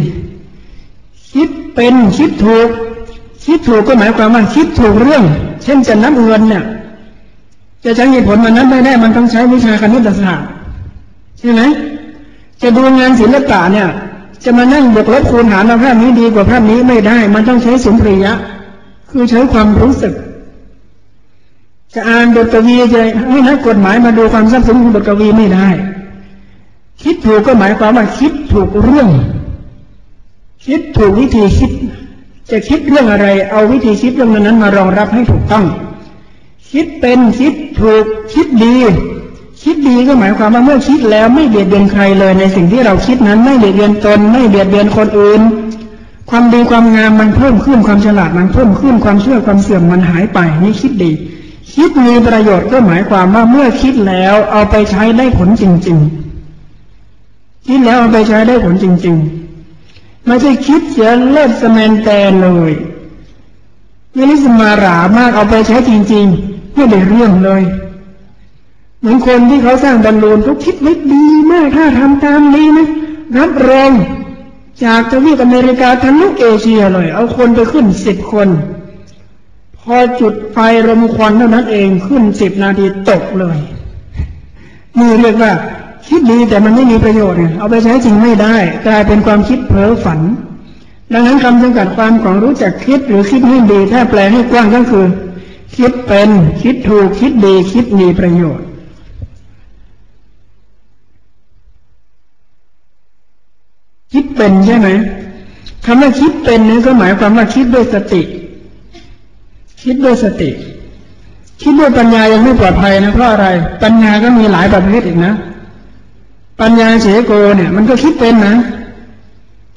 คิดเป็นคิดถูก คิดถูกก็หมายความว่าคิดถูกเรื่อง เช่นจะนับเงินเนี่ยจะใช้เหตุผลมันนับไม่ได้มันต้องใช้วิชาคณิตศาสตร์ใช่ไหมจะดูงานศิลปะเนี่ย จะมานั่งบวกลบคูณหารเอาภาพนี้ดีกว่าภาพนี้ไม่ได้ มันต้องใช้สมปริยะ คือใช้ความรู้สึก จะอ่านบทกวีจะให้นักกฎหมายมาดูความซับซ้อนของบทกวีไม่ได้ คิดถูกก็หมายความว่าคิดถูกเรื่อง คิดถูกวิธีคิด จะคิดเรื่องอะไร เอาวิธีคิดเรื่องนั้นมารองรับให้ถูกต้อง คิดเป็นคิดถูกคิดดี คิดดีก็หมายความว่าเมื่อคิดแล้วไม่เบียดเบียนใครเลย ในสิ่งที่เราคิดนั้นไม่เบียดเบียนตน ไม่เบียดเบียนคนอื่น ความดีความงามมันเพิ่มขึ้นความฉลาดมันเพิ่มขึ้นความเชื่อความเสื่อมมันหายไปนี่คิดดี คิดมีประโยชน์ก็หมายความว่าเมื่อคิดแล้วเอาไปใช้ได้ผลจริง ๆ คิดแล้วเอาไปใช้ได้ผลจริง ๆ ไม่ใช่คิดเสียเลิศสแมนแตนเลยไม่ได้สมาหรามากเอาไปใช้จริง ๆ ไม่ได้เรื่องเลย เหมือนคนที่เขาสร้างบอลลูนเขาคิดไว้ดีมากถ้าทำตามนี้นะรับรองจากทวีปอเมริกาทั้งลูกเอเชียเลย เอาคนไปขึ้นสิบคน พอจุดไฟรมควันเท่านั้นเองขึ้นสิบนาทีตกเลยนี่เรียกว่า คิดดีแต่มันไม่มีประโยชน์เอาไปใช้จริงไม่ได้ กลายเป็นความคิดเพ้อฝัน ดังนั้นคำจำกัดความของรู้จักคิดหรือคิดให้ดี ถ้าแปลให้กว้างก็คือ คิดเป็นคิดถูกคิดดีคิดมีประโยชน์คิดเป็นใช่ไหมคำว่าคิดเป็นนี่ก็หมายความว่าคิดด้วยสติ คิดด้วยสติ คิดด้วยปัญญายังไม่ปลอดภัยนะเพราะอะไร ปัญญาก็มีหลายประเภทอีกนะ ปัญญาเฉโกเนี่ย มันก็คิดเป็นนะ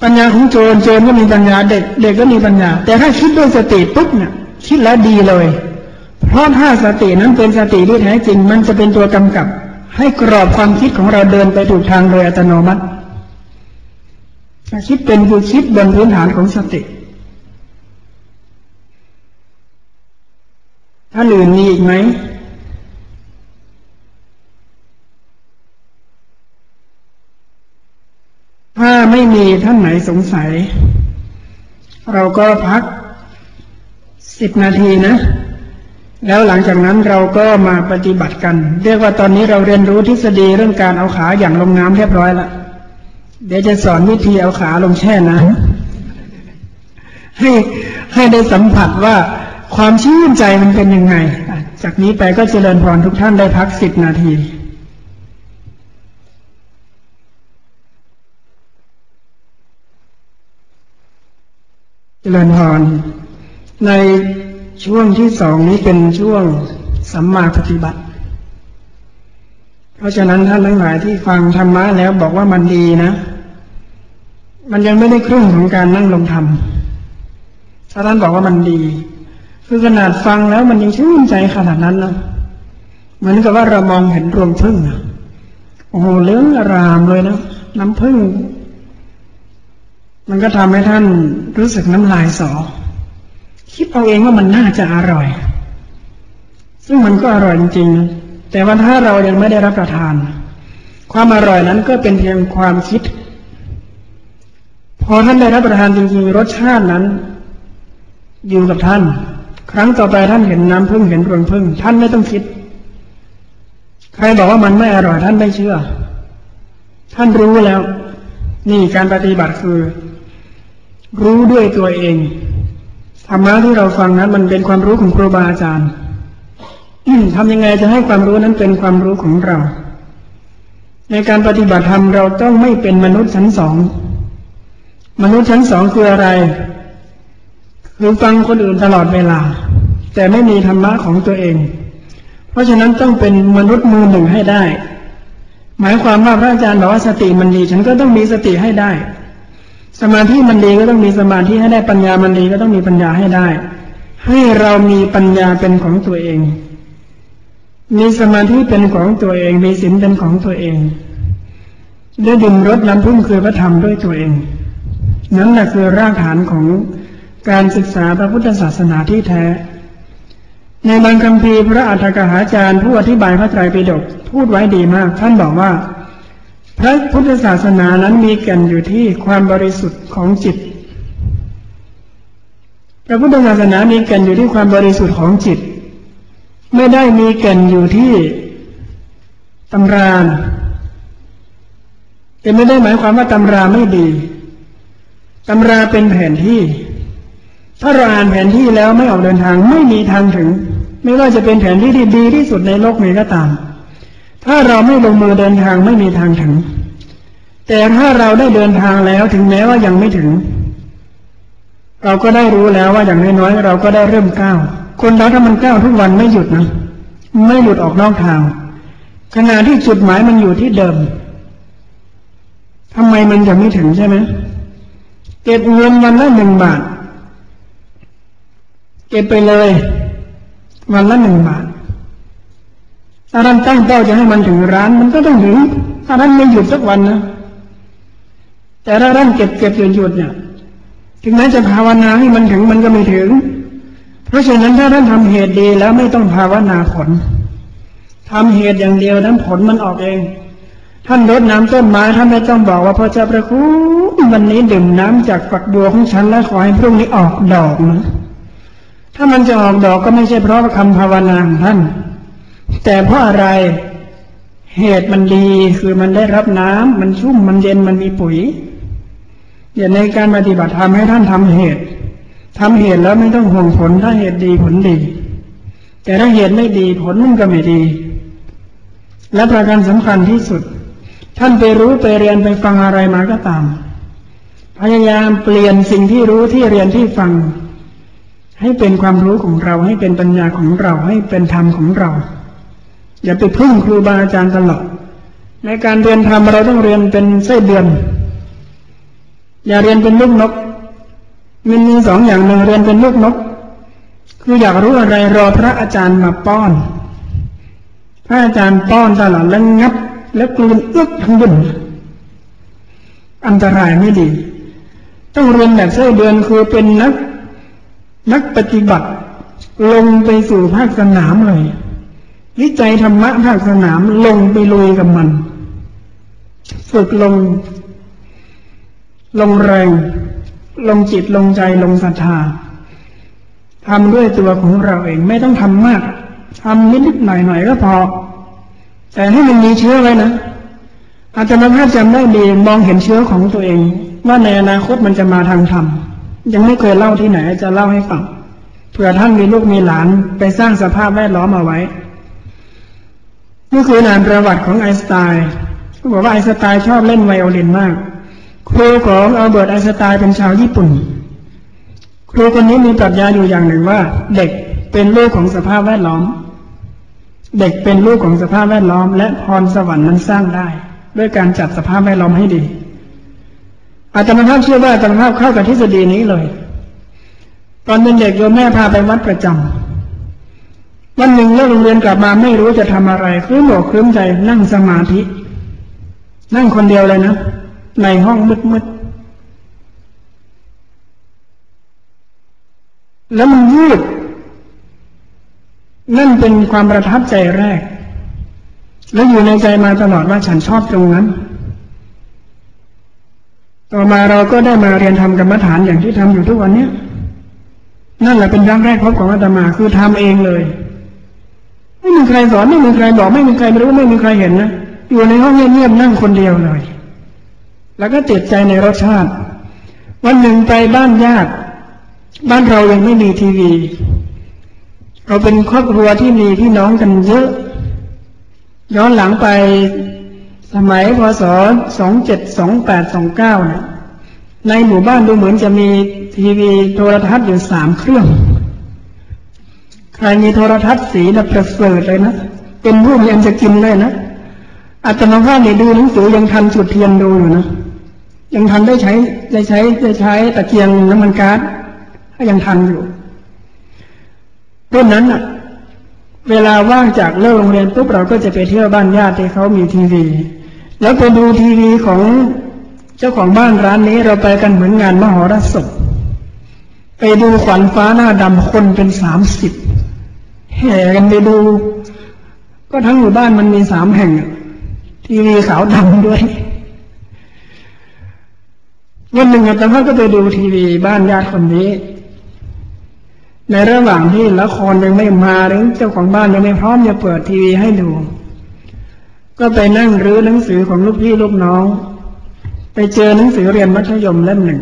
ปัญญาของโจรโจรก็มีปัญญาเด็ก เด็กก็มีปัญญา แต่ถ้าคิดด้วยสติปุ๊บเนี่ย คิดแล้วดีเลย เพราะถ้าสตินั้นเป็นสติที่แท้จริง มันจะเป็นตัวกำกับ ให้กรอบความคิดของเราเดินไปถูกทางโดยอัตโนมัติคิดเป็นคือคิดบนพื้นฐานของสติท่านอื่นมีอีกไหม ถ้าไม่มีท่านไหนสงสัย เราก็พักสิบนาทีนะ แล้วหลังจากนั้นเราก็มาปฏิบัติกัน เรียกว่าตอนนี้เราเรียนรู้ทฤษฎีเรื่องการเอาขาอย่างลงน้ำเรียบร้อยแล้วเดี๋ยวจะสอนวิธีเอาขาลงแช่น้ำให้ให้ได้สัมผัสว่าความชื่นใจมันเป็นยังไง จากนี้ไปก็เจริญพรทุกท่านได้พักสิบนาที เจริญพร ในช่วงที่สองนี้เป็นช่วงสัมมาปฏิบัติ เพราะฉะนั้นท่านทั้งหลายที่ฟังธรรมะแล้วบอกว่ามันดีนะ มันยังไม่ได้ครึ่งของการนั่งลงธรรมถ้าท่านบอกว่ามันดี คือขนาดฟังแล้วมันยังชื่นใจขนาดนั้นนะเหมือนกับว่าเรามองเห็นรวงพึ่งนะโอ้โหเลื้องอารามเลยนะน้ำพึ่ง มันก็ทำให้ท่านรู้สึกน้ำลายสอ คิดเอาเองว่ามันน่าจะอร่อย ซึ่งมันก็อร่อยจริงๆ แต่ว่าถ้าเรายังไม่ได้รับประทาน ความอร่อยนั้นก็เป็นเพียงความคิด พอท่านได้รับประทานจริงๆ รสชาตินั้น อยู่กับท่าน ครั้งต่อไปท่านเห็นน้ำพึ่งเห็นรวงพึ่ง ท่านไม่ต้องคิด ใครบอกว่ามันไม่อร่อยท่านไม่เชื่อ ท่านรู้แล้ว นี่การปฏิบัติคือ รู้ด้วยตัวเองธรรมะที่เราฟังนั้น มันเป็นความรู้ของครูบาอาจารย์ทำยังไงจะให้ความรู้นั้นเป็นความรู้ของเรา ในการปฏิบัติธรรมเราต้องไม่เป็นมนุษย์ชั้นสอง มนุษย์ชั้นสองคืออะไรคือฟังคนอื่นตลอดเวลา แต่ไม่มีธรรมะของตัวเอง เพราะฉะนั้นต้องเป็นมนุษย์มือหนึ่งให้ได้ หมายความว่าพระอาจารย์บอกว่าสติมันดี ฉันก็ต้องมีสติให้ได้ สมาธิมันดีก็ต้องมีสมาธิให้ได้ปัญญามันดีก็ต้องมีปัญญาให้ได้ ให้เรามีปัญญาเป็นของตัวเอง มีสมาธิเป็นของตัวเอง มีศีลเป็นของตัวเอง ได้ดื่มรสน้ำพุ่งคือพระธรรมด้วยตัวเอง นั่นแหละคือรากฐานของการศึกษาพระพุทธศาสนาที่แท้ ในบางคำพีพระอัฏฐกหาจารย์ผู้อธิบายพระไตรปิฎกพูดไว้ดีมาก ท่านบอกว่า พระพุทธศาสนานั้นมีแก่นอยู่ที่ความบริสุทธิ์ของจิต พระพุทธศาสนามีแก่นอยู่ที่ความบริสุทธิ์ของจิต ไม่ได้มีแก่นอยู่ที่ตำราแต่ไม่ได้หมายความว่าตำราไม่ดีตำราเป็นแผนที่ ถ้าเราอ่านแผนที่แล้วไม่ออกเดินทางไม่มีทางถึง ไม่ว่าจะเป็นแผนที่ที่ดีที่สุดในโลกนี้ก็ตาม ถ้าเราไม่ลงมือเดินทางไม่มีทางถึง แต่ถ้าเราได้เดินทางแล้วถึงแม้ว่ายังไม่ถึง เราก็ได้รู้แล้วว่าอย่างน้อยๆเราก็ได้เริ่มก้าวคนเราถ้ามันก้าวทุกวันไม่หยุดนะไม่หลุดออกนอกทางขณะที่จุดหมายมันอยู่ที่เดิมทำไมมันจะไม่ถึงใช่ไหมเก็บเงินวันละหนึ่งบาท เก็บไปเลย วันละหนึ่งบาท ถ้าท่านตั้งเป้าจะให้มันถึงร้าน มันก็ต้องถึง ถ้าท่านไม่หยุดสักวันนะ แต่ถ้าท่านเก็บเก็บหยุดหยุดเนี่ย ถึงแม้จะภาวนาให้มันถึงมันก็ไม่ถึง เพราะฉะนั้นถ้าท่านทำเหตุดีแล้วไม่ต้องภาวนาผลทำเหตุอย่างเดียวนั้นผลมันออกเอง ท่านรดน้ำต้นไม้ท่านไม่ต้องบอกว่าพระเจ้าประคุณวันนี้ดื่มน้ำจากฝักบัวของฉันแล้วขอให้พรุ่งนี้ออกดอกนะ ถ้ามันจะออกดอกก็ไม่ใช่เพราะคำภาวนาของท่าน แต่เพราะอะไรเหตุมันดีคือมันได้รับน้ำมันชุ่มมันเย็นมันมีปุ๋ยอย่าในการปฏิบัติธรรมให้ท่านทำเหตุทำเหตุแล้วไม่ต้องห่วงผลถ้าเหตุดีผลดี แต่ถ้าเหตุไม่ดีผลมันก็ไม่ดี และประการสำคัญที่สุด ท่านไปรู้ไปเรียนไปฟังอะไรมาก็ตาม พยายามเปลี่ยนสิ่งที่รู้ที่เรียนที่ฟัง ให้เป็นความรู้ของเราให้เป็นปัญญาของเราให้เป็นธรรมของเรา อย่าไปพึ่งครูบาอาจารย์ตลอด ในการเรียนธรรมเราต้องเรียนเป็นไส้เดือน อย่าเรียนเป็นลูกนก มันมีสองอย่างหนึ่งเรียนเป็นลูกนก คืออยากรู้อะไรรอพระอาจารย์มาป้อน พระอาจารย์ป้อนตลอดแล้วงับ แล้วกลืนเอื้อทั้งบุญอันตรายไม่ดี ต้องเรียนแบบเส้เดือนคือเป็นนัก นักปฏิบัติ ลงไปสู่ภาคสนามเลย วิจัยธรรมะภาคสนามลงไปลุยกับมัน ฝึกลง ลงแรง ลงจิตลงใจลงศรัทธาทำด้วยตัวของเราเองไม่ต้องทำมากทำนิดๆหน่อยๆก็พอ แต่ให้มันมีเชื้อไว้นะอาจารย์ภาพจำได้ดีมองเห็นเชื้อของตัวเอง ว่าในอนาคตมันจะมาทางธรรมยังไม่เคยเล่าที่ไหนจะเล่าให้ฟังเผื่อท่านมีลูกมีหลานไปสร้างสภาพแวดล้อมเอาไว้ นี่คือนานประวัติของไอน์สไตน์เขาบอกว่าไอน์สไตน์ชอบเล่นไวโอลินมาก ครูของอัลเบิร์ตไอน์สไตน์เป็นชาวญี่ปุ่น ครูคนนี้มีปรัชญาอยู่อย่างหนึ่งว่า เด็กเป็นลูกของสภาพแวดล้อม เด็กเป็นลูกของสภาพแวดล้อม และพรสวรรค์นั้นสร้างได้ ด้วยการจัดสภาพแวดล้อมให้ดีอาจารย์ภาพเชื่อว่าอาจารย์ภาพเข้ากับทฤษฎีนี้เลย ตอนเป็นเด็กโยมแม่พาไปวัดประจำ วันหนึ่งเลิกโรงเรียนกลับมาไม่รู้จะทำอะไรคือหมอกคลื้มใจนั่งสมาธิ นั่งคนเดียวเลยนะ ในห้องมืดๆแล้วมันยืด นั่นเป็นความประทับใจแรก แล้วอยู่ในใจมาตลอดว่าฉันชอบตรงนั้น ต่อมาเราก็ได้มาเรียนทำกรรมฐานอย่างที่ทำอยู่ทุกวันนี้นั่นแหละเป็นครั้งแรกพบของอาตมาคือทำเองเลย ไม่มีใครสอนไม่มีใครบอกไม่มีใครรู้ไม่มีใครเห็นนะอยู่ในห้องเงียบๆนั่งคนเดียวเลย แล้วก็ติดใจในรสชาติ วันหนึ่งไปบ้านญาติ บ้านเรายังไม่มีทีวี เราเป็นครอบครัวที่มีพี่น้องกันเยอะ ย้อนหลังไปสมัยพศสองเจ็ดสองแปดสองเก้านะในหมู่บ้านดูเหมือนจะมีทีวีโทรทัศน์อยู่สามเครื่อง ใครมีโทรทัศน์สีนะประเสริฐเลยนะ เป็นผู้มีอันจะกินเลยนะอาตมาภาพเนี่ยดูหนังสือยังทันจุดเทียนดูอยู่นะยังทันได้ใช้ได้ใช้ได้ใช้ตะเกียงน้ำมันก๊าซถ้ายังทันอยู่รุ่นนั้นอะเวลาว่างจากเลิกโรงเรียนปุ๊บเราก็จะไปเที่ยวบ้านญาติที่เขามีทีวี แล้วไปดูทีวีของเจ้าของบ้านร้านนี้เราไปกันเหมือนงานมหรสพไปดูขวัญฟ้าหน้าดำคนเป็นสามสิบ แห่กันไปดู ก็ทั้งหมู่บ้านมันมีสามแห่ง ทีวีขาวดำด้วย วันหนึ่งอาจารย์ก็ไปดูทีวีบ้านญาติคนนี้ ในระหว่างที่ละครยังไม่มาหรือเจ้าของบ้านยังไม่พร้อมจะเปิดทีวีให้ดู ก็ไปนั่งรื้อหนังสือของลูกพี่ลูกน้อง ไปเจอหนังสือเรียนมัธยมเล่มหนึ่ง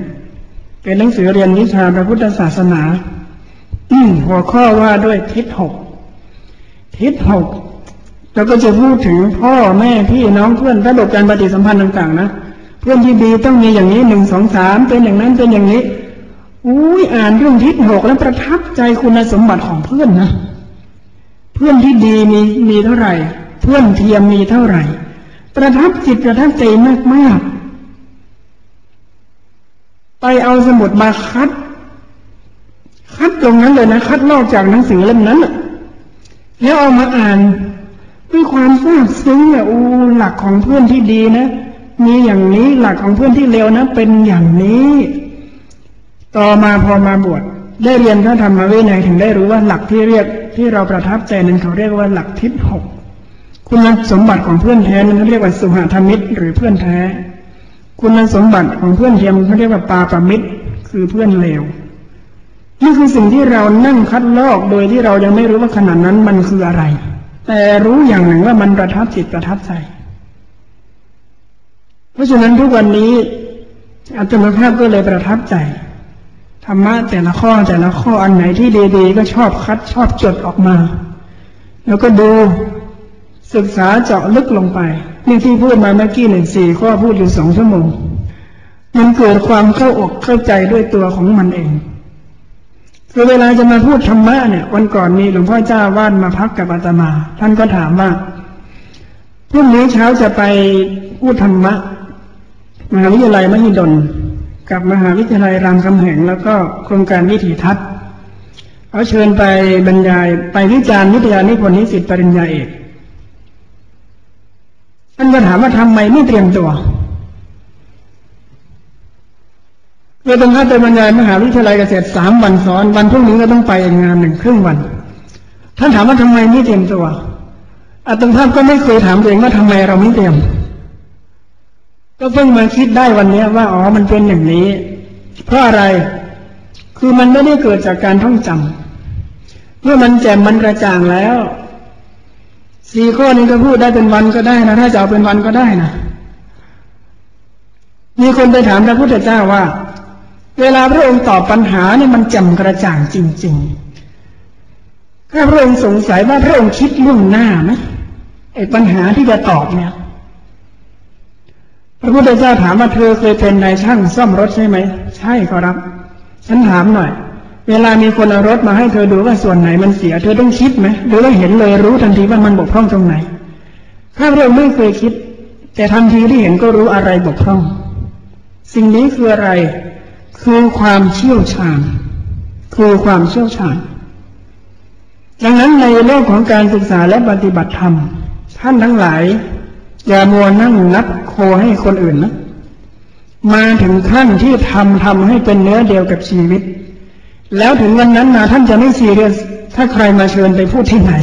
เป็นหนังสือเรียนวิชาพระพุทธศาสนาหัวข้อว่าด้วยทิศหก ทิศหกเราก็จะพูดถึงพ่อแม่พี่น้องเพื่อนระบบการปฏิสัมพันธ์ต่าง ๆ นะเพื่อนที่ดีต้องมีอย่างนี้หนึ่งสองสามเป็นอย่างนั้นเป็นอย่างนี้อุ้ยอ่านเรื่องทิศหกแล้วประทับใจคุณสมบัติของเพื่อนนะเพื่อนที่ดีมีมีเท่าไหร่ เพื่อนเทียมมีเท่าไหร่ ประทับจิตประทับใจมากมากไปเอาสมุดมาคัด คัดตรงนั้นเลยนะ คัดนอกจากหนังสือเล่มนั้น แล้วเอามาอ่านด้วยความซาบซึ้งอะอูหลักของเพื่อนที่ดีนะมีอย่างนี้หลักของเพื่อนที่เลวนะ เป็นอย่างนี้ ต่อมาพอมาบวชได้เรียนพระธรรมวินัยถึงได้รู้ว่าหลักที่เรียกที่เราประทับใจนั้นเขาเรียกว่าหลักทิศหกคุณสมบัติของเพื่อนแท้นั้นเรียกว่าสุหธรรมิตร หรือเพื่อนแท้ คุณสมบัติของเพื่อนเทียมเขาเรียกว่าปาปมิตร คือเพื่อนเลว นี่คือสิ่งที่เรานั่งคัดลอกโดยที่เรายังไม่รู้ว่าขนาดนั้นมันคืออะไร แต่รู้อย่างหนึ่งว่ามันประทับจิตประทับใจ เพราะฉะนั้นทุกวันนี้อาตมาภาพก็เลยประทับใจธรรมะแต่ละข้อแต่ละข้ออันไหนที่ดีๆก็ชอบคัดชอบจดออกมา แล้วก็ดูศึกษาเจาะลึกลงไปนี่ที่พูดมาเมื่อกี้หนึ่งสี่ข้อพูดอยู่สองชั่วโมง มันเกิดความเข้าอกเข้าใจด้วยตัวของมันเอง คือเวลาจะมาพูดธรรมะเนี่ยวันก่อนมีหลวงพ่อเจ้าว่าดมาพักกับอาตมา ท่านก็ถามว่าพรุ่งนี้เช้าจะไปพูดธรรมะมหาวิทยาลัยมหิดลกับมหาวิทยาลัยรามคำแหงแล้วก็โครงการวิถีทัศน์เขาเชิญไปบรรยายไปวิจารณ์วิทยานิพนธ์นิสิตปริญญาเอกท่านก็ถามว่าทำไมไม่เตรียมตัว เราต้องเข้าไปบรรยายมหาวิทยาลัยเกษตรสามวันซ้อน วันพรุ่งนี้ก็ต้องไปอีกงานหนึ่งครึ่งวัน ท่านถามว่าทำไมไม่เตรียมตัวอาตมาภาพก็ไม่เคยถามตัวเองว่าทำไมเราไม่เตรียม ก็เพิ่งมาคิดได้วันนี้ว่าอ๋อมันเป็นอย่างนี้ เพราะอะไรคือมันไม่ได้เกิดจากการท่องจำเมื่อมันแจ่มมันกระจ่างแล้วสี่ข้อนี้ก็พูดได้เป็นวันก็ได้นะถ้าจะเอาเป็นวันก็ได้นะมีคนไปถามพระพุทธเจ้าว่า เวลาพระองค์ตอบปัญหาเนี่ยมันจำกระจ่างจริง ๆ ถ้าพระองค์สงสัยว่าพระองค์คิดล่วงหน้าไหมไอ้ปัญหาที่จะตอบเนี่ย พระพุทธเจ้าถามว่าเธอเคยเป็นนายช่างซ่อมรถใช่ไหม ใช่ครับ ฉันถามหน่อย เวลามีคนเอารถมาให้เธอดูว่าส่วนไหนมันเสีย เธอต้องคิดไหมหรือว่าเห็นเลยรู้ทันทีว่ามันบกพร่องตรงไหน ถ้าเราไม่เคยคิด แต่ทันทีที่เห็นก็รู้อะไรบกพร่อง สิ่งนี้คืออะไร คือความเชี่ยวชาญ คือความเชี่ยวชาญ ดังนั้นในโลกของการศึกษาและปฏิบัติธรรม ท่านทั้งหลาย อย่ามัวนั่งนับโคให้คนอื่นนะ มาถึงขั้นที่ทำทำให้เป็นเนื้อเดียวกับชีวิต แล้วถึงวันนั้นมาท่านจะไม่ซีเรียส ถ้าใครมาเชิญไปพูดที่ไหน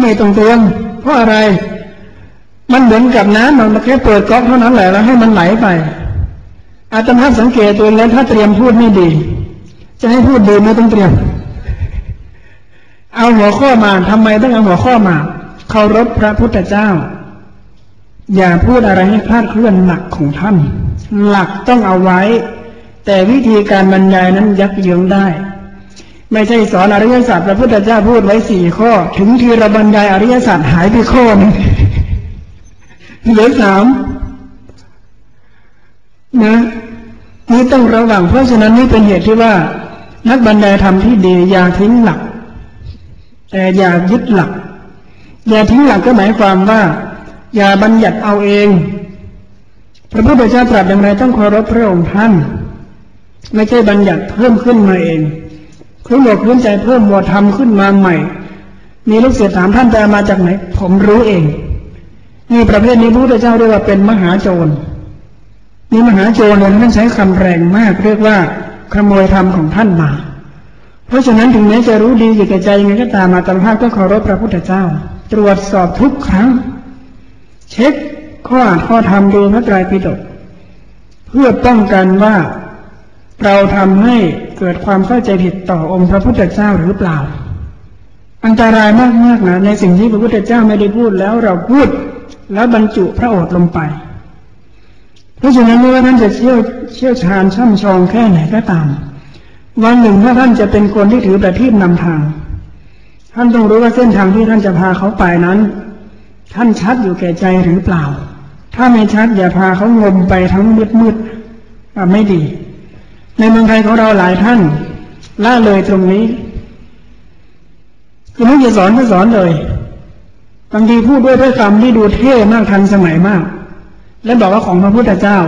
ไม่ต้องเตือนเพราะอะไร มันเหมือนกับน้ำมันแค่เปิดก๊อกเท่านั้นแหละแล้วให้มันไหลไป อาตมาสังเกตตัวแล้วถ้าเตรียมพูดไม่ดี จะให้พูดดีไม่ต้องเตรียม เอาหัวข้อมาทำไมต้องเอาหัวข้อมาเคารพพระพุทธเจ้า อย่าพูดอะไรให้พลาดเคลื่อนหลักของท่าน หลักต้องเอาไว้ แต่วิธีการบรรยายนั้นยักเยื้องได้ ไม่ใช่สอนอริยสัจพระพุทธเจ้าพูดไว้สี่ข้อ ถึงทีเราบรรยายอริยสัจหายไปข้อนึงเหลือสามนะ นี่ต้องระวัง เพราะฉะนั้นนี่เป็นเหตุที่ว่า นักบรรดาธรรมที่ดีอย่าทิ้งหลัก แต่อย่ายึดหลัก อย่าทิ้งหลักก็หมายความว่า อย่าบัญญัติเอาเอง พระพุทธเจ้าตรัสอย่างไรต้องเคารพพระองค์ท่าน ไม่ใช่บัญญัติเพิ่มขึ้นมาเองคือหลอกขึ้นใจเพิ่มวัวทำขึ้นมาใหม่ มีลูกเสียถามท่านแต่มาจากไหน ผมรู้เองนี่ประเภทนี้พระพุทธเจ้าเรียกว่าเป็นมหาโจร นี่มหาโจรเนี่ยท่านใช้คำแรงมาก เรียกว่าขโมยธรรมของท่านมา เพราะฉะนั้นถึงแม้จะรู้ดีอยู่แก่ใจยังไงก็ตามมาตามภาพก็เคารพพระพุทธเจ้า ตรวจสอบทุกครั้ง เช็คข้ออ่านข้อธรรมดูพระไตรปิฎกเพื่อป้องกันว่าเราทำให้เกิดความเข้าใจผิดต่อองค์พระพุทธเจ้าหรือเปล่า อันตรายมากๆนะในสิ่งที่พระพุทธเจ้าไม่ได้พูดแล้วเราพูดแล้วบรรจุพระโอษฐ์ลงไป เพราะฉะนั้นไม่ว่าท่านจะเชี่ยวเชี่ยวชาญช่ำชองแค่ไหนก็ตาม วันหนึ่งถ้าท่านจะเป็นคนที่ถือประทีปนำทาง ท่านต้องรู้ว่าเส้นทางที่ท่านจะพาเขาไปนั้น ท่านชัดอยู่แก่ใจหรือเปล่า ถ้าไม่ชัดอย่าพาเขางมไปทั้งมืดมืดไม่ดี ในเมืองไทยของเราหลายท่านละเลยตรงนี้คือไม่จะสอนก็สอนเลยบางทีพูดด้วยด้วยคำที่ดูเท่มากทันสมัยมาก และบอกว่าของพระพุทธเจ้า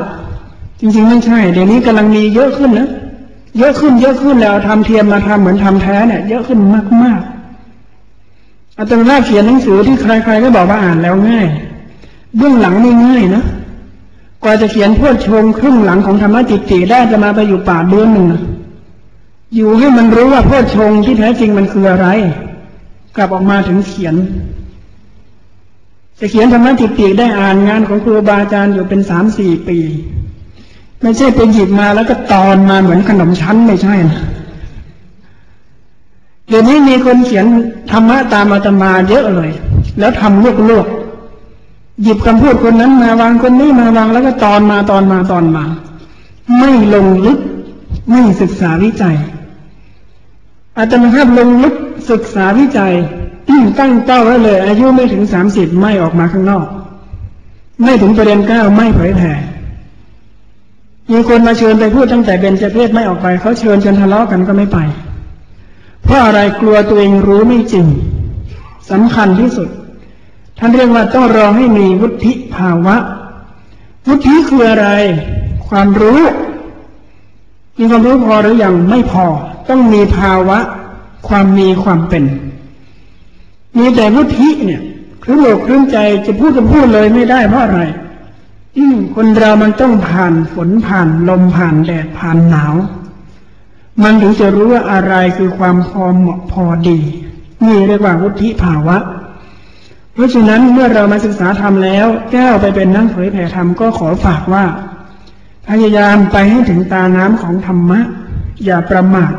จริงๆไม่ใช่ เดี๋ยวนี้กำลังมีเยอะขึ้นนะเยอะขึ้นเยอะขึ้นแล้วทำเทียมมาทำเหมือนทำแท้เนี่ย เยอะขึ้นมากๆอาตมาเขียนหนังสือที่ใครๆก็บอกว่าอ่านแล้วง่าย เบื้องหลังไม่ง่ายนะกว่าจะเขียนพวดชงครึ่งหลังของธรรมจิตติได้จะมาไปอยู่ป่าเดือนหนึ่งอยู่ให้มันรู้ว่าพวดชงที่แท้จริงมันคืออะไร กลับออกมาถึงเขียน จะเขียนธรรมะติดปีกได้อ่านงานของครูบาอาจารย์อยู่เป็นสามสี่ปี ไม่ใช่ไปหยิบมาแล้วก็ตอนมาเหมือนขนมชั้นไม่ใช่นะเดี๋ยวนี้มีคนเขียนธรรมะตามอาตมาเยอะเลย แล้วทำลวกลวกหยิบคำพูดคนนั้นมาวางคนนี้มาวางแล้วก็ตอนมาตอนมาตอนมา ไม่ลงลึกไม่ศึกษาวิจัยอาตมาภาพลงลึกศึกษาวิจัย ตั้งเป้าไว้เลย อายุไม่ถึงสามสิบไม่ออกมาข้างนอก ไม่ถึงประเด็นเก้าไม่เผยแผ่มีคนมาเชิญไปพูดตั้งแต่เบญจเพศไม่ออกไปเขาเชิญจนทะเลาะกันก็ไม่ไป เพราะอะไรกลัวตัวเองรู้ไม่จริงสำคัญที่สุด ท่านเรียกว่าต้องรอให้มีวุฒิภาวะ วุฒิคืออะไร ความรู้มีความรู้พอหรืออยังไม่พอ ต้องมีภาวะ ความมีความเป็น มีแต่วุฒิเนี่ยคือโลกคลื่นใจจะพูดจะพูดเลยไม่ได้เพราะอะไร อืคนเรามันต้องผ่านฝนผ่านลมผ่านแดดผ่านหนาว มันถึงจะรู้ว่าอะไรคือความพอเหมาะพอดีนี่เรียกว่าวุฒิภาวะ เพราะฉะนั้นเมื่อเรามาศึกษาธรรมแล้ว แก้วไปเป็นนักเผยแผ่ธรรมก็ขอฝากว่าพยายามไปให้ถึงตาน้ำของธรรมะ อย่าประมาท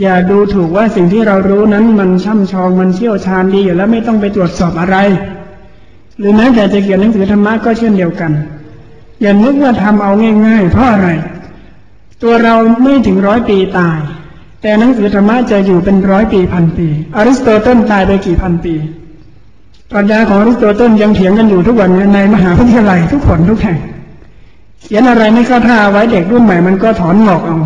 อย่าดูถูกว่าสิ่งที่เรารู้นั้นมันช่ำชองมันเชี่ยวชาญดีอยู่แล้วไม่ต้องไปตรวจสอบอะไร หรือแม้แต่จะเขียนหนังสือธรรมะก็เช่นเดียวกัน อย่านึกว่าทำเอาง่าย ๆ เพราะอะไร ตัวเราไม่ถึงร้อยปีตาย แต่หนังสือธรรมะจะอยู่เป็นร้อยปีพันปี อริสโตเติลตายไปกี่พันปีปรัชญาของอริสโตเติลยังเถียงกันอยู่ทุกวันในมหาวิทยาลัยทุกคนทุกแห่งเขียนอะไรไม่เข้าท่าไว้เด็กรุ่นใหม่มันก็ถอนหงอกเอา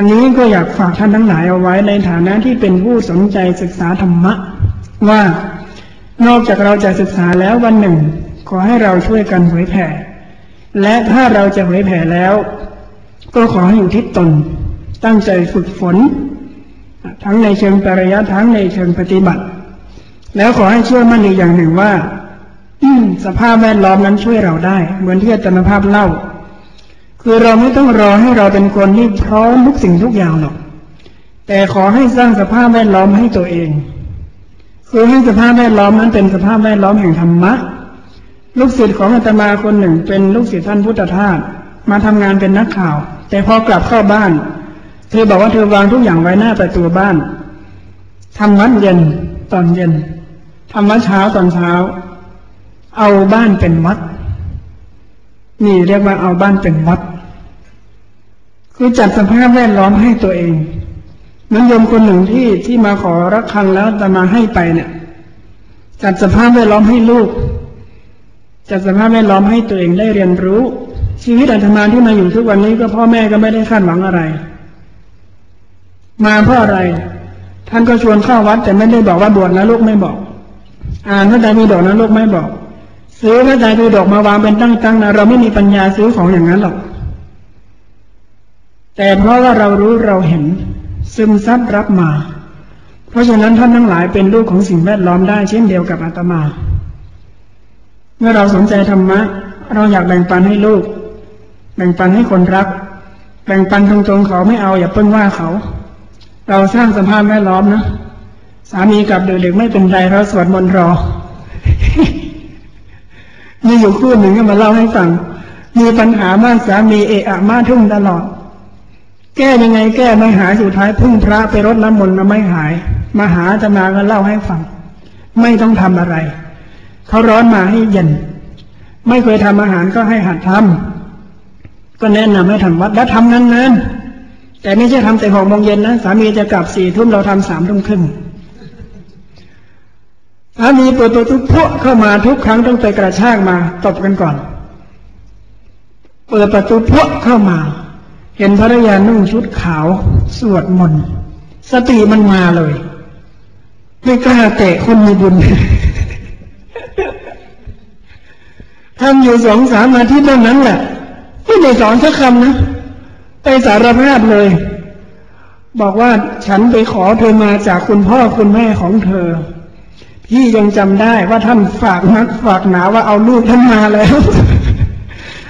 อันนี้ก็อยากฝากท่านทั้งหลายเอาไว้ในฐานะที่เป็นผู้สนใจศึกษาธรรมะ ว่านอกจากเราจะศึกษาแล้ววันหนึ่ง ขอให้เราช่วยกันเผยแผ่ และถ้าเราจะเผยแผ่แล้ว ก็ขอให้อยู่ที่ตน ตั้งใจฝึกฝน ทั้งในเชิงปริยัติทั้งในเชิงปฏิบัติ แล้วขอให้เชื่อมั่นอีกอย่างหนึ่งว่าสภาพแวดล้อมนั้นช่วยเราได้ เหมือนที่อาจารย์ภาพเล่า คือเราไม่ต้องรอให้เราเป็นคนที่พร้อมทุกสิ่งทุกอย่างหรอก แต่ขอให้สร้างสภาพแวดล้อมให้ตัวเอง คือให้สภาพแวดล้อมนั้นเป็นสภาพแวดล้อมแห่งธรรมะ ลูกศิษย์ของอาตมาคนหนึ่ง เป็นลูกศิษย์ท่านพุทธทาสมาทำงานเป็นนักข่าว แต่พอกลับเข้าบ้าน เธอบอกว่าเธอวางทุกอย่างไว้หน้าประตูบ้านทำวัดเย็นตอนเย็นทำวัดเช้าตอนเช้า เอาบ้านเป็นวัดนี่เรียกว่าเอาบ้านเป็นวัด คือจัดสภาพแวดล้อมให้ตัวเองนั้นโยมคนหนึ่งที่ที่มาขอรักคังแล้วจะมาให้ไปเนี่ย จัดสภาพแวดล้อมให้ลูก จัดสภาพแวดล้อมให้ตัวเองได้เรียนรู้ ชีวิตอาตมาที่มาอยู่ทุกวันนี้ก็พ่อแม่ก็ไม่ได้คาดหวังอะไร มาเพราะอะไร ท่านก็ชวนเข้าวัด แต่ไม่ได้บอกว่าบวชนะลูกไม่บอก อ่านพระไตรปิฎกนะลูกไม่บอก ซื้อพระไตรปิฎกมาวางเป็นตั้งๆนะเราไม่มีปัญญาซื้อของอย่างนั้นหรอก แต่เพราะว่าเรารู้เราเห็น ซึมซับรับมา เพราะฉะนั้นท่านทั้งหลายเป็นลูกของสิ่งแวดล้อมได้เช่นเดียวกับอาตมา เมื่อเราสนใจธรรมะ เราอยากแบ่งปันให้ลูก แบ่งปันให้คนรัก แบ่งปันตรงๆเขาไม่เอาอย่าเพิ่งว่าเขา เราสร้างสภาพแวดล้อมนะสามีกับเด็กๆไม่เป็นไรเราสวดมนต์รอ มีอยู่คู่หนึ่งก็มาเล่าให้ฟัง มีปัญหามากสามีเอะอะมาทุ่งตลอด แก้ยังไงแก้ไม่หายสุดท้ายพึ่งพระไปรดน้ำมนต์มาไม่หาย มาหาจะมาก็เล่าให้ฟัง ไม่ต้องทำอะไร เขาร้อนมาให้เย็น ไม่เคยทำอาหารก็ให้หัดทำก็แนะนำให้ทำวัดแล้วทำนานๆแต่ไม่ใช่ทำแต่หกโมงเย็นนะสามีจะกลับสี่ทุ่มเราทำสามทุ่มครึ่งสามีเปิดประตูพวกเข้ามาทุกครั้งต้องไปกระชากมาตบกันก่อน เปิดประตูพวกเข้ามา เห็นภรรยานุ่งชุดขาวสวดมนต์สติมันมาเลย ไม่กล้าเตะคนมีบุญทำอยู่สองสามอาทิตย์เท่านั้นแหละไม่ได้สอนสักคำนะไปสารภาพเลย บอกว่าฉันไปขอเธอมาจากคุณพ่อคุณแม่ของเธอ พี่ยังจำได้ว่าท่านฝากนักฝากหนาว่าเอาลูกท่านมาแล้ว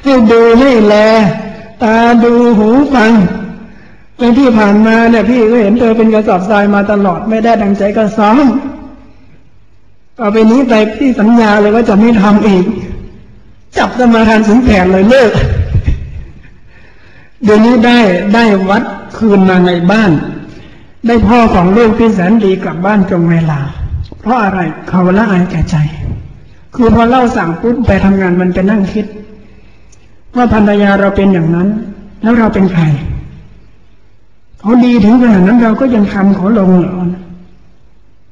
ให้ดูให้แล ตาดูหูฟังในที่ผ่านมาเนี่ยพี่ก็เห็นเธอเป็นกระสอบทรายมาตลอดไม่ได้ดังใจก็ซ้อมต่อไปนี้ไปพี่สัญญาเลยว่าจะไม่ทำอีก จับสมาทานถึงแผ่นเลยเลิกเดี๋ยวนี้ได้ได้วัดคืนมาในบ้าน ได้พ่อของลูกที่แสนดีกลับบ้านตรงเวลา เพราะอะไรเขาละอายแก่ใจ คือพอเล่าสั่งปุ๊บไปทำงานมันจะนั่งคิด ว่าภรรยาเราเป็นอย่างนั้น แล้วเราเป็นใครเขาดีถึงขนาดนั้นเราก็ยังทำเขาลงเหรอ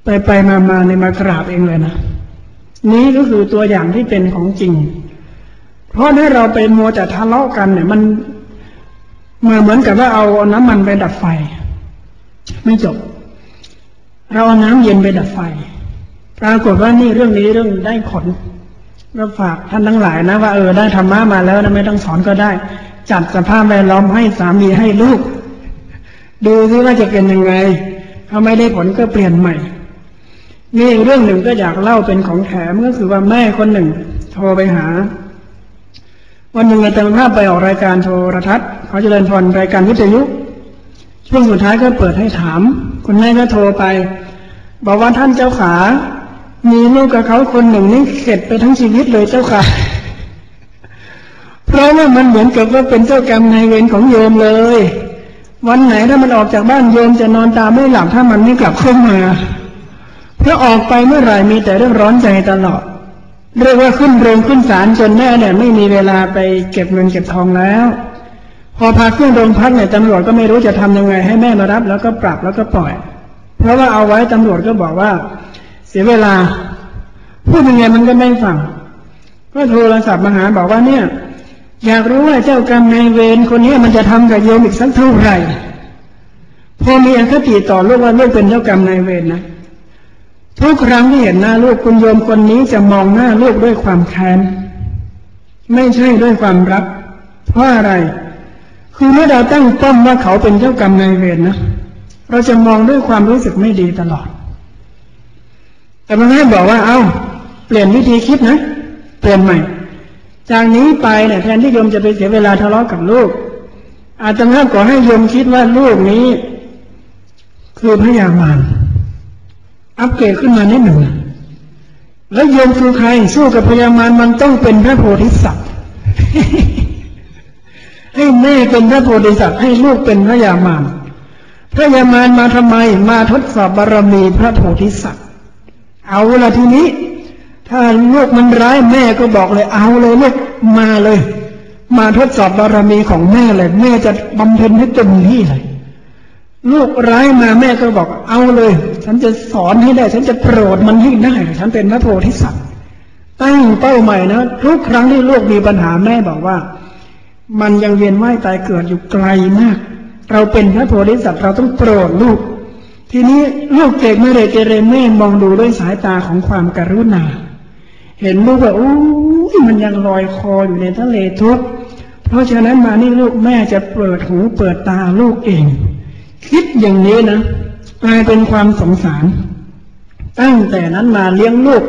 ไปไปมามาในมากราบเองเลยนะนี้ก็คือตัวอย่างที่เป็นของจริง เพราะถ้าเราไปมัวแต่ทะเลาะกันเนี่ย มันมาเหมือนกับว่าเอาน้ำมันไปดับไฟ ไม่จบ เราเอาน้ำเย็นไปดับไฟ ปรากฏว่านี่เรื่องนี้เรื่องได้ผล ก็ฝากท่านทั้งหลายนะว่าเออได้ธรรมะมาแล้วนะไม่ต้องสอนก็ได้ จัดสภาพแวดล้อมให้สามีให้ลูก ดูซิว่าจะเป็นยังไง ถ้าไม่ได้ผลก็เปลี่ยนใหม่มีอีกเรื่องหนึ่งก็อยากเล่าเป็นของแถมก็คือว่าแม่คนหนึ่ง โทรไปหา วันหนึ่งอาจารย์ภาพไปออกรายการโทรทัศน์เขาจะเดินพรรายการวิทยุช่วงสุดท้ายก็เปิดให้ถาม คุณแม่ก็โทรไป บอกว่าท่านเจ้าขา มีลูกกับเขาคนหนึ่งนี่เข็ดไปทั้งชีวิตเลยเจ้าค่ะ เพราะว่ามันเหมือนกับว่าเป็นเจ้ากรรมนายเวรของโยมเลย วันไหนถ้ามันออกจากบ้านโยมจะนอนตาไม่หลับถ้ามันไม่กลับเข้ามาเพราะออกไปเมื่อไหร่มีแต่เรื่องร้อนใจตลอดเรียกว่าขึ้นโรงขึ้นศาลจนแม่เนี่ยไม่มีเวลาไปเก็บเงินเก็บทองแล้ว พอพาขึ้นโรงพักเนี่ยตำรวจก็ไม่รู้จะทำยังไงให้แม่มารับ แล้วก็ปรับแล้วก็ปล่อย เพราะว่าเอาไว้ตำรวจก็บอกว่า เสียเวลา พูดยังไงมันก็ไม่ฟังก็โทรศัพท์มาหาบอกว่าเนี่ย อยากรู้ว่าเจ้ากรรมนายเวรคนนี้มันจะทำกับโยมอีกสักเท่าไหร่พอมีอคติต่อลูกว่าลูกเป็นเจ้ากรรมนายเวรนะทุกครั้งที่เห็นหน้าลูกคุณโยมคนนี้จะมองหน้าลูกด้วยความแค้นไม่ใช่ด้วยความรัก เพราะอะไร คือเมื่อเราตั้งต้นว่าเขาเป็นเจ้ากรรมนายเวรนะ เราจะมองด้วยความรู้สึกไม่ดีตลอด แต่มันให้บอกว่า เอา้า เปลี่ยนวิธีคิดนะ เปลี่ยนใหม่ จากนี้ไปเนี่ยแทนที่โยมจะไปเสียเวลาทะเลาะกับลูก อาจจะให้ขอให้โยมคิดว่าลูกนี้ คือพระยามารอัปเกรดขึ้นมานิดหนึ่งแล้วโยมคือใครสู้กับพญามารมันต้องเป็นพระโพธิสัตว์ให้แม่เป็นพระโพธิสัตว์ให้ลูกเป็นพระยามารพระยามารมาทำไมมาทดสอบบารมีพระโพธิสัตว์ เอาละทีนี้ ถ้าลูกมันร้ายแม่ก็บอกเลย เอาเลยลูกมาเลย มาทดสอบบารมีของแม่เลย แม่จะบำเพ็ญให้เต็มที่เลย ลูกร้ายมาแม่ก็บอก เอาเลย ฉันจะสอนให้ได้ ฉันจะโปรดมันให้ได้ฉันเป็นพระโพธิสัตว์ตั้งเป้าใหม่นะทุกครั้งที่ลูกมีปัญหาแม่บอกว่า มันยังเวียนว่ายตายเกิดอยู่ไกลมาก เราเป็นพระโพธิสัตว์เราต้องโปรดลูก ทีนี้ลูกเกกไม่เลยเกเรแม่มองดูด้วยสายตาของความกรุณา เห็นลูกว่าโอ้ยมันยังลอยคออยู่ในทะเลทุกข์เพราะฉะนั้นมานี่ลูกแม่จะเปิดหูเปิดตาลูกเอง คิดอย่างนี้นะกลายเป็นความสงสาร ตั้งแต่นั้นมาเลี้ยงลูก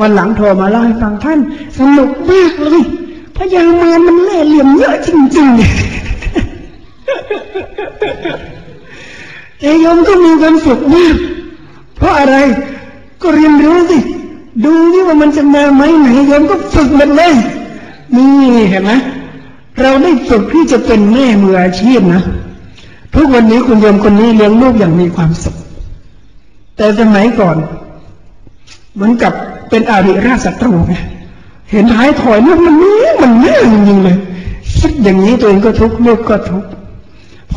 วันหลังโทรมาเล่าให้ฟังท่าน สนุกมากเลยพยามามันเล่เหลี่ยมเยอะจริงๆ เอยมก็มีความสุขมาก เพราะอะไรก็เรียนรู้สิ ดูนี่ว่ามันจะมาไหมไหนโยมก็ฝึกมันเลย นี่เห็นไหมเราได้ฝึกที่จะเป็นแม่มืออาชีพนะทุกวันนี้คุณโยมคนนี้เลี้ยงลูกอย่างมีความสุข แต่สมัยก่อน เหมือนกับเป็นอาริราชศัตรูไงเห็นท้ายถอยลูกมันนี่มันแน่จริงๆเลยคิดอย่างนี้ตัวเองก็ทุกข์ลูกก็ทุกข์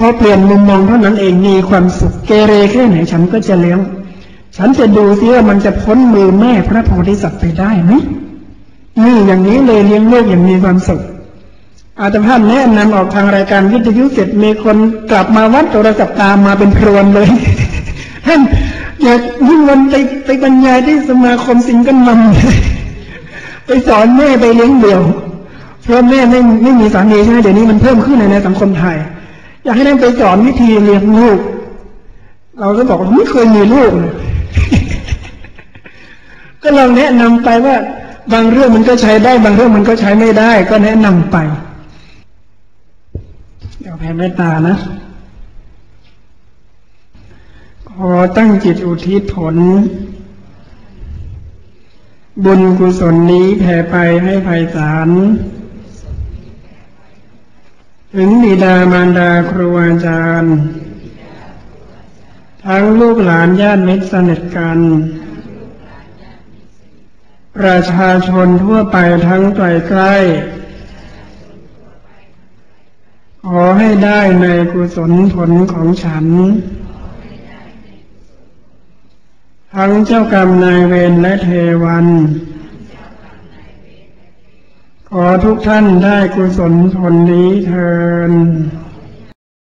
พอเปลี่ยนมุมมองเท่านั้นเองมีความสุขเกเรแค่ไหนฉันก็จะเลี้ยง ฉันจะดูซิว่ามันจะพ้นมือแม่พระโพธิสัตว์ไปได้ไหมนี่อย่างนี้เลยเลี้ยงลูกอย่างมีความสุขอาตมาแนะนำออกทางรายการวิทยุเสร็จมีคนกลับมาวัดโทรศัพท์ตามมาเป็นพรวนเลยท่านอยากยิ่งวันไปไปบรรยายที่สมาคมสิงกันมัมไปสอนแม่ไปเลี้ยงเดี่ยวเพราะแม่ไม่ไม่มีสามีใช่ไหมเดี๋ยวนี้มันเพิ่มขึ้นในสังคมไทย อยากให้ท่านไปสอนวิธีเลี้ยงลูก เราก็บอกว่าไม่เคยมีลูกก็ลองแนะนำไปว่า บางเรื่องมันก็ใช้ได้ บางเรื่องมันก็ใช้ไม่ได้ ก็แนะนำไปเดี๋ยวแผ่เมตตานะขอตั้งจิตอุทิศผล บุญกุศลนี้แผ่ไปให้ไพศาล ถึงบิดามารดาครูอาจารย์ ทั้งลูกหลานญาติมิตรสนิทกัน ประชาชนทั่วไปทั้งไกลใกล้ ขอให้ได้ในกุศลผลของฉัน ทั้งเจ้ากรรมนายเวรและเทวัน ขอทุกท่านได้กุศลผลนี้เทิน